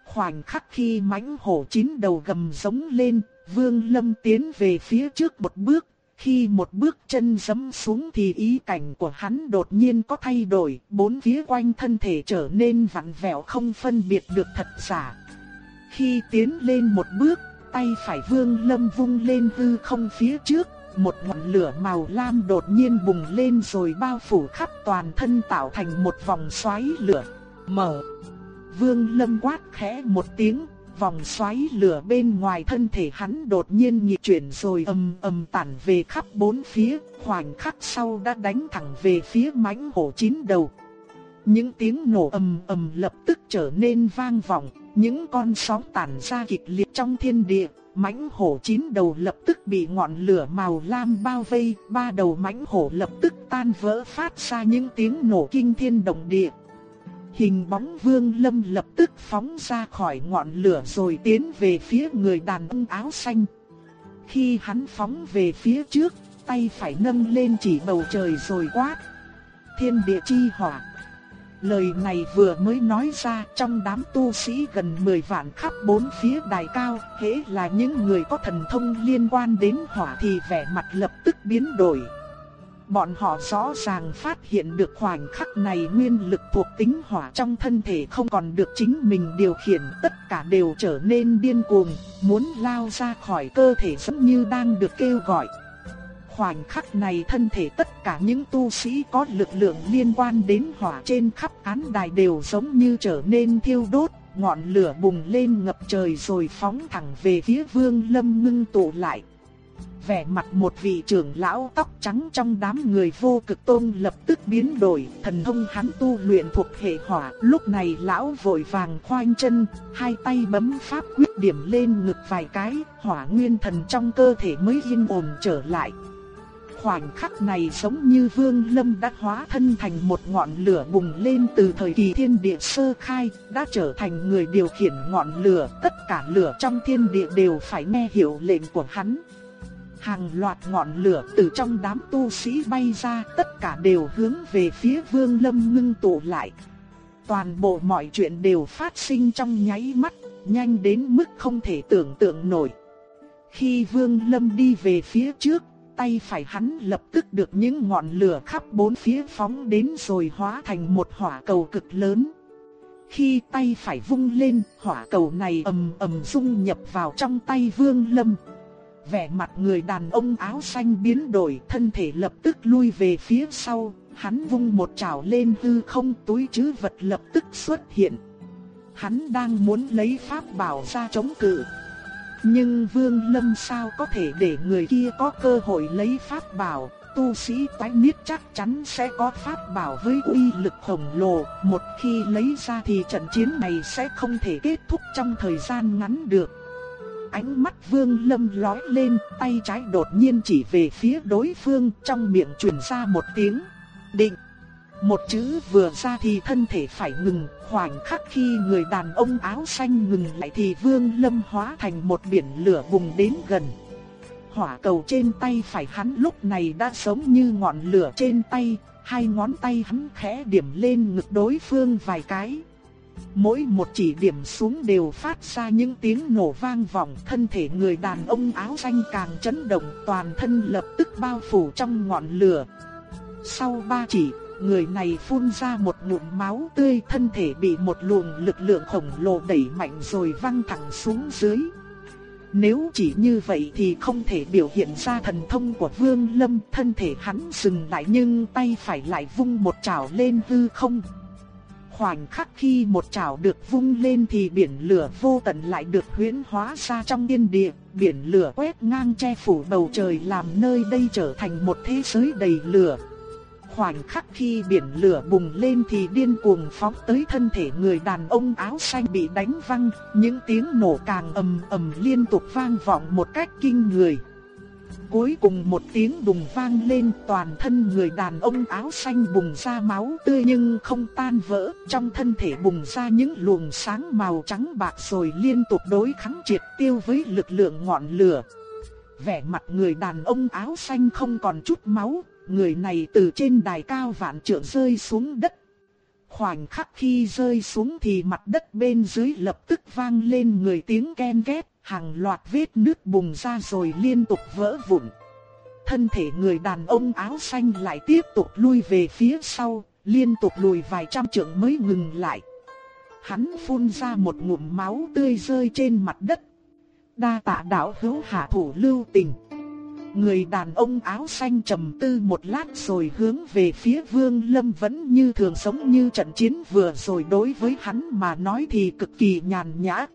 A: Khoảnh khắc khi mãnh hổ chín đầu gầm giống lên, Vương Lâm tiến về phía trước một bước, khi một bước chân giẫm xuống thì ý cảnh của hắn đột nhiên có thay đổi, bốn phía quanh thân thể trở nên vặn vẹo không phân biệt được thật giả. Khi tiến lên một bước, tay phải Vương Lâm vung lên hư không phía trước, một ngọn lửa màu lam đột nhiên bùng lên rồi bao phủ khắp toàn thân tạo thành một vòng xoáy lửa. Mở. Vương Lâm quát khẽ một tiếng, vòng xoáy lửa bên ngoài thân thể hắn đột nhiên nhịp chuyển rồi ầm ầm tản về khắp bốn phía, khoảnh khắc sau đã đánh thẳng về phía mãnh hổ chín đầu. Những tiếng nổ ầm ầm lập tức trở nên vang vọng, những con sóng tản ra kịch liệt trong thiên địa, mãnh hổ chín đầu lập tức bị ngọn lửa màu lam bao vây, ba đầu mãnh hổ lập tức tan vỡ phát ra những tiếng nổ kinh thiên động địa. Hình bóng vương lâm lập tức phóng ra khỏi ngọn lửa rồi tiến về phía người đàn ông áo xanh. Khi hắn phóng về phía trước, tay phải nâng lên chỉ bầu trời rồi quát. Thiên địa chi hỏa. Lời này vừa mới nói ra trong đám tu sĩ gần 10 vạn khắp bốn phía đài cao, hễ là những người có thần thông liên quan đến hỏa thì vẻ mặt lập tức biến đổi. Bọn họ rõ ràng phát hiện được khoảnh khắc này nguyên lực thuộc tính hỏa trong thân thể không còn được chính mình điều khiển tất cả đều trở nên điên cuồng, muốn lao ra khỏi cơ thể giống như đang được kêu gọi. Khoảnh khắc này thân thể tất cả những tu sĩ có lực lượng liên quan đến hỏa trên khắp án đài đều giống như trở nên thiêu đốt, ngọn lửa bùng lên ngập trời rồi phóng thẳng về phía vương lâm ngưng tụ lại vẻ mặt một vị trưởng lão tóc trắng trong đám người vô cực tôn lập tức biến đổi, thần thông hắn tu luyện thuộc hệ hỏa, lúc này lão vội vàng khoanh chân, hai tay bấm pháp quyết điểm lên ngực vài cái, hỏa nguyên thần trong cơ thể mới yên ổn trở lại. Khoảnh khắc này giống như Vương Lâm đã hóa thân thành một ngọn lửa bùng lên từ thời kỳ thiên địa sơ khai, đã trở thành người điều khiển ngọn lửa, tất cả lửa trong thiên địa đều phải nghe hiệu lệnh của hắn. Hàng loạt ngọn lửa từ trong đám tu sĩ bay ra tất cả đều hướng về phía vương lâm ngưng tụ lại. Toàn bộ mọi chuyện đều phát sinh trong nháy mắt, nhanh đến mức không thể tưởng tượng nổi. Khi Vương Lâm đi về phía trước, tay phải hắn lập tức được những ngọn lửa khắp bốn phía phóng đến rồi hóa thành một hỏa cầu cực lớn. Khi tay phải vung lên, hỏa cầu này ầm ầm dung nhập vào trong tay Vương Lâm. Vẻ mặt người đàn ông áo xanh biến đổi, thân thể lập tức lui về phía sau, hắn vung một chảo lên hư không túi chứ vật lập tức xuất hiện. Hắn đang muốn lấy pháp bảo ra chống cự. Nhưng Vương Lâm sao có thể để người kia có cơ hội lấy pháp bảo, tu sĩ toái niết chắc chắn sẽ có pháp bảo với uy lực khổng lồ, một khi lấy ra thì trận chiến này sẽ không thể kết thúc trong thời gian ngắn được. Ánh mắt Vương Lâm lóe lên, tay trái đột nhiên chỉ về phía đối phương, trong miệng truyền ra một tiếng định. Một chữ vừa ra thì thân thể phải ngừng, khoảnh khắc khi người đàn ông áo xanh ngừng lại thì Vương Lâm hóa thành một biển lửa bùng đến gần. Hỏa cầu trên tay phải hắn lúc này đã giống như ngọn lửa trên tay, hai ngón tay hắn khẽ điểm lên ngực đối phương vài cái. Mỗi một chỉ điểm xuống đều phát ra những tiếng nổ vang vọng, thân thể người đàn ông áo xanh càng chấn động, toàn thân lập tức bao phủ trong ngọn lửa. Sau ba chỉ, người này phun ra một ngụm máu tươi, thân thể bị một luồng lực lượng khổng lồ đẩy mạnh rồi văng thẳng xuống dưới. Nếu chỉ như vậy thì không thể biểu hiện ra thần thông của Vương Lâm, thân thể hắn dừng lại nhưng tay phải lại vung một chảo lên hư không. Khoảnh khắc khi một chảo được vung lên thì biển lửa vô tận lại được huyễn hóa ra trong thiên địa, biển lửa quét ngang che phủ bầu trời làm nơi đây trở thành một thế giới đầy lửa. Khoảnh khắc khi biển lửa bùng lên thì điên cuồng phóng tới thân thể người đàn ông áo xanh bị đánh văng, những tiếng nổ càng ầm ầm liên tục vang vọng một cách kinh người. Cuối cùng một tiếng đùng vang lên toàn thân người đàn ông áo xanh bùng ra máu tươi nhưng không tan vỡ, trong thân thể bùng ra những luồng sáng màu trắng bạc rồi liên tục đối kháng triệt tiêu với lực lượng ngọn lửa. Vẻ mặt người đàn ông áo xanh không còn chút máu, người này từ trên đài cao vạn trượng rơi xuống đất. Khoảnh khắc khi rơi xuống thì mặt đất bên dưới lập tức vang lên người tiếng ken két, hàng loạt vết nước bùng ra rồi liên tục vỡ vụn. Thân thể người đàn ông áo xanh lại tiếp tục lui về phía sau, liên tục lùi vài trăm trượng mới ngừng lại. Hắn phun ra một ngụm máu tươi rơi trên mặt đất. Đa tạ đạo hữu hạ thủ lưu tình. Người đàn ông áo xanh trầm tư một lát rồi hướng về phía Vương Lâm vẫn như thường sống như trận chiến vừa rồi đối với hắn mà nói thì cực kỳ nhàn nhã.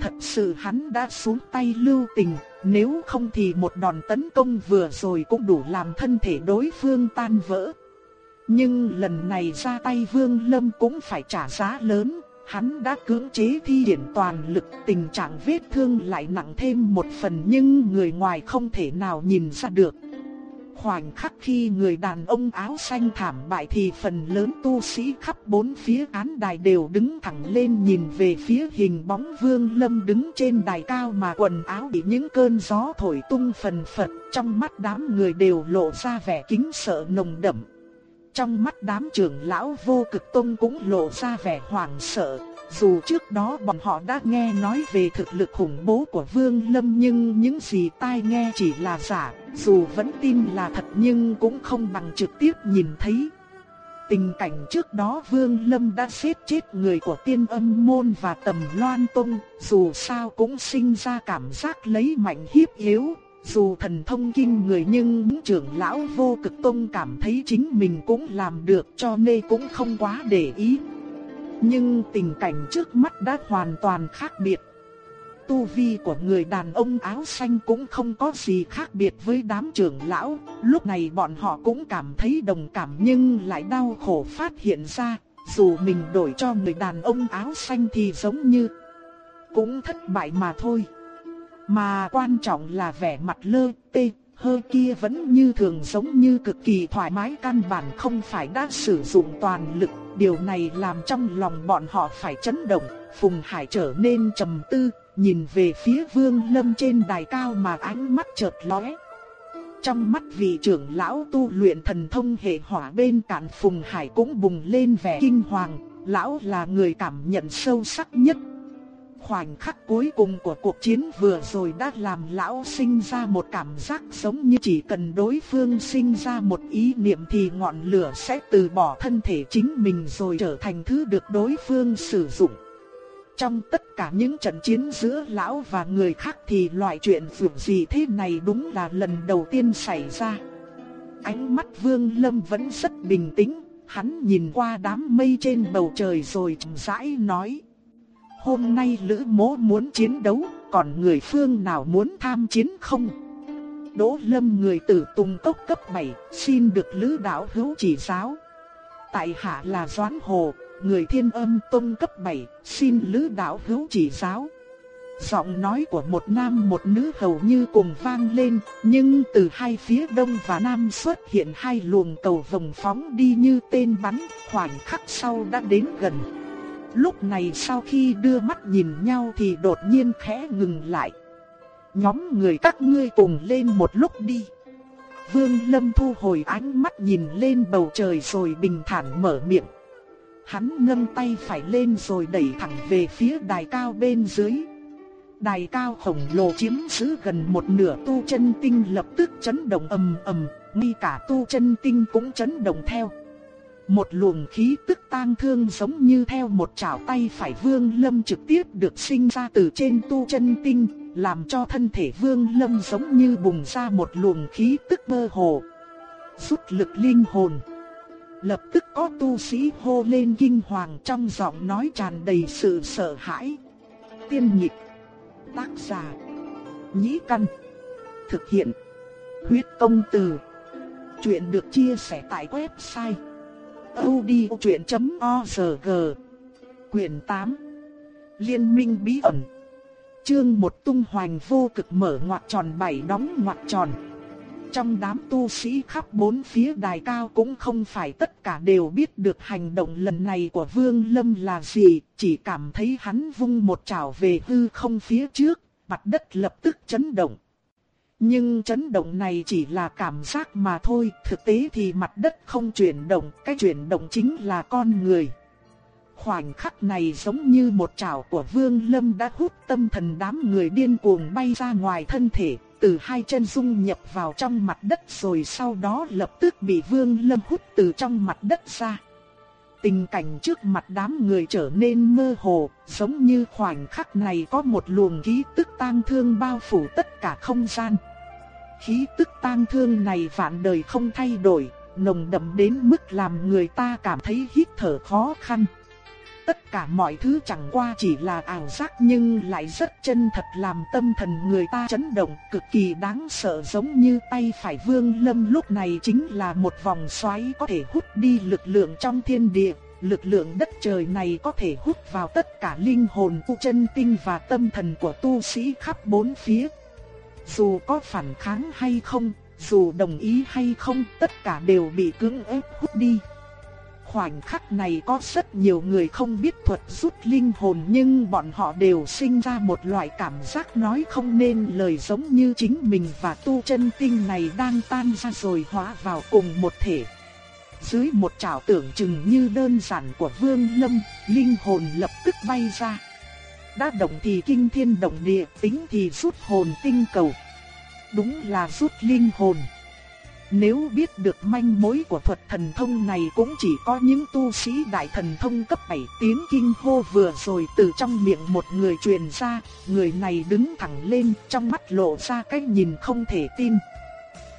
A: Thật sự hắn đã xuống tay lưu tình, nếu không thì một đòn tấn công vừa rồi cũng đủ làm thân thể đối phương tan vỡ. Nhưng lần này ra tay Vương Lâm cũng phải trả giá lớn, Hắn đã cưỡng chế thi triển toàn lực tình trạng vết thương lại nặng thêm một phần nhưng người ngoài không thể nào nhìn ra được. Khoảnh khắc khi người đàn ông áo xanh thảm bại thì phần lớn tu sĩ khắp bốn phía án đài đều đứng thẳng lên nhìn về phía hình bóng vương lâm đứng trên đài cao mà quần áo bị những cơn gió thổi tung phần phật trong mắt đám người đều lộ ra vẻ kính sợ nồng đậm. Trong mắt đám trưởng lão vô cực tông cũng lộ ra vẻ hoảng sợ, dù trước đó bọn họ đã nghe nói về thực lực khủng bố của Vương Lâm nhưng những gì tai nghe chỉ là giả, dù vẫn tin là thật nhưng cũng không bằng trực tiếp nhìn thấy. Tình cảnh trước đó Vương Lâm đã giết chết người của tiên âm môn và tầm loan tung, dù sao cũng sinh ra cảm giác lấy mạnh hiếp yếu, dù thần thông kinh người nhưng những trưởng lão vô cực tông cảm thấy chính mình cũng làm được cho nên cũng không quá để ý. Nhưng tình cảnh trước mắt đã hoàn toàn khác biệt. Tu vi của người đàn ông áo xanh cũng không có gì khác biệt với đám trưởng lão, lúc này bọn họ cũng cảm thấy đồng cảm nhưng lại đau khổ phát hiện ra, dù mình đổi cho người đàn ông áo xanh thì giống như cũng thất bại mà thôi. Mà quan trọng là vẻ mặt lơ tê, hơi kia vẫn như thường giống như cực kỳ thoải mái căn bản không phải đã sử dụng toàn lực. Điều này làm trong lòng bọn họ phải chấn động, Phùng Hải trở nên trầm tư, nhìn về phía Vương Lâm trên đài cao mà ánh mắt chợt lóe. Trong mắt vị trưởng lão tu luyện thần thông hệ hỏa bên cạnh Phùng Hải cũng bùng lên vẻ kinh hoàng, lão là người cảm nhận sâu sắc nhất khoảnh khắc cuối cùng của cuộc chiến vừa rồi đã làm lão sinh ra một cảm giác giống như chỉ cần đối phương sinh ra một ý niệm thì ngọn lửa sẽ từ bỏ thân thể chính mình rồi trở thành thứ được đối phương sử dụng. Trong tất cả những trận chiến giữa lão và người khác thì loại chuyện vượt gì thế này đúng là lần đầu tiên xảy ra. Ánh mắt Vương Lâm vẫn rất bình tĩnh, hắn nhìn qua đám mây trên bầu trời rồi chậm rãi nói. Hôm nay Lữ Mỗ muốn chiến đấu, còn người phương nào muốn tham chiến không? Đỗ Lâm người tử Tùng Cốc cấp 7, xin được Lữ đạo hữu chỉ giáo. Tại hạ là Doãn Hồ, người Thiên Âm Tông cấp 7, xin Lữ đạo hữu chỉ giáo. Giọng nói của một nam một nữ hầu như cùng vang lên, nhưng từ hai phía đông và nam xuất hiện hai luồng cầu vồng phóng đi như tên bắn, khoảnh khắc sau đã đến gần. Lúc này sau khi đưa mắt nhìn nhau thì đột nhiên khẽ ngừng lại. Nhóm người các ngươi cùng lên một lúc đi. Vương Lâm thu hồi ánh mắt nhìn lên bầu trời rồi bình thản mở miệng. Hắn nâng tay phải lên rồi đẩy thẳng về phía đài cao bên dưới. Đài cao khổng lồ chiếm giữ gần một nửa tu chân tinh lập tức chấn động ầm ầm, ngay cả tu chân tinh cũng chấn động theo. Một luồng khí tức tang thương giống như theo một chảo tay phải vương lâm trực tiếp được sinh ra từ trên tu chân tinh, làm cho thân thể vương lâm giống như bùng ra một luồng khí tức mơ hồ. Rút lực linh hồn. Lập tức có tu sĩ hô lên kinh hoàng trong giọng nói tràn đầy sự sợ hãi. Tiên nhịp. Tác giả. Nhĩ căn. Thực hiện. Huyết công từ. Chuyện được chia sẻ tại website audiochuyện.org Quyền 8 Liên minh bí ẩn. Chương một tung hoành vô cực mở ngoặc tròn bảy đóng ngoặc tròn. Trong đám tu sĩ khắp bốn phía đài cao cũng không phải tất cả đều biết được hành động lần này của Vương Lâm là gì, Chỉ cảm thấy hắn vung một chảo về hư không phía trước, Mặt đất lập tức chấn động nhưng chấn động này chỉ là cảm giác mà thôi, thực tế thì mặt đất không chuyển động, cái chuyển động chính là con người. Khoảnh khắc này giống như một chảo của Vương Lâm đã hút tâm thần đám người điên cuồng bay ra ngoài thân thể, từ hai chân dung nhập vào trong mặt đất rồi sau đó lập tức bị Vương Lâm hút từ trong mặt đất ra. Tình cảnh trước mặt đám người trở nên mơ hồ, giống như khoảnh khắc này có một luồng khí tức tang thương bao phủ tất cả không gian khí tức tang thương này vạn đời không thay đổi, nồng đậm đến mức làm người ta cảm thấy hít thở khó khăn. Tất cả mọi thứ chẳng qua chỉ là ảo giác nhưng lại rất chân thật làm tâm thần người ta chấn động cực kỳ đáng sợ giống như tay phải vương lâm lúc này chính là một vòng xoáy có thể hút đi lực lượng trong thiên địa. Lực lượng đất trời này có thể hút vào tất cả linh hồn, tu chân tinh và tâm thần của tu sĩ khắp bốn phía dù có phản kháng hay không, dù đồng ý hay không, tất cả đều bị cưỡng ép hút đi. Khoảnh khắc này có rất nhiều người không biết thuật rút linh hồn nhưng bọn họ đều sinh ra một loại cảm giác nói không nên lời giống như chính mình và tu chân tinh này đang tan ra rồi hóa vào cùng một thể. Dưới một trảo tưởng chừng như đơn giản của Vương Lâm, linh hồn lập tức bay ra. Đã động thì kinh thiên động địa, tính thì rút hồn tinh cầu. Đúng là rút linh hồn. Nếu biết được manh mối của thuật thần thông này cũng chỉ có những tu sĩ đại thần thông cấp 7 tiếng kinh hô vừa rồi từ trong miệng một người truyền ra, người này đứng thẳng lên trong mắt lộ ra cái nhìn không thể tin.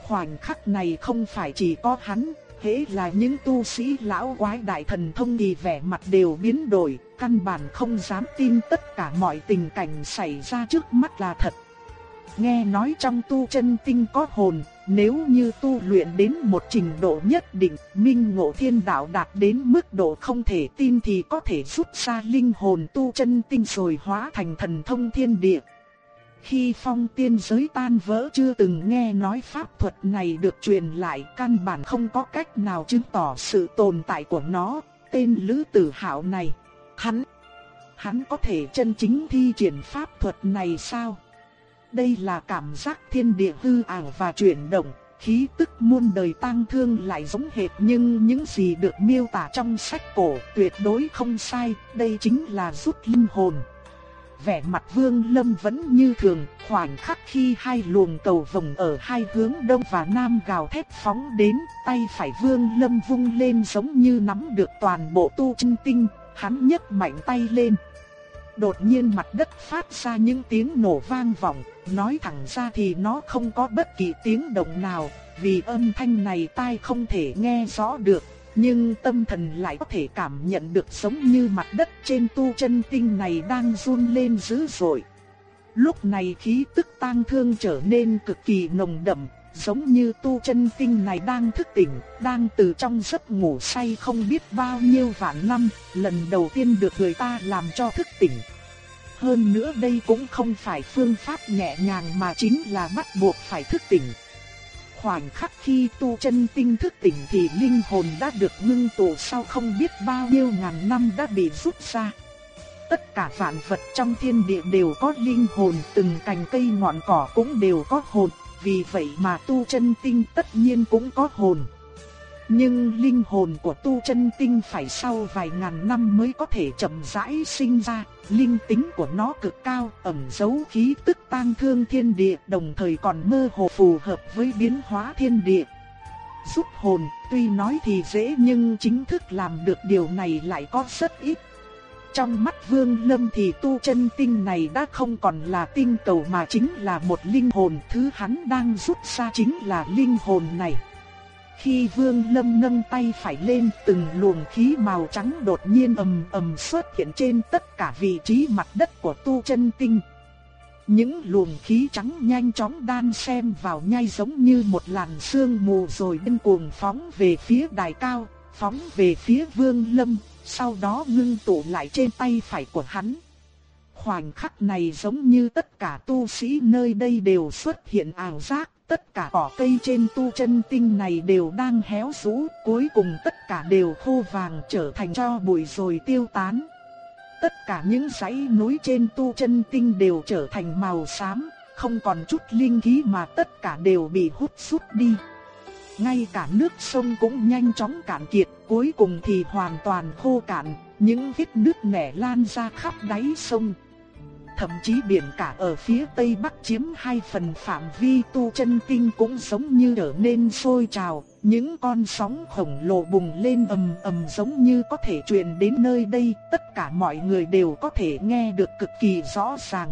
A: Khoảnh khắc này không phải chỉ có hắn, hễ là những tu sĩ lão quái đại thần thông thì vẻ mặt đều biến đổi, căn bản không dám tin tất cả mọi tình cảnh xảy ra trước mắt là thật. Nghe nói trong tu chân tinh có hồn, nếu như tu luyện đến một trình độ nhất định, minh ngộ thiên đạo đạt đến mức độ không thể tin thì có thể rút ra linh hồn tu chân tinh rồi hóa thành thần thông thiên địa. Khi phong tiên giới tan vỡ chưa từng nghe nói pháp thuật này được truyền lại căn bản không có cách nào chứng tỏ sự tồn tại của nó, tên Lữ Tử Hạo này. Hắn, hắn có thể chân chính thi triển pháp thuật này sao? Đây là cảm giác thiên địa hư ảo và chuyển động, khí tức muôn đời tang thương lại giống hệt nhưng những gì được miêu tả trong sách cổ tuyệt đối không sai, đây chính là rút linh hồn. vẻ mặt Vương Lâm vẫn như thường, khoảnh khắc khi hai luồng cầu vồng ở hai hướng đông và nam gào thét phóng đến, tay phải Vương Lâm vung lên giống như nắm được toàn bộ tu chân tinh, hắn nhấc mạnh tay lên. Đột nhiên mặt đất phát ra những tiếng nổ vang vọng, nói thẳng ra thì nó không có bất kỳ tiếng động nào, vì âm thanh này tai không thể nghe rõ được, nhưng tâm thần lại có thể cảm nhận được giống như mặt đất trên tu chân tinh này đang run lên dữ dội. Lúc này khí tức tang thương trở nên cực kỳ nồng đậm, giống như tu chân tinh này đang thức tỉnh, đang từ trong giấc ngủ say không biết bao nhiêu vạn năm, lần đầu tiên được người ta làm cho thức tỉnh. Hơn nữa đây cũng không phải phương pháp nhẹ nhàng mà chính là bắt buộc phải thức tỉnh. Khoảnh khắc khi tu chân tinh thức tỉnh thì linh hồn đã được ngưng tụ sau không biết bao nhiêu ngàn năm đã bị rút ra. Tất cả vạn vật trong thiên địa đều có linh hồn, từng cành cây ngọn cỏ cũng đều có hồn, vì vậy mà tu chân tinh tất nhiên cũng có hồn. Nhưng linh hồn của tu chân tinh phải sau vài ngàn năm mới có thể chậm rãi sinh ra, linh tính của nó cực cao, ẩn giấu khí tức tang thương thiên địa, đồng thời còn mơ hồ phù hợp với biến hóa thiên địa. Giúp hồn, tuy nói thì dễ nhưng chính thức làm được điều này lại có rất ít. Trong mắt Vương Lâm thì tu chân tinh này đã không còn là tinh cầu mà chính là một linh hồn, thứ hắn đang rút ra chính là linh hồn này. Khi Vương Lâm nâng tay phải lên, từng luồng khí màu trắng đột nhiên ầm ầm xuất hiện trên tất cả vị trí mặt đất của tu chân tinh. Những luồng khí trắng nhanh chóng đan xen vào nhai giống như một làn sương mù rồi điên cuồng phóng về phía đài cao, phóng về phía Vương Lâm, sau đó ngưng tụ lại trên tay phải của hắn. Khoảnh khắc này giống như tất cả tu sĩ nơi đây đều xuất hiện ảo giác, tất cả cỏ cây trên tu chân tinh này đều đang héo rũ, cuối cùng tất cả đều khô vàng trở thành cho bụi rồi tiêu tán. Tất cả những dãy núi trên tu chân tinh đều trở thành màu xám, không còn chút linh khí mà tất cả đều bị hút sút đi. Ngay cả nước sông cũng nhanh chóng cạn kiệt, cuối cùng thì hoàn toàn khô cạn, những vết nước nẻ lan ra khắp đáy sông thậm chí biển cả ở phía tây bắc chiếm hai phần phạm vi tu chân tinh cũng giống như trở nên sôi trào, những con sóng khổng lồ bùng lên ầm ầm giống như có thể truyền đến nơi đây, tất cả mọi người đều có thể nghe được cực kỳ rõ ràng.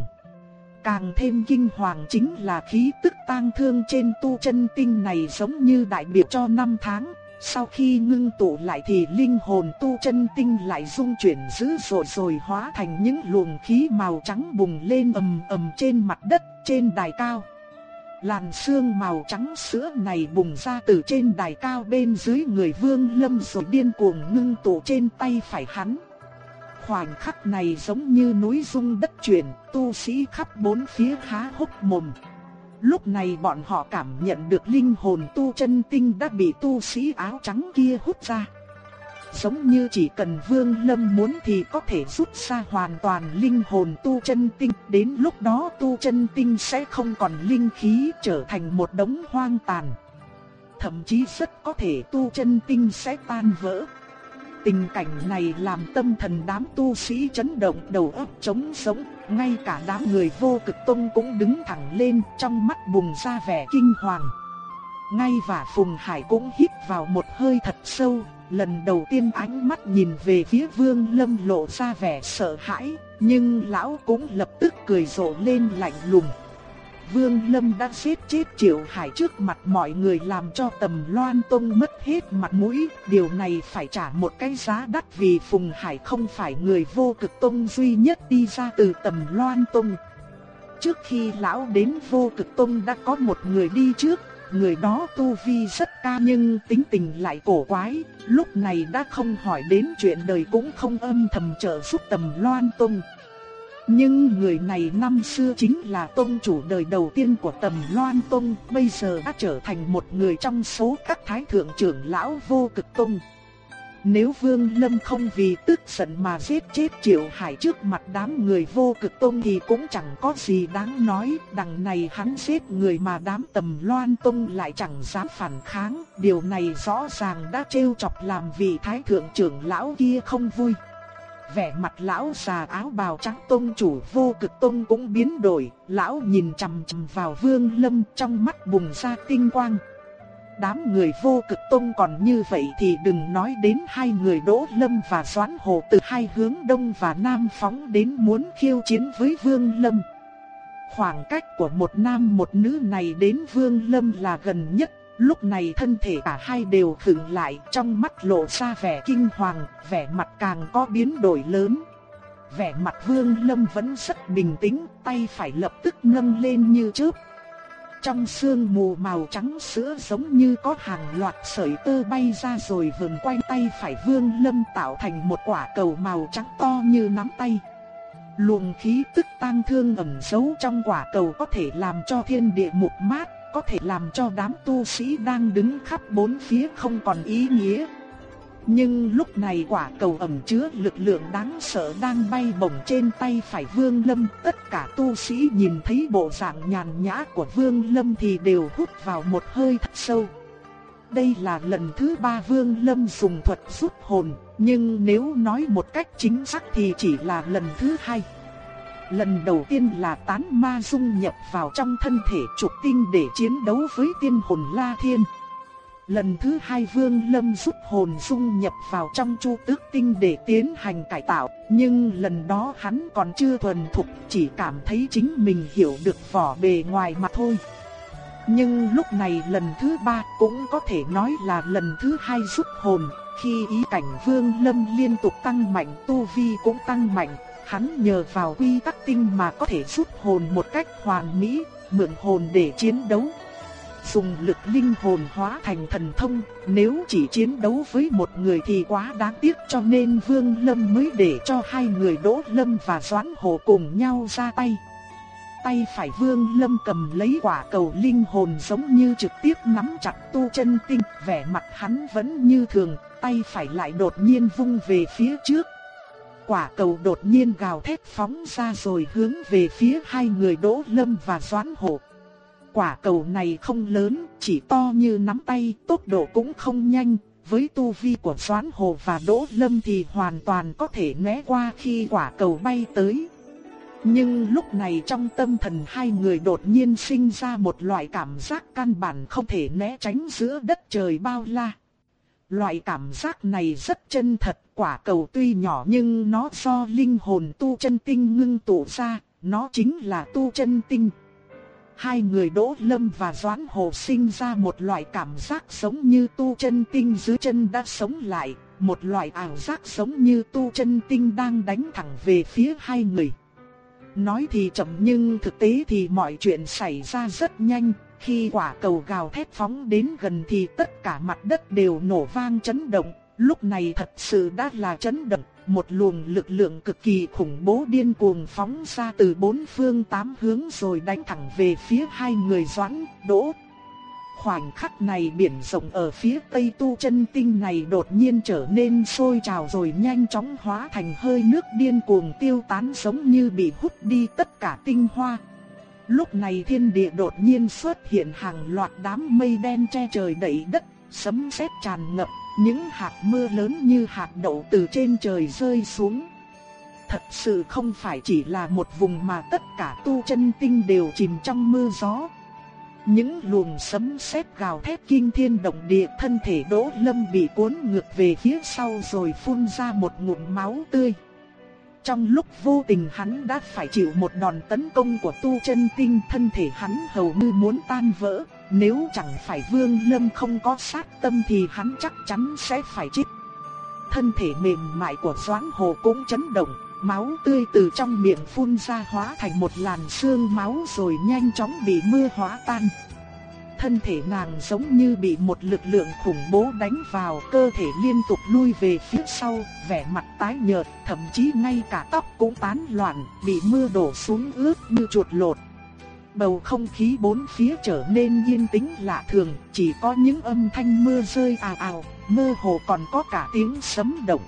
A: Càng thêm kinh hoàng chính là khí tức tang thương trên tu chân tinh này giống như đại biểu cho năm tháng, sau khi ngưng tụ lại thì linh hồn tu chân tinh lại dung chuyển dữ dội rồi hóa thành những luồng khí màu trắng bùng lên ầm ầm trên mặt đất, trên đài cao. Làn sương màu trắng sữa này bùng ra từ trên đài cao bên dưới người vương lâm rồi điên cuồng ngưng tụ trên tay phải hắn. Khoảnh khắc này giống như núi rung đất chuyển, tu sĩ khắp bốn phía há hốc mồm. Lúc này bọn họ cảm nhận được linh hồn tu chân tinh đã bị tu sĩ áo trắng kia hút ra. Giống như chỉ cần Vương Lâm muốn thì có thể rút ra hoàn toàn linh hồn tu chân tinh, đến lúc đó tu chân tinh sẽ không còn linh khí trở thành một đống hoang tàn. Thậm chí rất có thể tu chân tinh sẽ tan vỡ. Tình cảnh này làm tâm thần đám tu sĩ chấn động đầu óc trống sống, ngay cả đám người vô cực tông cũng đứng thẳng lên trong mắt bùng ra vẻ kinh hoàng. Ngay và Phùng Hải cũng hít vào một hơi thật sâu, lần đầu tiên ánh mắt nhìn về phía Vương Lâm lộ ra vẻ sợ hãi, nhưng lão cũng lập tức cười rộ lên lạnh lùng. Vương Lâm đã giết chết Triệu Hải trước mặt mọi người làm cho Tầm Loan Tông mất hết mặt mũi, điều này phải trả một cái giá đắt vì Phùng Hải không phải người vô cực tông duy nhất đi ra từ Tầm Loan Tông. Trước khi lão đến vô cực tông đã có một người đi trước, người đó tu vi rất cao nhưng tính tình lại cổ quái, lúc này đã không hỏi đến chuyện đời cũng không âm thầm trợ giúp Tầm Loan Tông. Nhưng người này năm xưa chính là tôn chủ đời đầu tiên của tầm Loan Tông, bây giờ đã trở thành một người trong số các thái thượng trưởng lão vô cực tông. Nếu Vương Lâm không vì tức giận mà giết chết Triệu Hải trước mặt đám người vô cực tông thì cũng chẳng có gì đáng nói, đằng này hắn giết người mà đám tầm loan tông lại chẳng dám phản kháng, điều này rõ ràng đã trêu chọc làm vị thái thượng trưởng lão kia không vui vẻ mặt lão già áo bào trắng tôn chủ vô cực tôn cũng biến đổi, lão nhìn chằm chằm vào vương lâm trong mắt bùng ra tinh quang. Đám người vô cực tôn còn như vậy thì đừng nói đến hai người Đỗ Lâm và Doãn Hồ từ hai hướng đông và nam phóng đến muốn khiêu chiến với Vương Lâm. Khoảng cách của một nam một nữ này đến Vương Lâm là gần nhất, lúc này thân thể cả hai đều khựng lại trong mắt lộ ra vẻ kinh hoàng, vẻ mặt càng có biến đổi lớn. Vẻ mặt Vương Lâm vẫn rất bình tĩnh, tay phải lập tức nâng lên như chớp, trong sương mù màu trắng sữa giống như có hàng loạt sợi tơ bay ra rồi vườn quanh tay phải vương lâm tạo thành một quả cầu màu trắng to như nắm tay. Luồng khí tức tăng thương ẩn giấu trong quả cầu có thể làm cho thiên địa mục mát, có thể làm cho đám tu sĩ đang đứng khắp bốn phía không còn ý nghĩa. Nhưng lúc này quả cầu ẩm chứa lực lượng đáng sợ đang bay bổng trên tay phải Vương Lâm. Tất cả tu sĩ nhìn thấy bộ dạng nhàn nhã của Vương Lâm thì đều hút vào một hơi thật sâu. Đây là lần thứ ba Vương Lâm dùng thuật rút hồn, nhưng nếu nói một cách chính xác thì chỉ là lần thứ hai. Lần đầu tiên là tán ma dung nhập vào trong thân thể trục tinh để chiến đấu với tiên hồn La Thiên. Lần thứ hai Vương Lâm rút hồn dung nhập vào trong chu tước tinh để tiến hành cải tạo, nhưng lần đó hắn còn chưa thuần thục, chỉ cảm thấy chính mình hiểu được vỏ bề ngoài mà thôi. Nhưng lúc này lần thứ ba cũng có thể nói là lần thứ hai rút hồn, khi ý cảnh Vương Lâm liên tục tăng mạnh tu vi cũng tăng mạnh, hắn nhờ vào quy tắc tinh mà có thể rút hồn một cách hoàn mỹ, mượn hồn để chiến đấu dùng lực linh hồn hóa thành thần thông, nếu chỉ chiến đấu với một người thì quá đáng tiếc cho nên Vương Lâm mới để cho hai người Đỗ Lâm và Doãn Hồ cùng nhau ra tay. Tay phải Vương Lâm cầm lấy quả cầu linh hồn giống như trực tiếp nắm chặt tu chân tinh, vẻ mặt hắn vẫn như thường, tay phải lại đột nhiên vung về phía trước. Quả cầu đột nhiên gào thét phóng ra rồi hướng về phía hai người Đỗ Lâm và Doãn Hổ. quả cầu này không lớn, chỉ to như nắm tay, tốc độ cũng không nhanh. Với tu vi của Doãn Hồ và Đỗ Lâm thì hoàn toàn có thể né qua khi quả cầu bay tới. Nhưng lúc này trong tâm thần hai người đột nhiên sinh ra một loại cảm giác căn bản không thể né tránh giữa đất trời bao la. Loại cảm giác này rất chân thật, quả cầu tuy nhỏ nhưng nó do linh hồn tu chân tinh ngưng tụ ra, nó chính là tu chân tinh hai người Đỗ Lâm và Doãn Hồ sinh ra một loại cảm giác giống như tu chân tinh dưới chân đã sống lại, một loại ảo giác giống như tu chân tinh đang đánh thẳng về phía hai người. Nói thì chậm nhưng thực tế thì mọi chuyện xảy ra rất nhanh, khi quả cầu gào thét phóng đến gần thì tất cả mặt đất đều nổ vang chấn động, lúc này thật sự đã là chấn động một luồng lực lượng cực kỳ khủng bố điên cuồng phóng ra từ bốn phương tám hướng rồi đánh thẳng về phía hai người doãn, đỗ. Khoảnh khắc này biển rộng ở phía tây tu chân tinh này đột nhiên trở nên sôi trào rồi nhanh chóng hóa thành hơi nước điên cuồng tiêu tán giống như bị hút đi tất cả tinh hoa. Lúc này thiên địa đột nhiên xuất hiện hàng loạt đám mây đen che trời đậy đất, sấm sét tràn ngập những hạt mưa lớn như hạt đậu từ trên trời rơi xuống. Thật sự không phải chỉ là một vùng mà tất cả tu chân tinh đều chìm trong mưa gió. Những luồng sấm sét gào thét kinh thiên động địa thân thể Đỗ Lâm bị cuốn ngược về phía sau rồi phun ra một ngụm máu tươi. Trong lúc vô tình hắn đã phải chịu một đòn tấn công của tu chân tinh thân thể hắn hầu như muốn tan vỡ. Nếu chẳng phải Vương Lâm không có sát tâm thì hắn chắc chắn sẽ phải chết. Thân thể mềm mại của Doãn Hồ cũng chấn động, máu tươi từ trong miệng phun ra hóa thành một làn sương máu rồi nhanh chóng bị mưa hóa tan. Thân thể nàng giống như bị một lực lượng khủng bố đánh vào, cơ thể liên tục lui về phía sau, vẻ mặt tái nhợt, thậm chí ngay cả tóc cũng tán loạn, bị mưa đổ xuống ướt như chuột lột. Bầu không khí bốn phía trở nên yên tĩnh lạ thường, chỉ có những âm thanh mưa rơi ào ào, mơ hồ còn có cả tiếng sấm động.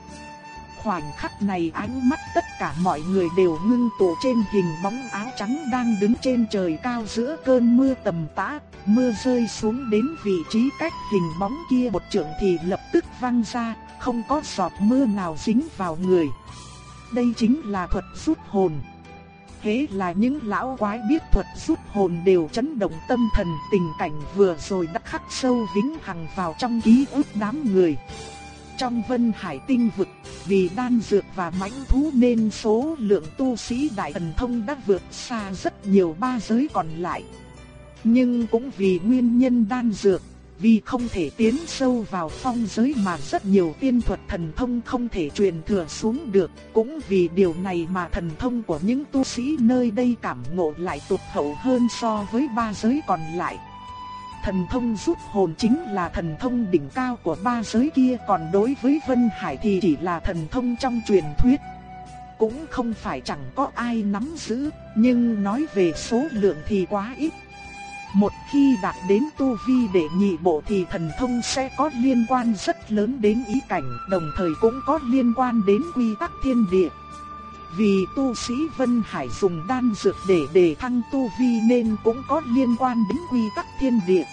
A: Khoảnh khắc này ánh mắt tất cả mọi người đều ngưng tụ trên hình bóng áo trắng đang đứng trên trời cao giữa cơn mưa tầm tã. Mưa rơi xuống đến vị trí cách hình bóng kia một trượng thì lập tức văng ra, không có giọt mưa nào dính vào người. đây chính là thuật rút hồn. Thế là những lão quái biết thuật rút hồn đều chấn động tâm thần tình cảnh vừa rồi đã khắc sâu vĩnh hằng vào trong ký ức đám người. Trong vân hải tinh vực, vì đan dược và mãnh thú nên số lượng tu sĩ đại thần thông đã vượt xa rất nhiều ba giới còn lại. Nhưng cũng vì nguyên nhân đan dược, vì không thể tiến sâu vào phong giới mà rất nhiều tiên thuật thần thông không thể truyền thừa xuống được, cũng vì điều này mà thần thông của những tu sĩ nơi đây cảm ngộ lại tụt hậu hơn so với ba giới còn lại. Thần thông rút hồn chính là thần thông đỉnh cao của ba giới kia, còn đối với Vân Hải thì chỉ là thần thông trong truyền thuyết. Cũng không phải chẳng có ai nắm giữ, nhưng nói về số lượng thì quá ít, một khi đạt đến tu vi đệ nhị bộ thì thần thông sẽ có liên quan rất lớn đến ý cảnh, đồng thời cũng có liên quan đến quy tắc thiên địa. Vì tu sĩ Vân Hải dùng đan dược để đề thăng tu vi nên cũng có liên quan đến quy tắc thiên địa.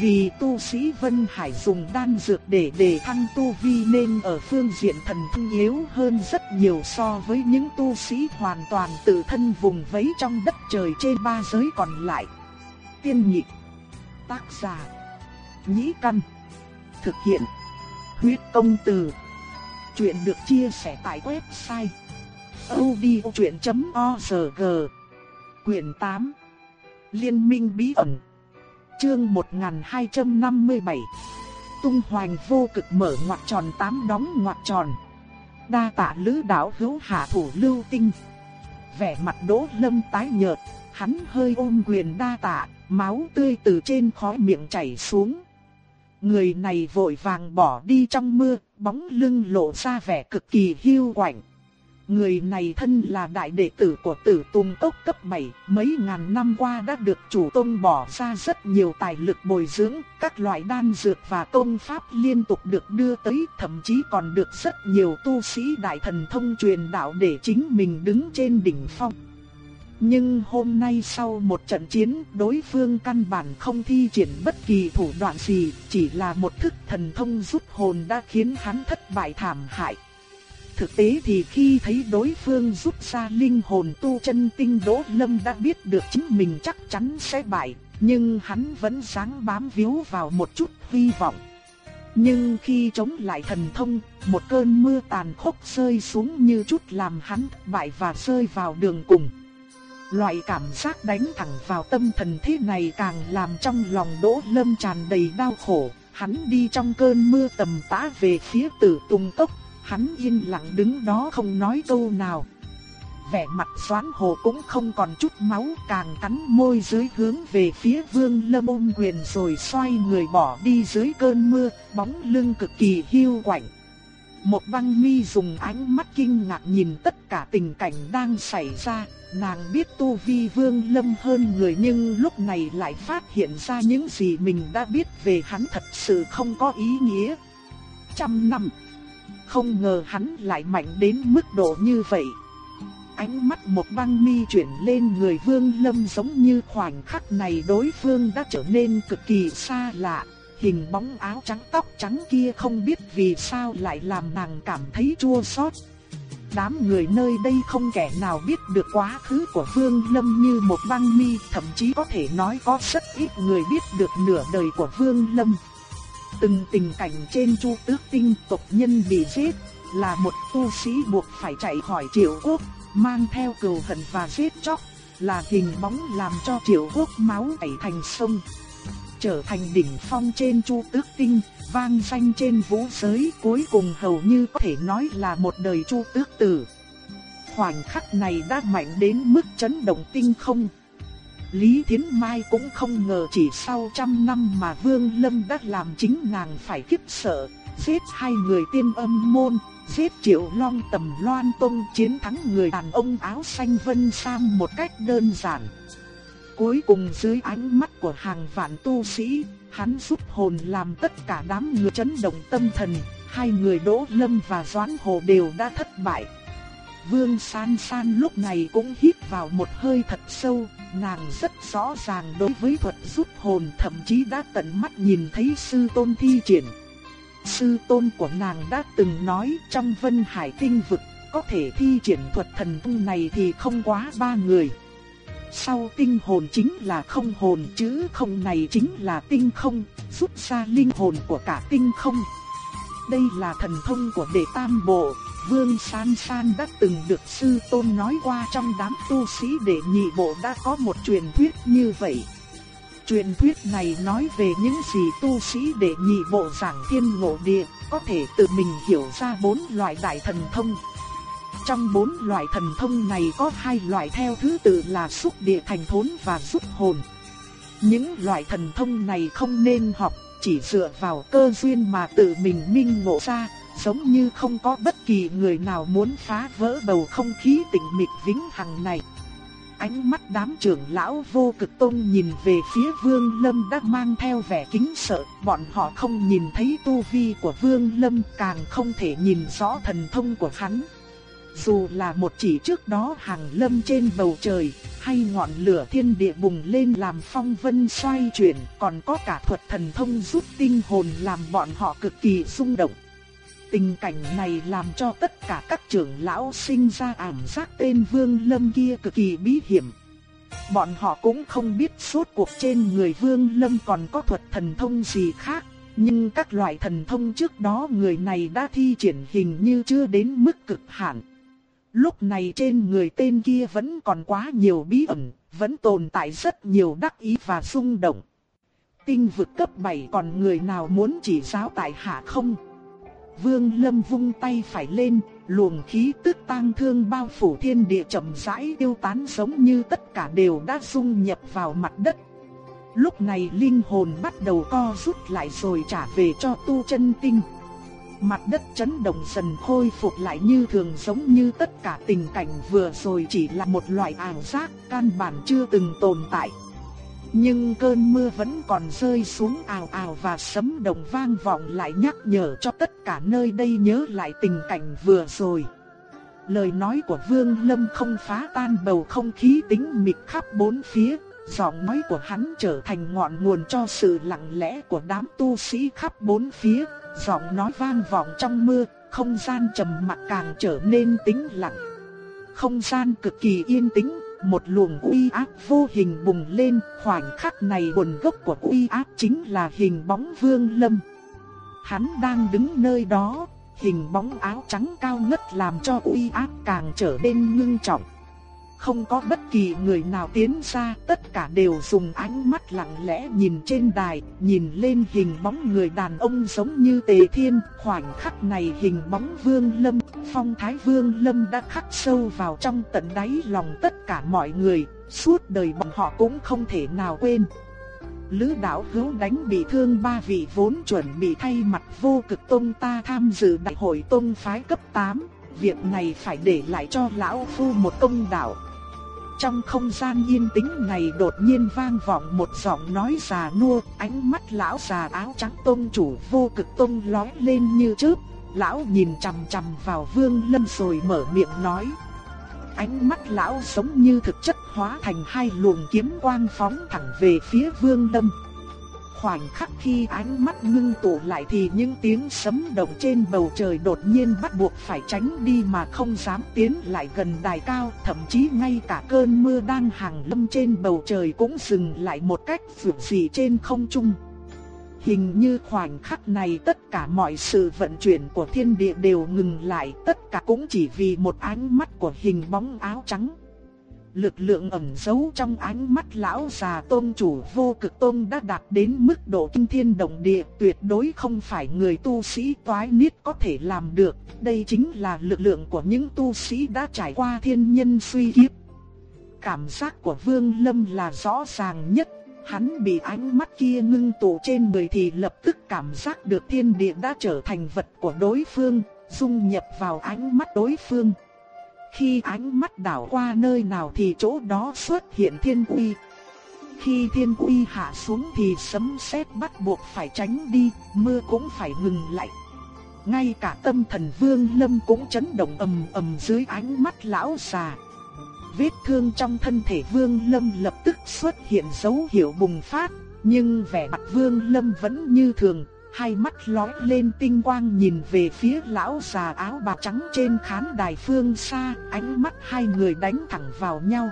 A: Vì tu sĩ Vân Hải dùng đan dược để đề thăng tu vi nên ở phương diện thần thông yếu hơn rất nhiều so với những tu sĩ hoàn toàn tự thân vùng vẫy trong đất trời trên ba giới còn lại tiên nhị, Tác giả. Nhĩ căn. Thực hiện. Huyết công từ. Chuyện được chia sẻ tại website odchuyện.org Quyền 8. Liên minh bí ẩn. Chương 1257. Tung hoành vô cực mở ngoặc tròn tám đóng ngoặc tròn. Đa tạ lữ đạo hữu hạ thủ lưu tinh. Vẻ mặt đỗ lâm tái nhợt, hắn hơi ôm quyền đa tạ, máu tươi từ trên khóe miệng chảy xuống. Người này vội vàng bỏ đi trong mưa, bóng lưng lộ ra vẻ cực kỳ hiu quạnh. Người này thân là đại đệ tử của tử Tùng Cốc cấp 7, mấy ngàn năm qua đã được chủ tôn bỏ ra rất nhiều tài lực bồi dưỡng, các loại đan dược và công pháp liên tục được đưa tới, thậm chí còn được rất nhiều tu sĩ đại thần thông truyền đạo để chính mình đứng trên đỉnh phong. Nhưng hôm nay sau một trận chiến, đối phương căn bản không thi triển bất kỳ thủ đoạn gì, chỉ là một thức thần thông rút hồn đã khiến hắn thất bại thảm hại. Thực tế thì khi thấy đối phương rút ra linh hồn tu chân tinh đỗ lâm đã biết được chính mình chắc chắn sẽ bại, nhưng hắn vẫn sáng bám víu vào một chút hy vọng. Nhưng khi chống lại thần thông, một cơn mưa tàn khốc rơi xuống như chút làm hắn bại và rơi vào đường cùng. Loại cảm giác đánh thẳng vào tâm thần thế này càng làm trong lòng Đỗ Lâm tràn đầy đau khổ. Hắn đi trong cơn mưa tầm tã về phía tử tung cốc, hắn yên lặng đứng đó không nói câu nào. Vẻ mặt xoán hồ cũng không còn chút máu càng cắn môi dưới hướng về phía vương lâm ôm quyền rồi xoay người bỏ đi dưới cơn mưa, bóng lưng cực kỳ hiu quạnh. Một băng mi dùng ánh mắt kinh ngạc nhìn tất cả tình cảnh đang xảy ra, nàng biết tu vi vương lâm hơn người nhưng lúc này lại phát hiện ra những gì mình đã biết về hắn thật sự không có ý nghĩa. Trăm năm, không ngờ hắn lại mạnh đến mức độ như vậy. Ánh mắt một băng mi chuyển lên người vương lâm giống như khoảnh khắc này đối phương đã trở nên cực kỳ xa lạ hình bóng áo trắng tóc trắng kia không biết vì sao lại làm nàng cảm thấy chua xót. Đám người nơi đây không kẻ nào biết được quá khứ của Vương Lâm như một băng mi, thậm chí có thể nói có rất ít người biết được nửa đời của Vương Lâm. Từng tình cảnh trên chu tước tinh tộc nhân bị giết, là một tu sĩ buộc phải chạy khỏi triệu quốc, mang theo cừu hận và giết chóc, là hình bóng làm cho triệu quốc máu chảy thành sông trở thành đỉnh phong trên chu tước tinh, vang danh trên vũ giới cuối cùng hầu như có thể nói là một đời chu tước tử. Khoảnh khắc này đã mạnh đến mức chấn động tinh không. Lý Thiến Mai cũng không ngờ chỉ sau trăm năm mà Vương Lâm đã làm chính nàng phải khiếp sợ, giết hai người tiên âm môn, giết Triệu Long tầm loan tông chiến thắng người đàn ông áo xanh Vân Sam một cách đơn giản. Cuối cùng dưới ánh mắt của hàng vạn tu sĩ, hắn giúp hồn làm tất cả đám người chấn động tâm thần, hai người Đỗ Lâm và Doãn Hồ đều đã thất bại. Vương San San lúc này cũng hít vào một hơi thật sâu, nàng rất rõ ràng đối với thuật rút hồn thậm chí đã tận mắt nhìn thấy sư tôn thi triển. Sư tôn của nàng đã từng nói trong vân hải tinh vực, có thể thi triển thuật thần thông này thì không quá ba người. Sau tinh hồn chính là không hồn chứ không này chính là tinh không, rút ra linh hồn của cả tinh không. Đây là thần thông của đệ tam bộ, Vương San San đã từng được sư tôn nói qua trong đám tu sĩ đệ nhị bộ đã có một truyền thuyết như vậy. Truyền thuyết này nói về những gì tu sĩ đệ nhị bộ giảng thiên ngộ địa, có thể tự mình hiểu ra bốn loại đại thần thông. Trong bốn loại thần thông này có hai loại theo thứ tự là xúc địa thành thốn và xúc hồn. Những loại thần thông này không nên học, chỉ dựa vào cơ duyên mà tự mình minh ngộ ra, giống như không có bất kỳ người nào muốn phá vỡ bầu không khí tĩnh mịch vĩnh hằng này. Ánh mắt đám trưởng lão vô cực tôn nhìn về phía Vương Lâm đã mang theo vẻ kính sợ, bọn họ không nhìn thấy tu vi của Vương Lâm càng không thể nhìn rõ thần thông của hắn. Dù là một chỉ trước đó hàng lâm trên bầu trời, hay ngọn lửa thiên địa bùng lên làm phong vân xoay chuyển, còn có cả thuật thần thông giúp tinh hồn làm bọn họ cực kỳ rung động. Tình cảnh này làm cho tất cả các trưởng lão sinh ra ảo giác tên Vương Lâm kia cực kỳ bí hiểm. Bọn họ cũng không biết suốt cuộc trên người Vương Lâm còn có thuật thần thông gì khác, nhưng các loại thần thông trước đó người này đã thi triển hình như chưa đến mức cực hạn. Lúc này trên người tên kia vẫn còn quá nhiều bí ẩn, vẫn tồn tại rất nhiều đắc ý và xung động. Tinh vực cấp 7 còn người nào muốn chỉ giáo tại hạ không? Vương Lâm vung tay phải lên, luồng khí tức tang thương bao phủ thiên địa chậm rãi tiêu tán giống như tất cả đều đã dung nhập vào mặt đất. Lúc này linh hồn bắt đầu co rút lại rồi trả về cho tu chân tinh. Mặt đất chấn động dần khôi phục lại như thường giống như tất cả tình cảnh vừa rồi chỉ là một loại ảo giác căn bản chưa từng tồn tại. Nhưng cơn mưa vẫn còn rơi xuống ào ào và sấm đồng vang vọng lại nhắc nhở cho tất cả nơi đây nhớ lại tình cảnh vừa rồi. Lời nói của Vương Lâm không phá tan bầu không khí tĩnh mịch khắp bốn phía, giọng nói của hắn trở thành ngọn nguồn cho sự lặng lẽ của đám tu sĩ khắp bốn phía, giọng nói vang vọng trong mưa, không gian trầm mặc càng trở nên tĩnh lặng. Không gian cực kỳ yên tĩnh, một luồng uy áp vô hình bùng lên, khoảnh khắc này nguồn gốc của uy áp chính là hình bóng Vương Lâm. Hắn đang đứng nơi đó, hình bóng áo trắng cao ngất làm cho uy áp càng trở nên ngưng trọng. Không có bất kỳ người nào tiến ra, tất cả đều dùng ánh mắt lặng lẽ nhìn trên đài, nhìn lên hình bóng người đàn ông giống như tề thiên. Khoảnh khắc này hình bóng vương lâm, phong thái vương lâm đã khắc sâu vào trong tận đáy lòng tất cả mọi người, suốt đời bọn họ cũng không thể nào quên. Lữ đạo hữu đánh bị thương ba vị vốn chuẩn bị thay mặt vô cực tông ta tham dự đại hội tông phái cấp 8, việc này phải để lại cho lão phu một công đạo. Trong không gian yên tĩnh này đột nhiên vang vọng một giọng nói già nua, ánh mắt lão già áo trắng tôn chủ vô cực tôn lóe lên như chớp. Lão nhìn chằm chằm vào vương lâm rồi mở miệng nói. Ánh mắt lão giống như thực chất hóa thành hai luồng kiếm quang phóng thẳng về phía vương lâm. Khoảnh khắc khi ánh mắt ngưng tụ lại thì những tiếng sấm động trên bầu trời đột nhiên bắt buộc phải tránh đi mà không dám tiến lại gần đài cao, thậm chí ngay cả cơn mưa đang hàng lâm trên bầu trời cũng dừng lại một cách phượng dị trên không trung. Hình như khoảnh khắc này tất cả mọi sự vận chuyển của thiên địa đều ngừng lại, tất cả cũng chỉ vì một ánh mắt của hình bóng áo trắng. Lực lượng ẩn giấu trong ánh mắt lão già tôn chủ vô cực tôn đã đạt đến mức độ kinh thiên động địa tuyệt đối không phải người tu sĩ toái niết có thể làm được. Đây chính là lực lượng của những tu sĩ đã trải qua thiên nhân suy kiếp. Cảm giác của Vương Lâm là rõ ràng nhất. Hắn bị ánh mắt kia ngưng tụ trên người thì lập tức cảm giác được thiên địa đã trở thành vật của đối phương, dung nhập vào ánh mắt đối phương. Khi ánh mắt đảo qua nơi nào thì chỗ đó xuất hiện thiên uy. Khi thiên uy hạ xuống thì sấm sét bắt buộc phải tránh đi, mưa cũng phải ngừng lại. Ngay cả tâm thần vương lâm cũng chấn động ầm ầm dưới ánh mắt lão già. Vết thương trong thân thể vương lâm lập tức xuất hiện dấu hiệu bùng phát, nhưng vẻ mặt vương lâm vẫn như thường, hai mắt lóe lên tinh quang nhìn về phía lão già áo bào trắng trên khán đài phương xa, ánh mắt hai người đánh thẳng vào nhau.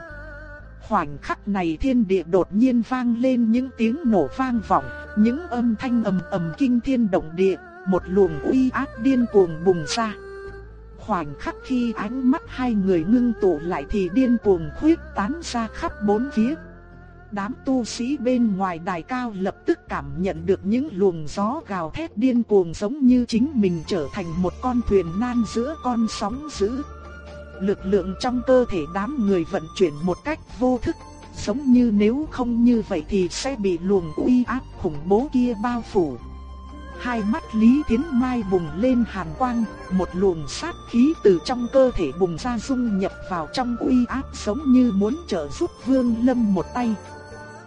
A: Khoảnh khắc này thiên địa đột nhiên vang lên những tiếng nổ vang vọng, những âm thanh ầm ầm kinh thiên động địa, một luồng uy áp điên cuồng bùng ra. Khoảnh khắc khi ánh mắt hai người ngưng tụ lại thì điên cuồng khuyết tán ra khắp bốn phía. Đám tu sĩ bên ngoài đài cao lập tức cảm nhận được những luồng gió gào thét điên cuồng giống như chính mình trở thành một con thuyền nan giữa con sóng dữ. Lực lượng trong cơ thể đám người vận chuyển một cách vô thức, giống như nếu không như vậy thì sẽ bị luồng uy áp khủng bố kia bao phủ. Hai mắt Lý Thiến Mai bùng lên hàn quang, một luồng sát khí từ trong cơ thể bùng ra dung nhập vào trong uy áp giống như muốn trợ giúp Vương Lâm một tay.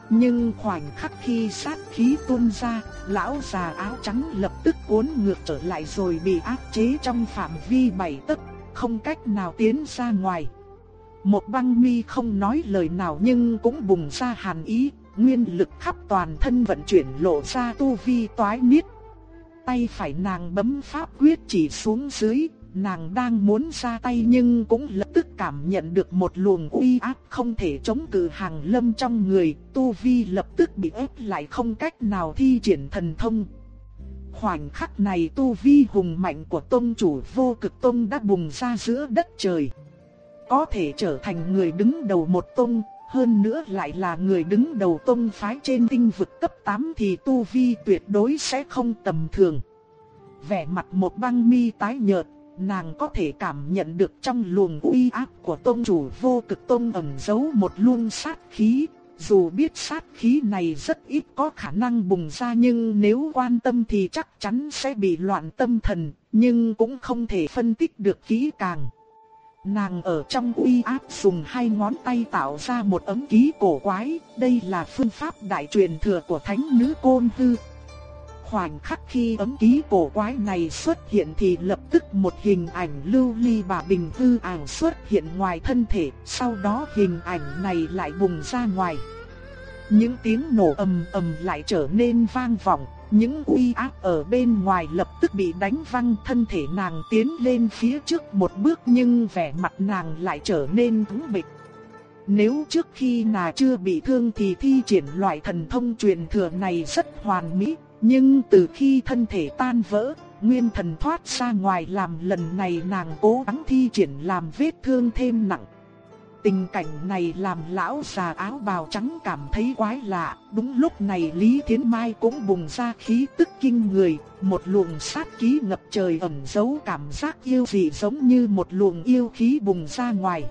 A: Nhưng khoảnh khắc khi sát khí tuôn ra, lão già áo trắng lập tức cuốn ngược trở lại rồi bị áp chế trong phạm vi bảy tấc, không cách nào tiến ra ngoài. Một băng mi không nói lời nào nhưng cũng bùng ra hàn ý, nguyên lực khắp toàn thân vận chuyển lộ ra tu vi toái niết. Tay phải nàng bấm pháp quyết chỉ xuống dưới, nàng đang muốn ra tay nhưng cũng lập tức cảm nhận được một luồng uy áp không thể chống cự hàng lâm trong người, tu vi lập tức bị ép lại không cách nào thi triển thần thông. Khoảnh khắc này tu vi hùng mạnh của tôn chủ vô cực tôn đã bùng ra giữa đất trời. Có thể trở thành người đứng đầu một tôn, hơn nữa lại là người đứng đầu tôn phái trên tinh vực cấp 8 thì tu vi tuyệt đối sẽ không tầm thường. Vẻ mặt một băng mi tái nhợt, nàng có thể cảm nhận được trong luồng uy áp của tôn chủ vô cực tôn ẩn giấu một luồng sát khí. Dù biết sát khí này rất ít có khả năng bùng ra nhưng nếu quan tâm thì chắc chắn sẽ bị loạn tâm thần, nhưng cũng không thể phân tích được kỹ càng. Nàng ở trong uy áp dùng hai ngón tay tạo ra một ấm ký cổ quái, đây là phương pháp đại truyền thừa của thánh nữ Côn Hư, Khoảnh khắc khi ấm ký cổ quái này xuất hiện thì lập tức một hình ảnh lưu ly bà bình hư ảo xuất hiện ngoài thân thể, sau đó hình ảnh này lại bùng ra ngoài. Những tiếng nổ ầm ầm lại trở nên vang vọng, những uy áp ở bên ngoài lập tức bị đánh văng thân thể nàng tiến lên phía trước một bước nhưng vẻ mặt nàng lại trở nên thúng bịch. Nếu trước khi nàng chưa bị thương thì thi triển loại thần thông truyền thừa này rất hoàn mỹ, nhưng từ khi thân thể tan vỡ, nguyên thần thoát ra ngoài làm lần này nàng cố gắng thi triển làm vết thương thêm nặng. Tình cảnh này làm lão già áo bào trắng cảm thấy quái lạ, đúng lúc này Lý Thiến Mai cũng bùng ra khí tức kinh người, một luồng sát khí ngập trời ẩn giấu cảm giác yêu dị giống như một luồng yêu khí bùng ra ngoài.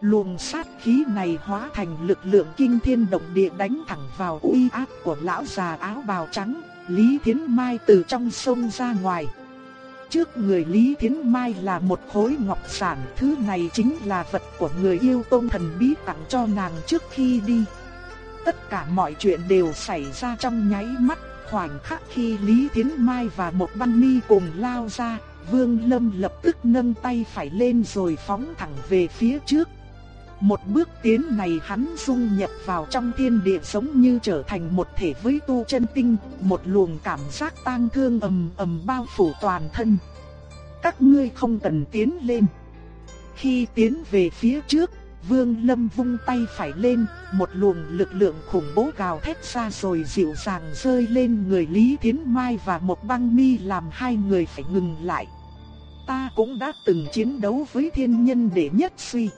A: Luồng sát khí này hóa thành lực lượng kinh thiên động địa đánh thẳng vào uy áp của lão già áo bào trắng, Lý Thiến Mai từ trong sông ra ngoài. Trước người Lý Thiến Mai là một khối ngọc sản, thứ này chính là vật của người yêu tôn thần bí tặng cho nàng trước khi đi. Tất cả mọi chuyện đều xảy ra trong nháy mắt, khoảnh khắc khi Lý Thiến Mai và một băng mi cùng lao ra, Vương Lâm lập tức nâng tay phải lên rồi phóng thẳng về phía trước. Một bước tiến này hắn dung nhập vào trong thiên địa giống như trở thành một thể với tu chân tinh, một luồng cảm giác tang thương ầm ầm bao phủ toàn thân. Các ngươi không cần tiến lên. Khi tiến về phía trước, Vương Lâm vung tay phải lên, một luồng lực lượng khủng bố gào thét ra rồi dịu dàng rơi lên người Lý Thiến Mai và một băng mi làm hai người phải ngừng lại. Ta cũng đã từng chiến đấu với thiên nhân để nhất suy.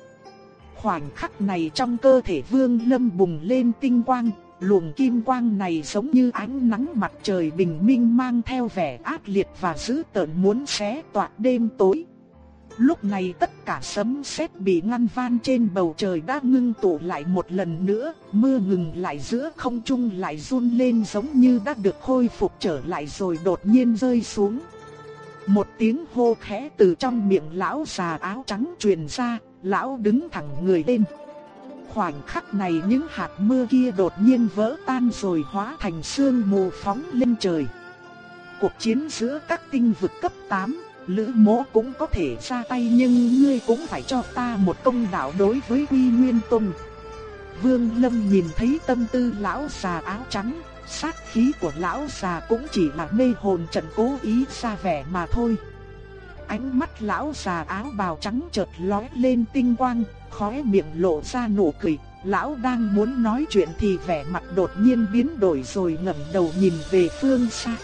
A: Khoảnh khắc này trong cơ thể Vương Lâm bùng lên tinh quang, luồng kim quang này giống như ánh nắng mặt trời bình minh mang theo vẻ ác liệt và dữ tợn muốn xé toạc đêm tối. Lúc này tất cả sấm sét bị ngăn van trên bầu trời đã ngưng tụ lại một lần nữa, mưa ngừng lại giữa không trung lại run lên giống như đã được khôi phục trở lại rồi đột nhiên rơi xuống. Một tiếng hô khẽ từ trong miệng lão già áo trắng truyền ra, lão đứng thẳng người lên. Khoảnh khắc này những hạt mưa kia đột nhiên vỡ tan rồi hóa thành sương mù phóng lên trời. Cuộc chiến giữa các tinh vực cấp 8, Lữ Mỗ cũng có thể ra tay nhưng ngươi cũng phải cho ta một công đạo đối với Quy Nguyên Tông. Vương Lâm nhìn thấy tâm tư lão già áo trắng, sát khí của lão già cũng chỉ là mê hồn trận cố ý ra vẻ mà thôi. Ánh mắt lão già áo bào trắng chợt lóe lên tinh quang, khóe miệng lộ ra nụ cười, lão đang muốn nói chuyện thì vẻ mặt đột nhiên biến đổi rồi ngẩng đầu nhìn về phương xa.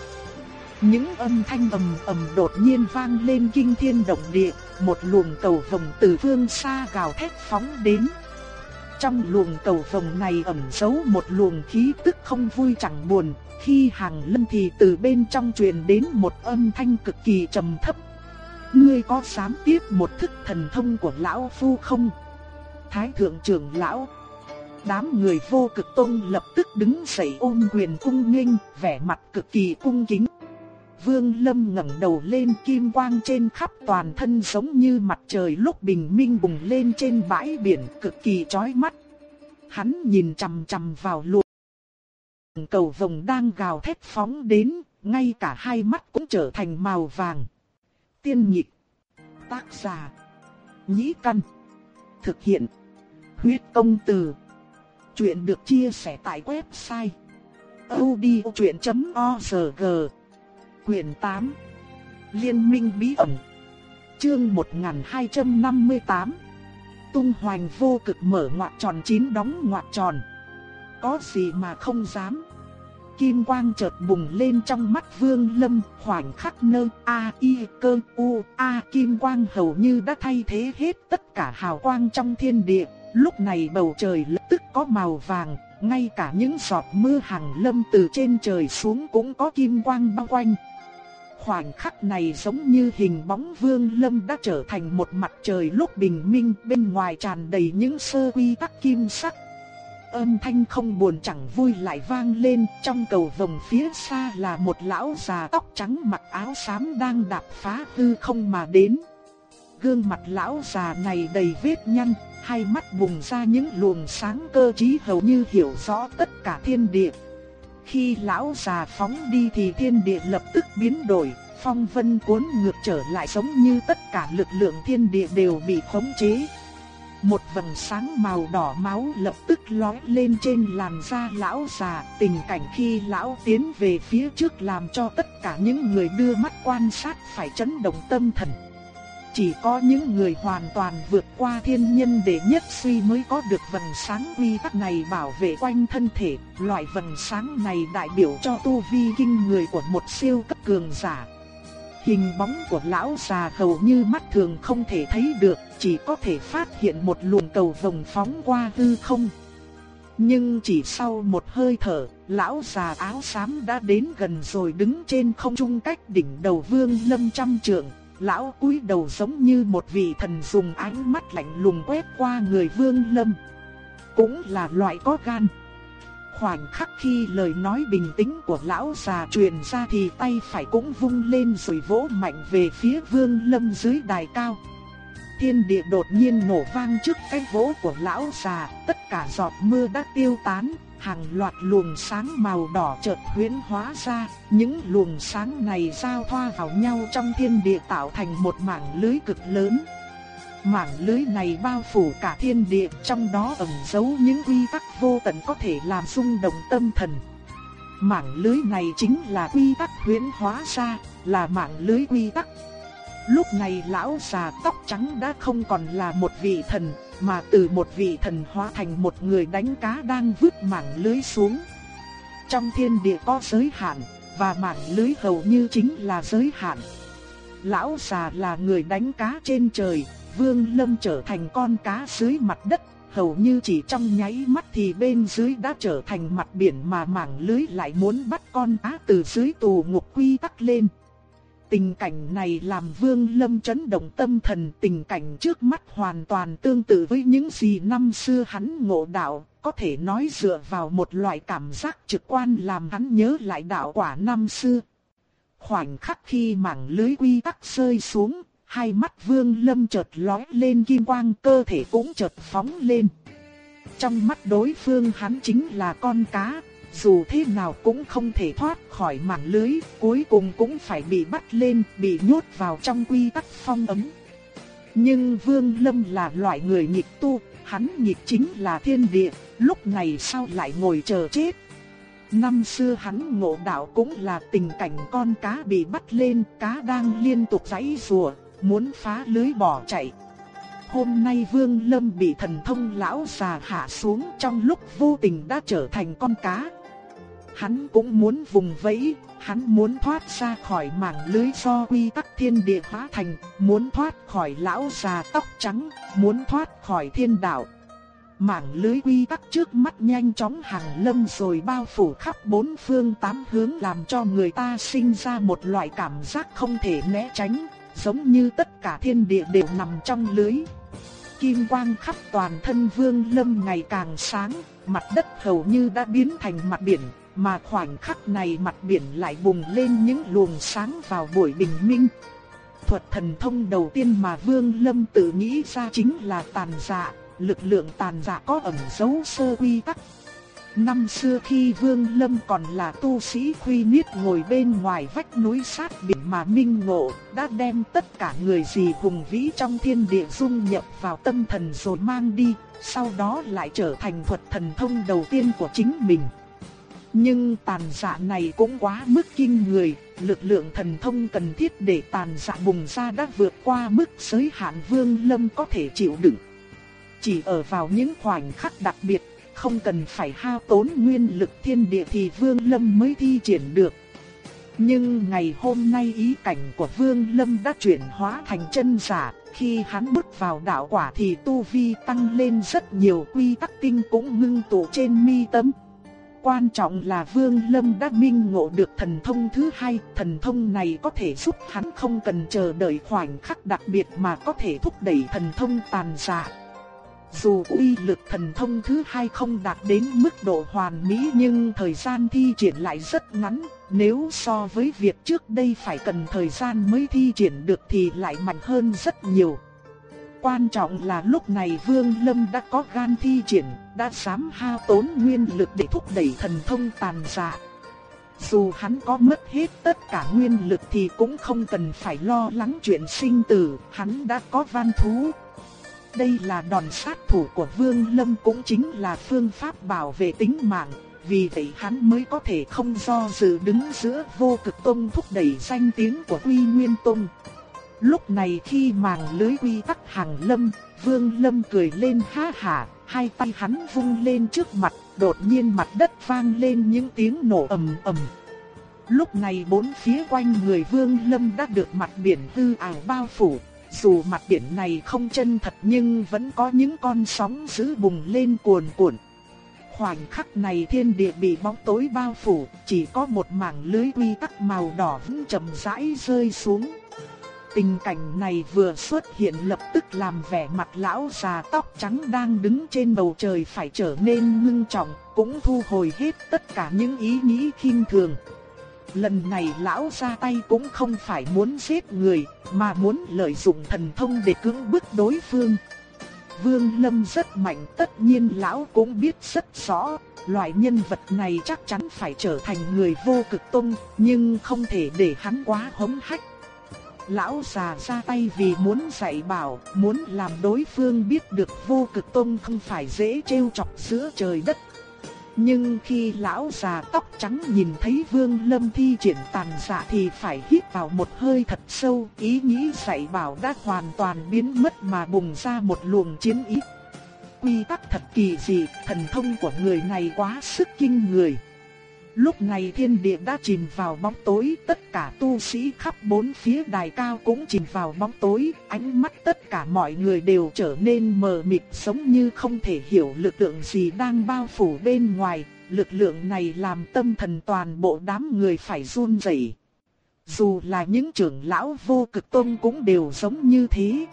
A: Những âm thanh ầm ầm đột nhiên vang lên kinh thiên động địa, một luồng cầu vồng từ phương xa gào thét phóng đến. Trong luồng cầu vồng này ẩn giấu một luồng khí tức không vui chẳng buồn, khi hàng lâm thì từ bên trong truyền đến một âm thanh cực kỳ trầm thấp. Ngươi có dám tiếp một thức thần thông của lão phu không? Thái thượng trưởng lão. Đám người vô cực tôn lập tức đứng dậy ôm quyền cung nghênh, vẻ mặt cực kỳ cung kính. Vương Lâm ngẩng đầu lên kim quang trên khắp toàn thân giống như mặt trời lúc bình minh bùng lên trên bãi biển cực kỳ chói mắt. Hắn nhìn chằm chằm vào luồng cầu vồng đang gào thét phóng đến, ngay cả hai mắt cũng trở thành màu vàng. Tiên nhịp, tác giả, nhĩ căn, thực hiện, huyết công từ. Chuyện được chia sẻ tại website odchuyện.org Quyền 8 Liên minh bí ẩn. Chương 1258 Tung hoành vô cực mở ngoặc tròn chín đóng ngoặc tròn. Có gì mà không dám? Kim quang chợt bùng lên trong mắt vương lâm khoảnh khắc nơ, A, y, cơ, U, A, Kim quang hầu như đã thay thế hết tất cả hào quang trong thiên địa Lúc này bầu trời lập tức có màu vàng, ngay cả những giọt mưa hàng lâm từ trên trời xuống cũng có kim quang bao quanh khoảnh khắc này giống như hình bóng vương lâm đã trở thành một mặt trời lúc bình minh, bên ngoài tràn đầy những sơ quy tắc kim sắc. Âm thanh không buồn chẳng vui lại vang lên trong cầu vòng phía xa là một lão già tóc trắng mặc áo xám đang đạp phá hư không mà đến. Gương mặt lão già này đầy vết nhăn, hai mắt bùng ra những luồng sáng cơ trí hầu như hiểu rõ tất cả thiên địa. Khi lão già phóng đi thì thiên địa lập tức biến đổi, phong vân cuốn ngược trở lại giống như tất cả lực lượng thiên địa đều bị khống chế. Một vầng sáng màu đỏ máu lập tức lóe lên trên làn da lão già, tình cảnh khi lão tiến về phía trước làm cho tất cả những người đưa mắt quan sát phải chấn động tâm thần. Chỉ có những người hoàn toàn vượt qua thiên nhân để nhất suy mới có được vầng sáng uy tắc này bảo vệ quanh thân thể. Loại vầng sáng này đại biểu cho tu vi kinh người của một siêu cấp cường giả. Hình bóng của lão già hầu như mắt thường không thể thấy được, chỉ có thể phát hiện một luồng cầu vồng phóng qua hư không. Nhưng chỉ sau một hơi thở, lão già áo xám đã đến gần rồi đứng trên không trung cách đỉnh đầu vương lâm trăm trượng, lão cúi đầu giống như một vị thần dùng ánh mắt lạnh lùng quét qua người Vương Lâm. Cũng là loại có gan. Khoảnh khắc khi lời nói bình tĩnh của lão già truyền ra thì tay phải cũng vung lên rồi vỗ mạnh về phía Vương Lâm dưới đài cao. Thiên địa đột nhiên nổ vang trước cái vỗ của lão già, tất cả giọt mưa đã tiêu tán, hàng loạt luồng sáng màu đỏ chợt huyễn hóa ra, những luồng sáng này giao thoa vào nhau trong thiên địa tạo thành một mảng lưới cực lớn. Mảng lưới này bao phủ cả thiên địa, trong đó ẩn giấu những quy tắc vô tận có thể làm rung động tâm thần. Mảng lưới này chính là quy tắc huyễn hóa ra, là mạng lưới quy tắc. Lúc này lão già tóc trắng đã không còn là một vị thần, mà từ một vị thần hóa thành một người đánh cá đang vứt mảng lưới xuống. Trong thiên địa có giới hạn, và mảng lưới hầu như chính là giới hạn. Lão già là người đánh cá trên trời, Vương Lâm trở thành con cá dưới mặt đất, hầu như chỉ trong nháy mắt thì bên dưới đã trở thành mặt biển mà mảng lưới lại muốn bắt con cá từ dưới tù ngục quy tắc lên. Tình cảnh này làm Vương Lâm chấn động tâm thần, tình cảnh trước mắt hoàn toàn tương tự với những gì năm xưa hắn ngộ đạo, có thể nói dựa vào một loại cảm giác trực quan làm hắn nhớ lại đạo quả năm xưa. Khoảnh khắc khi mảng lưới quy tắc rơi xuống, hai mắt Vương Lâm chợt lóe lên kim quang, cơ thể cũng chợt phóng lên. Trong mắt đối phương hắn chính là con cá, dù thế nào cũng không thể thoát khỏi mảng lưới, cuối cùng cũng phải bị bắt lên, bị nhốt vào trong quy tắc phong ấm. Nhưng Vương Lâm là loại người nghịch tu, hắn nghịch chính là thiên địa, lúc này sao lại ngồi chờ chết. Năm xưa hắn ngộ đạo cũng là tình cảnh con cá bị bắt lên, cá đang liên tục giãy rùa, muốn phá lưới bỏ chạy. Hôm nay Vương Lâm bị thần thông lão già hạ xuống trong lúc vô tình đã trở thành con cá. Hắn cũng muốn vùng vẫy, hắn muốn thoát ra khỏi mảng lưới do quy tắc thiên địa hóa thành, muốn thoát khỏi lão già tóc trắng, muốn thoát khỏi thiên đạo. Mảng lưới quy tắc trước mắt nhanh chóng hàng lâm rồi bao phủ khắp bốn phương tám hướng làm cho người ta sinh ra một loại cảm giác không thể né tránh, giống như tất cả thiên địa đều nằm trong lưới. Kim quang khắp toàn thân vương lâm ngày càng sáng, mặt đất hầu như đã biến thành mặt biển, mà khoảnh khắc này mặt biển lại bùng lên những luồng sáng vào buổi bình minh. Thuật thần thông đầu tiên mà Vương Lâm tự nghĩ ra chính là tàn dạ, lực lượng tàn dạ có ẩn dấu sơ quy tắc. Năm xưa khi Vương Lâm còn là tu sĩ khuy niết ngồi bên ngoài vách núi sát biển mà minh ngộ, đã đem tất cả người gì hùng vĩ trong thiên địa dung nhập vào tâm thần rồi mang đi, sau đó lại trở thành thuật thần thông đầu tiên của chính mình. Nhưng tàn dạ này cũng quá mức kinh người, lực lượng thần thông cần thiết để tàn dạ bùng ra đã vượt qua mức giới hạn Vương Lâm có thể chịu đựng. Chỉ ở vào những khoảnh khắc đặc biệt, không cần phải hao tốn nguyên lực thiên địa thì Vương Lâm mới thi triển được. Nhưng ngày hôm nay ý cảnh của Vương Lâm đã chuyển hóa thành chân giả, khi hắn bước vào đạo quả thì tu vi tăng lên rất nhiều quy tắc tinh cũng ngưng tụ trên mi tâm. Quan trọng là Vương Lâm đã minh ngộ được thần thông thứ hai, thần thông này có thể giúp hắn không cần chờ đợi khoảnh khắc đặc biệt mà có thể thúc đẩy thần thông tàn giả. Dù uy lực thần thông thứ hai không đạt đến mức độ hoàn mỹ nhưng thời gian thi triển lại rất ngắn, nếu so với việc trước đây phải cần thời gian mới thi triển được thì lại mạnh hơn rất nhiều. Quan trọng là lúc này Vương Lâm đã có gan thi triển, đã dám hao tốn nguyên lực để thúc đẩy thần thông tàn dạ. Dù hắn có mất hết tất cả nguyên lực thì cũng không cần phải lo lắng chuyện sinh tử, hắn đã có văn thú, đây là đòn sát thủ của Vương Lâm cũng chính là phương pháp bảo vệ tính mạng, vì vậy hắn mới có thể không do dự đứng giữa vô cực tông thúc đẩy danh tiếng của Quy Nguyên Tông. Lúc này khi màng lưới quy tắc hàng lâm, Vương Lâm cười lên ha hả, hai tay hắn vung lên trước mặt, đột nhiên mặt đất vang lên những tiếng nổ ầm ầm. Lúc này bốn phía quanh người Vương Lâm đã được mặt biển hư ảo bao phủ, dù mặt biển này không chân thật nhưng vẫn có những con sóng dữ bùng lên cuồn cuộn. Khoảnh khắc này thiên địa bị bóng tối bao phủ, chỉ có một mảng lưới quy tắc màu đỏ vẫn chậm rãi rơi xuống. Tình cảnh này vừa xuất hiện lập tức làm vẻ mặt lão già tóc trắng đang đứng trên bầu trời phải trở nên ngưng trọng, cũng thu hồi hết tất cả những ý nghĩ khinh thường. Lần này lão ra tay cũng không phải muốn giết người, mà muốn lợi dụng thần thông để cưỡng bức đối phương. Vương Lâm rất mạnh tất nhiên lão cũng biết rất rõ, loại nhân vật này chắc chắn phải trở thành người vô cực tông, nhưng không thể để hắn quá hống hách. Lão già ra tay vì muốn dạy bảo, muốn làm đối phương biết được vô cực tông không phải dễ trêu chọc giữa trời đất. Nhưng khi lão già tóc trắng nhìn thấy Vương Lâm thi triển tàn dạ thì phải hít vào một hơi thật sâu, ý nghĩ dạy bảo đã hoàn toàn biến mất mà bùng ra một luồng chiến ý. Quy tắc thật kỳ dị, thần thông của người này quá sức kinh người. Lúc này thiên địa đã chìm vào bóng tối, tất cả tu sĩ khắp bốn phía đài cao cũng chìm vào bóng tối, ánh mắt tất cả mọi người đều trở nên mờ mịt giống như không thể hiểu lực lượng gì đang bao phủ bên ngoài, lực lượng này làm tâm thần toàn bộ đám người phải run rẩy. Dù là những trưởng lão vô cực tôn cũng đều giống như thế,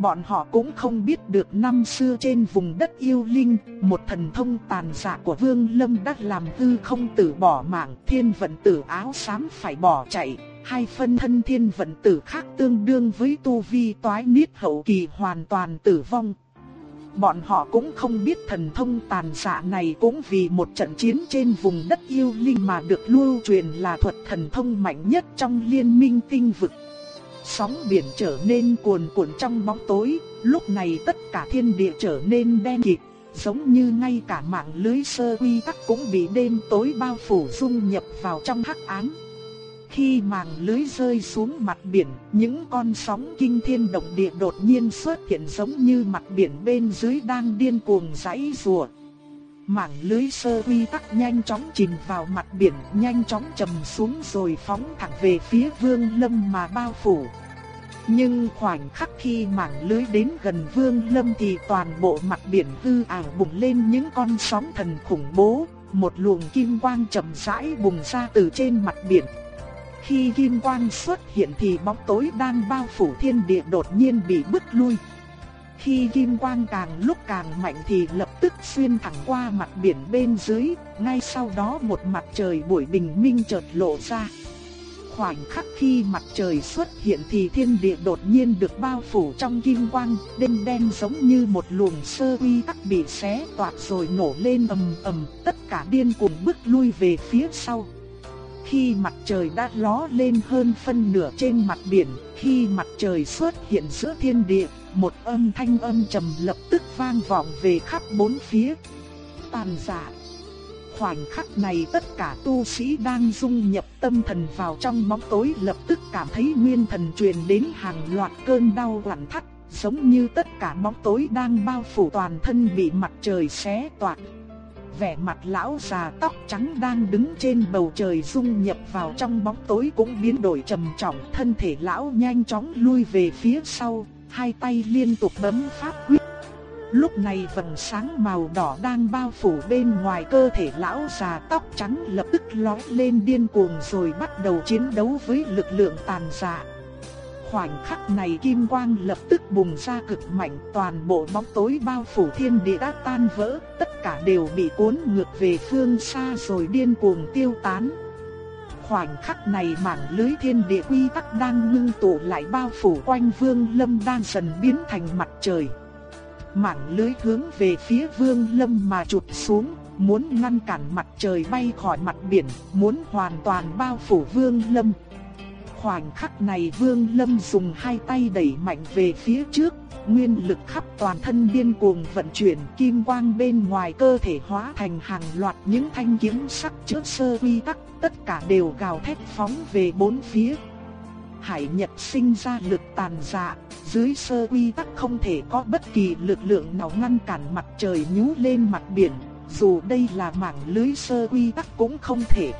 A: bọn họ cũng không biết được năm xưa trên vùng đất yêu linh, một thần thông tàn dạ của Vương Lâm đã làm hư không tử bỏ mạng, thiên vận tử áo xám phải bỏ chạy, hai phân thân thiên vận tử khác tương đương với tu vi toái niết hậu kỳ hoàn toàn tử vong. Bọn họ cũng không biết thần thông tàn dạ này cũng vì một trận chiến trên vùng đất yêu linh mà được lưu truyền là thuật thần thông mạnh nhất trong liên minh tinh vực. Sóng biển trở nên cuồn cuộn trong bóng tối, lúc này tất cả thiên địa trở nên đen kịt, giống như ngay cả mạng lưới sơ quy tắc cũng bị đêm tối bao phủ dung nhập vào trong hắc ám. Khi màng lưới rơi xuống mặt biển, những con sóng kinh thiên động địa đột nhiên xuất hiện giống như mặt biển bên dưới đang điên cuồng giãy rùa. Mảng lưới sơ quy tắc nhanh chóng chìm vào mặt biển, nhanh chóng trầm xuống rồi phóng thẳng về phía Vương Lâm mà bao phủ. Nhưng khoảnh khắc khi mảng lưới đến gần Vương Lâm thì toàn bộ mặt biển hư ảo bùng lên những con sóng thần khủng bố, một luồng kim quang chậm rãi bùng ra từ trên mặt biển. Khi kim quang xuất hiện thì bóng tối đang bao phủ thiên địa đột nhiên bị bứt lui. Khi kim quang càng lúc càng mạnh thì lập tức xuyên thẳng qua mặt biển bên dưới, ngay sau đó một mặt trời buổi bình minh chợt lộ ra. Khoảnh khắc khi mặt trời xuất hiện thì thiên địa đột nhiên được bao phủ trong kim quang, đêm đen giống như một luồng sơ uy tắc bị xé toạc rồi nổ lên ầm ầm, tất cả điên cuồng bước lui về phía sau. Khi mặt trời đã ló lên hơn phân nửa trên mặt biển, khi mặt trời xuất hiện giữa thiên địa, một âm thanh âm trầm lập tức vang vọng về khắp bốn phía. Tàn giả. Khoảnh khắc này tất cả tu sĩ đang dung nhập tâm thần vào trong bóng tối lập tức cảm thấy nguyên thần truyền đến hàng loạt cơn đau quặn thắt, giống như tất cả bóng tối đang bao phủ toàn thân bị mặt trời xé toạc vẻ mặt lão già tóc trắng đang đứng trên bầu trời dung nhập vào trong bóng tối cũng biến đổi trầm trọng, thân thể lão nhanh chóng lui về phía sau, hai tay liên tục bấm pháp quyết. Lúc này vầng sáng màu đỏ đang bao phủ bên ngoài cơ thể lão già tóc trắng lập tức lói lên điên cuồng rồi bắt đầu chiến đấu với lực lượng tàn dạ. Khoảnh khắc này kim quang lập tức bùng ra cực mạnh, toàn bộ bóng tối bao phủ thiên địa đã tan vỡ, tất cả đều bị cuốn ngược về phương xa rồi điên cuồng tiêu tán. Khoảnh khắc này mảng lưới thiên địa quy tắc đang ngưng tụ lại bao phủ quanh Vương Lâm đang dần biến thành mặt trời. Mảng lưới hướng về phía Vương Lâm mà chụp xuống, muốn ngăn cản mặt trời bay khỏi mặt biển, muốn hoàn toàn bao phủ Vương Lâm. Khoảnh khắc này Vương Lâm dùng hai tay đẩy mạnh về phía trước, nguyên lực khắp toàn thân điên cuồng vận chuyển kim quang bên ngoài cơ thể hóa thành hàng loạt những thanh kiếm sắc chứa sơ quy tắc, tất cả đều gào thét phóng về bốn phía. Hải Nhật sinh ra lực tàn dạ, dưới sơ quy tắc không thể có bất kỳ lực lượng nào ngăn cản mặt trời nhú lên mặt biển, dù đây là mảng lưới sơ quy tắc cũng không thể.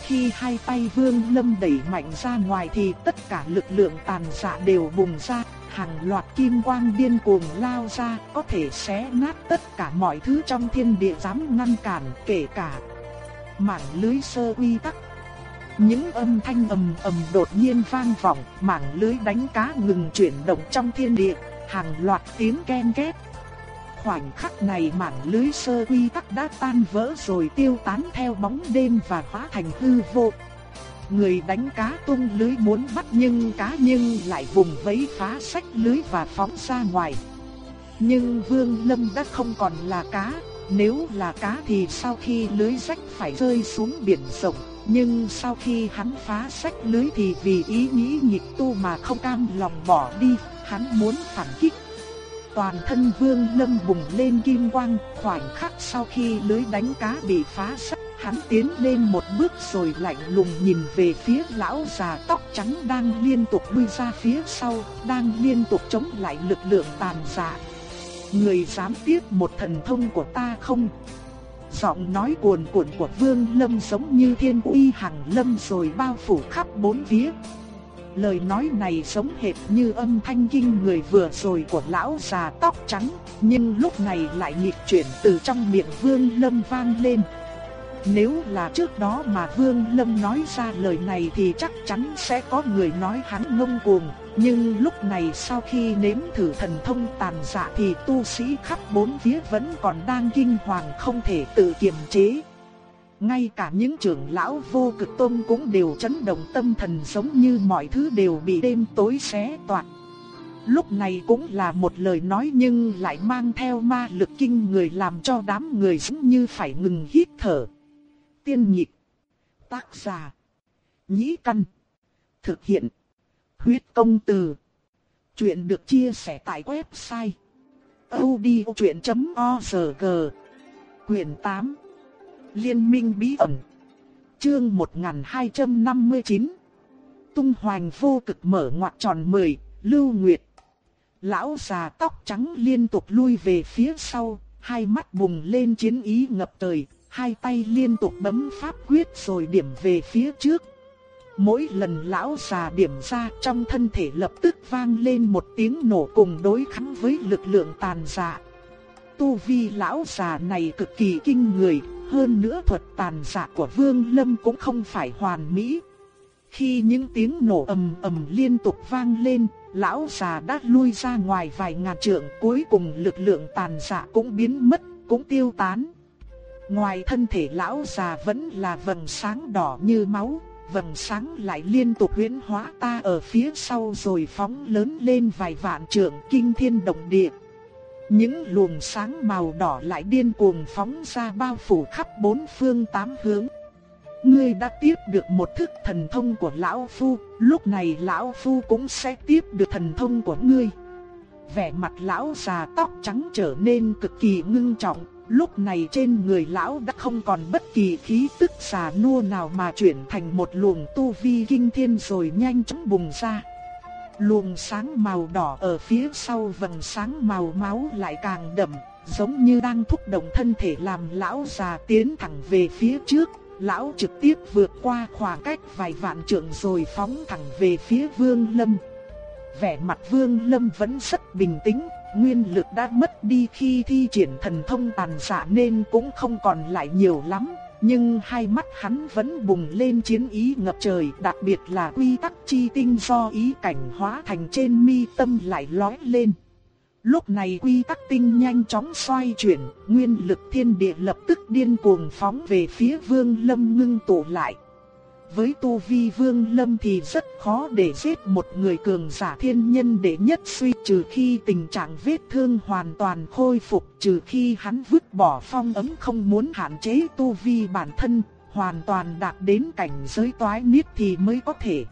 A: Khi hai tay Vương Lâm đẩy mạnh ra ngoài thì tất cả lực lượng tàn dạ đều bùng ra, hàng loạt kim quang điên cuồng lao ra, có thể xé nát tất cả mọi thứ trong thiên địa dám ngăn cản, kể cả mảng lưới sơ quy tắc. Những âm thanh ầm ầm đột nhiên vang vọng, mảng lưới đánh cá ngừng chuyển động trong thiên địa, hàng loạt tiếng ken két khoảnh khắc này mảng lưới sơ quy tắc đã tan vỡ rồi tiêu tán theo bóng đêm và hóa thành hư vô. Người đánh cá tung lưới muốn bắt nhưng cá nhưng lại vùng vẫy phá sách lưới và phóng ra ngoài. Nhưng Vương Lâm đã không còn là cá, nếu là cá thì sau khi lưới rách phải rơi xuống biển rộng, nhưng sau khi hắn phá sách lưới thì vì ý nghĩ nghịch tu mà không cam lòng bỏ đi, hắn muốn phản kích Toàn thân Vương Lâm bùng lên kim quang, khoảnh khắc sau khi lưới đánh cá bị phá sách, hắn tiến lên một bước rồi lạnh lùng nhìn về phía lão già tóc trắng đang liên tục lui ra phía sau, đang liên tục chống lại lực lượng tàn dạ. Người dám tiếp một thần thông của ta không? Giọng nói cuồn cuộn của Vương Lâm giống như thiên uy hằng lâm rồi bao phủ khắp bốn phía, Lời nói này giống hệt như âm thanh kinh người vừa rồi của lão già tóc trắng, nhưng lúc này lại nhịp chuyển từ trong miệng Vương Lâm vang lên. Nếu là trước đó mà Vương Lâm nói ra lời này thì chắc chắn sẽ có người nói hắn ngông cuồng, nhưng lúc này sau khi nếm thử thần thông tàn dạ thì tu sĩ khắp bốn phía vẫn còn đang kinh hoàng không thể tự kiềm chế. Ngay cả những trưởng lão vô cực tôn cũng đều chấn động tâm thần giống như mọi thứ đều bị đêm tối xé toạc. Lúc này cũng là một lời nói nhưng lại mang theo ma lực kinh người làm cho đám người giống như phải ngừng hít thở. Tiên nhịp. Tác giả. Nhĩ căn. Thực hiện. Huyết công từ. Chuyện được chia sẻ tại website audiochuyện.org Quyền 8 Liên minh bí ẩn. Chương 1259 Tung hoành vô cực mở ngoặc tròn 10, Lưu Nguyệt. Lão già tóc trắng liên tục lui về phía sau, hai mắt bùng lên chiến ý ngập trời, hai tay liên tục bấm pháp quyết rồi điểm về phía trước. Mỗi lần lão già điểm ra trong thân thể lập tức vang lên một tiếng nổ cùng đối kháng với lực lượng tàn dạ. Tu vi lão già này cực kỳ kinh người, hơn nữa thuật tàn dạ của Vương Lâm cũng không phải hoàn mỹ. Khi những tiếng nổ ầm ầm liên tục vang lên, lão già đã lui ra ngoài vài ngàn trượng, cuối cùng lực lượng tàn dạ cũng biến mất, cũng tiêu tán. Ngoài thân thể lão già vẫn là vầng sáng đỏ như máu, vầng sáng lại liên tục huyễn hóa ta ở phía sau rồi phóng lớn lên vài vạn trượng kinh thiên động địa. Những luồng sáng màu đỏ lại điên cuồng phóng ra bao phủ khắp bốn phương tám hướng. Ngươi đã tiếp được một thức thần thông của Lão Phu, lúc này Lão Phu cũng sẽ tiếp được thần thông của ngươi. Vẻ mặt lão già tóc trắng trở nên cực kỳ ngưng trọng, lúc này trên người lão đã không còn bất kỳ khí tức xà nua nào mà chuyển thành một luồng tu vi kinh thiên rồi nhanh chóng bùng ra. Luồng sáng màu đỏ ở phía sau vầng sáng màu máu lại càng đậm, giống như đang thúc động thân thể làm lão già tiến thẳng về phía trước. Lão trực tiếp vượt qua khoảng cách vài vạn trượng rồi phóng thẳng về phía Vương Lâm. Vẻ mặt Vương Lâm vẫn rất bình tĩnh, nguyên lực đã mất đi khi thi triển thần thông tàn dạ nên cũng không còn lại nhiều lắm. Nhưng hai mắt hắn vẫn bùng lên chiến ý ngập trời, đặc biệt là quy tắc chi tinh do ý cảnh hóa thành trên mi tâm lại lói lên. Lúc này quy tắc tinh nhanh chóng xoay chuyển, nguyên lực thiên địa lập tức điên cuồng phóng về phía vương lâm ngưng tụ lại. Với tu vi vương lâm thì rất khó để giết một người cường giả thiên nhân để nhất suy trừ khi tình trạng vết thương hoàn toàn khôi phục trừ khi hắn vứt bỏ phong ấm không muốn hạn chế tu vi bản thân, hoàn toàn đạt đến cảnh giới toái niết thì mới có thể.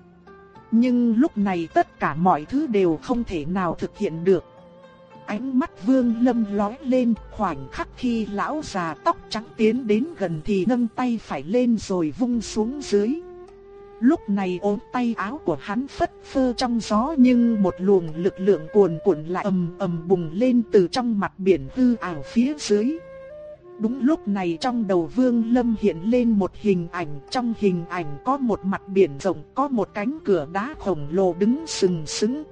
A: Nhưng lúc này tất cả mọi thứ đều không thể nào thực hiện được. Ánh mắt vương lâm lói lên khoảnh khắc khi lão già tóc trắng tiến đến gần thì nâng tay phải lên rồi vung xuống dưới. Lúc này ốm tay áo của hắn phất phơ trong gió nhưng một luồng lực lượng cuồn cuộn lại ầm ầm bùng lên từ trong mặt biển hư ảo phía dưới. Đúng lúc này trong đầu Vương Lâm hiện lên một hình ảnh, trong hình ảnh có một mặt biển rộng, có một cánh cửa đá khổng lồ đứng sừng sững.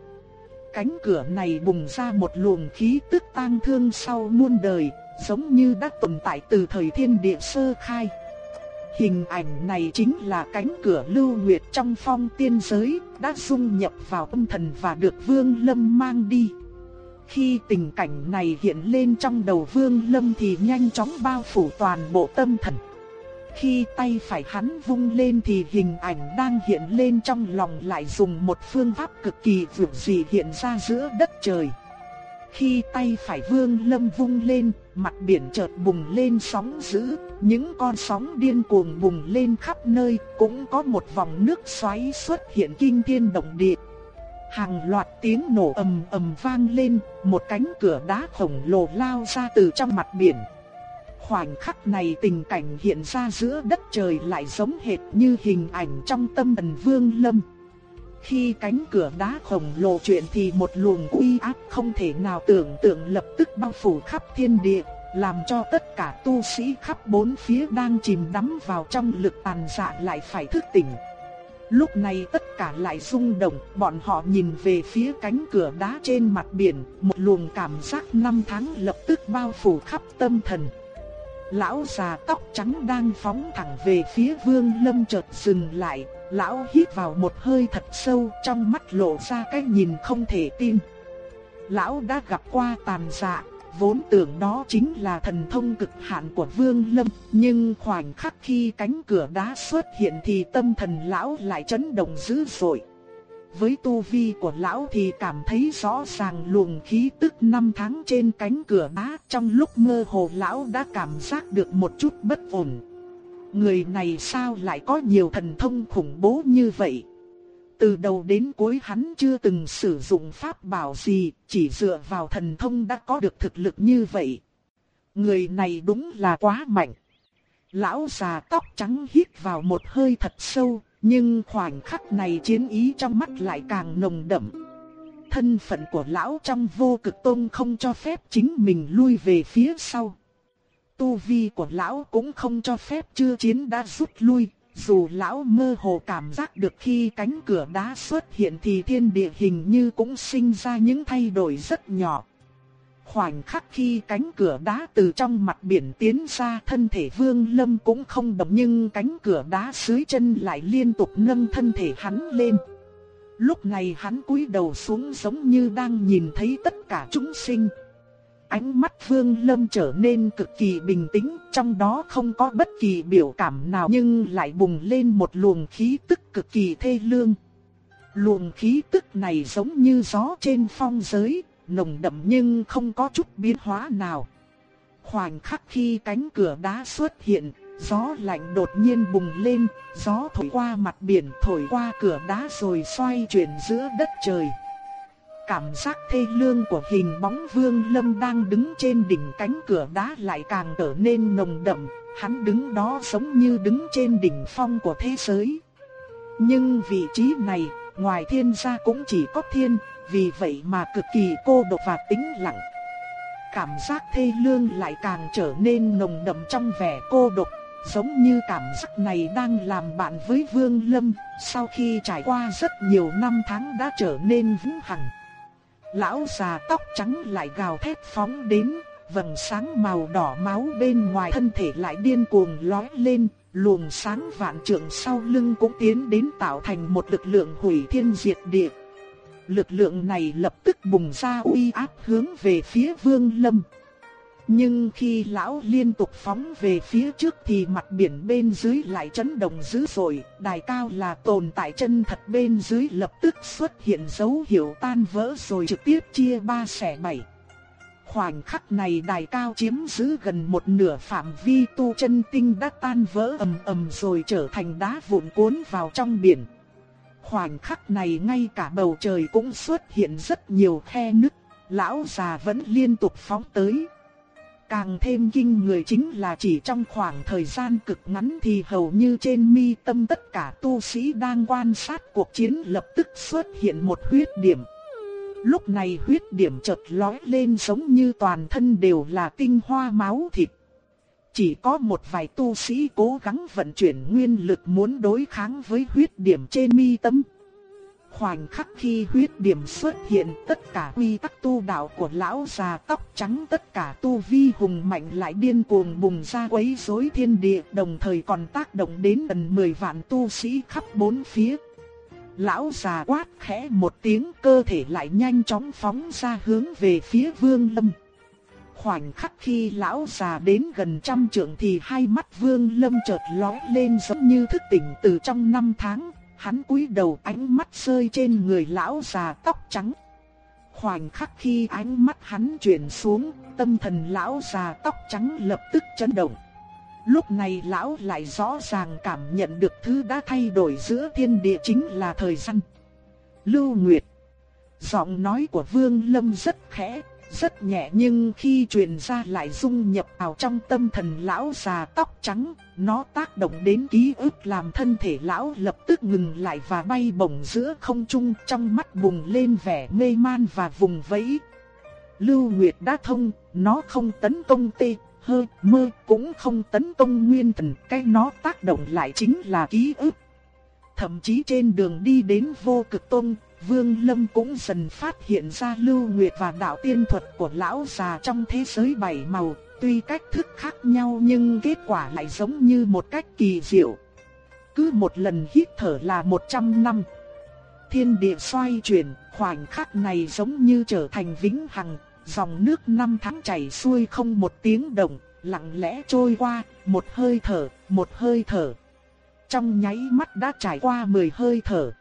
A: Cánh cửa này bùng ra một luồng khí tức tang thương sau muôn đời, giống như đã tồn tại từ thời thiên địa sơ khai. Hình ảnh này chính là cánh cửa lưu nguyệt trong phong tiên giới, đã dung nhập vào tâm thần và được Vương Lâm mang đi. Khi tình cảnh này hiện lên trong đầu Vương Lâm thì nhanh chóng bao phủ toàn bộ tâm thần. Khi tay phải hắn vung lên thì hình ảnh đang hiện lên trong lòng lại dùng một phương pháp cực kỳ vượt dị hiện ra giữa đất trời. Khi tay phải vương lâm vung lên, mặt biển chợt bùng lên sóng dữ, những con sóng điên cuồng bùng lên khắp nơi, cũng có một vòng nước xoáy xuất hiện kinh thiên động địa. Hàng loạt tiếng nổ ầm ầm vang lên, một cánh cửa đá khổng lồ lao ra từ trong mặt biển. Khoảnh khắc này tình cảnh hiện ra giữa đất trời lại giống hệt như hình ảnh trong tâm thần Vương Lâm. Khi cánh cửa đá khổng lồ chuyện thì một luồng uy áp không thể nào tưởng tượng lập tức bao phủ khắp thiên địa, làm cho tất cả tu sĩ khắp bốn phía đang chìm đắm vào trong lực tàn dạ lại phải thức tỉnh. Lúc này tất cả lại rung động, bọn họ nhìn về phía cánh cửa đá trên mặt biển, một luồng cảm giác năm tháng lập tức bao phủ khắp tâm thần. Lão già tóc trắng đang phóng thẳng về phía Vương Lâm chợt dừng lại, lão hít vào một hơi thật sâu, trong mắt lộ ra cái nhìn không thể tin. Lão đã gặp qua tàn dạ, vốn tưởng đó chính là thần thông cực hạn của Vương Lâm, nhưng khoảnh khắc khi cánh cửa đá xuất hiện thì tâm thần lão lại chấn động dữ dội. Với tu vi của lão thì cảm thấy rõ ràng luồng khí tức năm tháng trên cánh cửa đá trong lúc mơ hồ lão đã cảm giác được một chút bất ổn. Người này sao lại có nhiều thần thông khủng bố như vậy? từ đầu đến cuối hắn chưa từng sử dụng pháp bảo gì, chỉ dựa vào thần thông đã có được thực lực như vậy. Người này đúng là quá mạnh. Lão già tóc trắng hít vào một hơi thật sâu, nhưng khoảnh khắc này chiến ý trong mắt lại càng nồng đậm. Thân phận của lão trong vô cực tôn không cho phép chính mình lui về phía sau. Tu vi của lão cũng không cho phép chưa chiến đã rút lui, dù lão mơ hồ cảm giác được khi cánh cửa đá xuất hiện thì thiên địa hình như cũng sinh ra những thay đổi rất nhỏ. Khoảnh khắc khi cánh cửa đá từ trong mặt biển tiến ra thân thể vương lâm cũng không động nhưng cánh cửa đá dưới chân lại liên tục nâng thân thể hắn lên. Lúc này hắn cúi đầu xuống giống như đang nhìn thấy tất cả chúng sinh. Ánh mắt Vương Lâm trở nên cực kỳ bình tĩnh, trong đó không có bất kỳ biểu cảm nào nhưng lại bùng lên một luồng khí tức cực kỳ thê lương. Luồng khí tức này giống như gió trên phong giới, nồng đậm nhưng không có chút biến hóa nào. Khoảnh khắc khi cánh cửa đá xuất hiện, gió lạnh đột nhiên bùng lên, gió thổi qua mặt biển, thổi qua cửa đá rồi xoay chuyển giữa đất trời. Cảm giác thê lương của hình bóng Vương Lâm đang đứng trên đỉnh cánh cửa đá lại càng trở nên nồng đậm, hắn đứng đó giống như đứng trên đỉnh phong của thế giới. Nhưng vị trí này, ngoài thiên gia cũng chỉ có thiên, vì vậy mà cực kỳ cô độc và tĩnh lặng. Cảm giác thê lương lại càng trở nên nồng đậm trong vẻ cô độc, giống như cảm giác này đang làm bạn với Vương Lâm, sau khi trải qua rất nhiều năm tháng đã trở nên vững hằng. Lão già tóc trắng lại gào thét phóng đến, vầng sáng màu đỏ máu bên ngoài thân thể lại điên cuồng lóe lên, luồng sáng vạn trượng sau lưng cũng tiến đến tạo thành một lực lượng hủy thiên diệt địa. Lực lượng này lập tức bùng ra uy áp hướng về phía Vương Lâm. Nhưng khi lão liên tục phóng về phía trước thì mặt biển bên dưới lại chấn động dữ dội, đài cao là tồn tại chân thật bên dưới lập tức xuất hiện dấu hiệu tan vỡ rồi trực tiếp chia ba xẻ bảy. Khoảnh khắc này đài cao chiếm giữ gần một nửa phạm vi tu chân tinh đã tan vỡ ầm ầm rồi trở thành đá vụn cuốn vào trong biển. Khoảnh khắc này ngay cả bầu trời cũng xuất hiện rất nhiều khe nứt, lão già vẫn liên tục phóng tới. Càng thêm kinh người chính là chỉ trong khoảng thời gian cực ngắn thì hầu như trên mi tâm tất cả tu sĩ đang quan sát cuộc chiến lập tức xuất hiện một huyết điểm. Lúc này huyết điểm chợt lói lên giống như toàn thân đều là tinh hoa máu thịt. Chỉ có một vài tu sĩ cố gắng vận chuyển nguyên lực muốn đối kháng với huyết điểm trên mi tâm. Khoảnh khắc khi huyết điểm xuất hiện, tất cả quy tắc tu đạo của lão già tóc trắng, tất cả tu vi hùng mạnh lại điên cuồng bùng ra quấy rối thiên địa, đồng thời còn tác động đến gần 10 vạn tu sĩ khắp bốn phía. Lão già quát khẽ một tiếng, cơ thể lại nhanh chóng phóng ra hướng về phía vương lâm. Khoảnh khắc khi lão già đến gần trăm trượng thì hai mắt vương lâm chợt lóe lên giống như thức tỉnh từ trong năm tháng hắn cúi đầu ánh mắt rơi trên người lão già tóc trắng. Khoảnh khắc khi ánh mắt hắn chuyển xuống, tâm thần lão già tóc trắng lập tức chấn động. Lúc này lão lại rõ ràng cảm nhận được thứ đã thay đổi giữa thiên địa chính là thời gian. Lưu Nguyệt Giọng nói của Vương Lâm rất khẽ, rất nhẹ nhưng khi truyền ra lại dung nhập vào trong tâm thần lão già tóc trắng, nó tác động đến ký ức làm thân thể lão lập tức ngừng lại và bay bổng giữa không trung trong mắt bùng lên vẻ mê man và vùng vẫy. Lưu Nguyệt đã thông, nó không tấn công tê, hơ, mơ, cũng không tấn công nguyên thần, cái nó tác động lại chính là ký ức. Thậm chí trên đường đi đến vô cực tôn, Vương Lâm cũng dần phát hiện ra lưu nguyệt và đạo tiên thuật của lão già trong thế giới bảy màu, tuy cách thức khác nhau nhưng kết quả lại giống như một cách kỳ diệu. Cứ một lần hít thở là 100 năm. Thiên địa xoay chuyển, khoảnh khắc này giống như trở thành vĩnh hằng, dòng nước năm tháng chảy xuôi không một tiếng động, lặng lẽ trôi qua, một hơi thở, một hơi thở. Trong nháy mắt đã trải qua 10 hơi thở.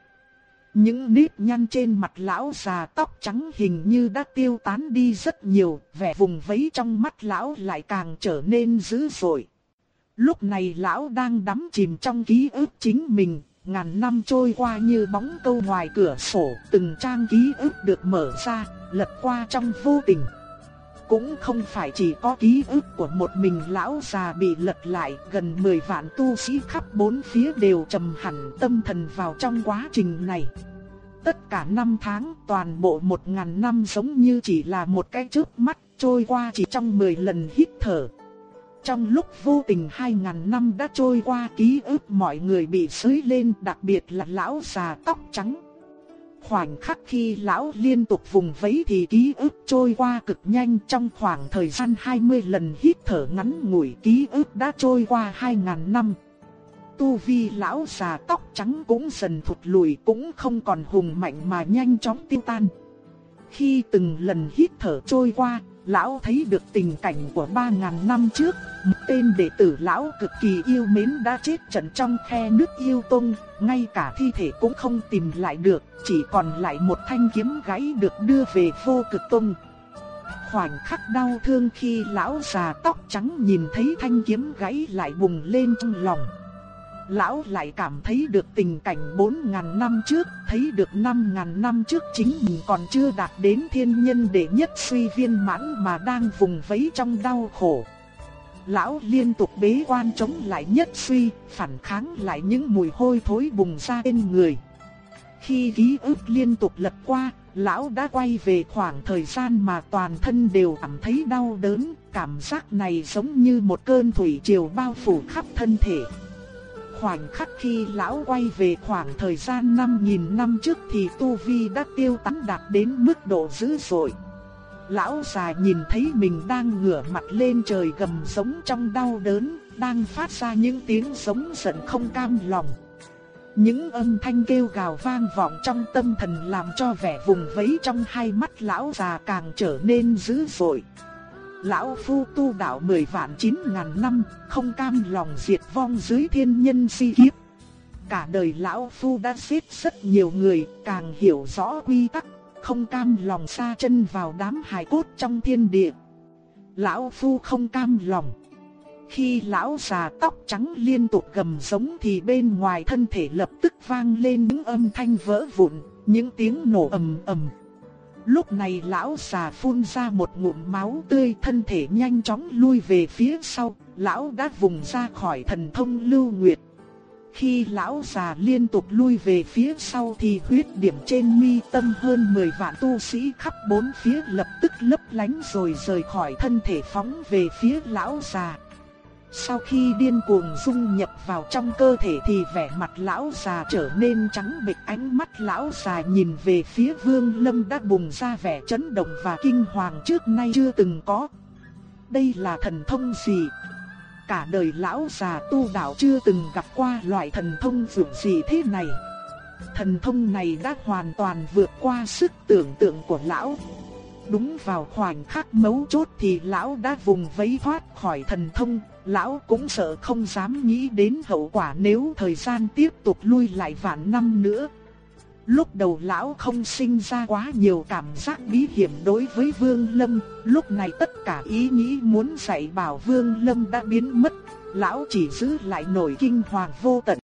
A: Những nếp nhăn trên mặt lão già tóc trắng hình như đã tiêu tán đi rất nhiều, vẻ vùng vẫy trong mắt lão lại càng trở nên dữ dội. Lúc này lão đang đắm chìm trong ký ức chính mình, ngàn năm trôi qua như bóng câu ngoài cửa sổ, từng trang ký ức được mở ra, lật qua trong vô tình. Cũng không phải chỉ có ký ức của một mình lão già bị lật lại, gần 10 vạn tu sĩ khắp bốn phía đều trầm hẳn tâm thần vào trong quá trình này. Tất cả năm tháng, toàn bộ một ngàn năm giống như chỉ là một cái chớp mắt, trôi qua chỉ trong 10 lần hít thở. Trong lúc vô tình hai ngàn năm đã trôi qua ký ức mọi người bị sới lên đặc biệt là lão già tóc trắng. Khoảnh khắc khi lão liên tục vùng vẫy thì ký ức trôi qua cực nhanh trong khoảng thời gian 20 lần hít thở ngắn ngủi ký ức đã trôi qua 2.000 năm. Tu vi lão già tóc trắng cũng dần thụt lùi cũng không còn hùng mạnh mà nhanh chóng tiêu tan. Khi từng lần hít thở trôi qua, lão thấy được tình cảnh của 3.000 năm trước, một tên đệ tử lão cực kỳ yêu mến đã chết trận trong khe nước yêu tông, ngay cả thi thể cũng không tìm lại được, chỉ còn lại một thanh kiếm gãy được đưa về vô cực tông. Khoảnh khắc đau thương khi lão già tóc trắng nhìn thấy thanh kiếm gãy lại bùng lên trong lòng lão lại cảm thấy được tình cảnh 4.000 năm trước, thấy được 5.000 năm trước chính mình còn chưa đạt đến thiên nhân đệ nhất suy viên mãn mà đang vùng vẫy trong đau khổ. Lão liên tục bế quan chống lại nhất suy, phản kháng lại những mùi hôi thối bùng ra bên người. Khi ký ức liên tục lật qua, lão đã quay về khoảng thời gian mà toàn thân đều cảm thấy đau đớn, cảm giác này giống như một cơn thủy triều bao phủ khắp thân thể. Khoảnh khắc khi lão quay về khoảng thời gian 5.000 năm trước thì Tu Vi đã tiêu tán đạt đến mức độ dữ dội. Lão già nhìn thấy mình đang ngửa mặt lên trời gầm giống trong đau đớn, đang phát ra những tiếng giống giận không cam lòng. Những âm thanh kêu gào vang vọng trong tâm thần làm cho vẻ vùng vẫy trong hai mắt lão già càng trở nên dữ dội. Lão Phu tu đạo mười vạn chín ngàn năm, không cam lòng diệt vong dưới thiên nhân si kiếp. Cả đời Lão Phu đã giết rất nhiều người, càng hiểu rõ quy tắc, không cam lòng xa chân vào đám hài cốt trong thiên địa. Lão Phu không cam lòng. Khi lão già tóc trắng liên tục gầm giống thì bên ngoài thân thể lập tức vang lên những âm thanh vỡ vụn, những tiếng nổ ầm ầm. Lúc này lão già phun ra một ngụm máu tươi thân thể nhanh chóng lui về phía sau, lão đã vùng ra khỏi thần thông lưu nguyệt. Khi lão già liên tục lui về phía sau thì huyết điểm trên mi tâm hơn 10 vạn tu sĩ khắp bốn phía lập tức lấp lánh rồi rời khỏi thân thể phóng về phía lão già. Sau khi điên cuồng dung nhập vào trong cơ thể thì vẻ mặt lão già trở nên trắng bệch ánh mắt lão già nhìn về phía vương lâm đã bùng ra vẻ chấn động và kinh hoàng trước nay chưa từng có. Đây là thần thông gì? Cả đời lão già tu đạo chưa từng gặp qua loại thần thông vượt gì thế này. Thần thông này đã hoàn toàn vượt qua sức tưởng tượng của lão. Đúng vào khoảnh khắc mấu chốt thì lão đã vùng vẫy thoát khỏi thần thông, lão cũng sợ không dám nghĩ đến hậu quả nếu thời gian tiếp tục lui lại vạn năm nữa. Lúc đầu lão không sinh ra quá nhiều cảm giác bí hiểm đối với Vương Lâm, lúc này tất cả ý nghĩ muốn dạy bảo Vương Lâm đã biến mất, lão chỉ giữ lại nỗi kinh hoàng vô tận.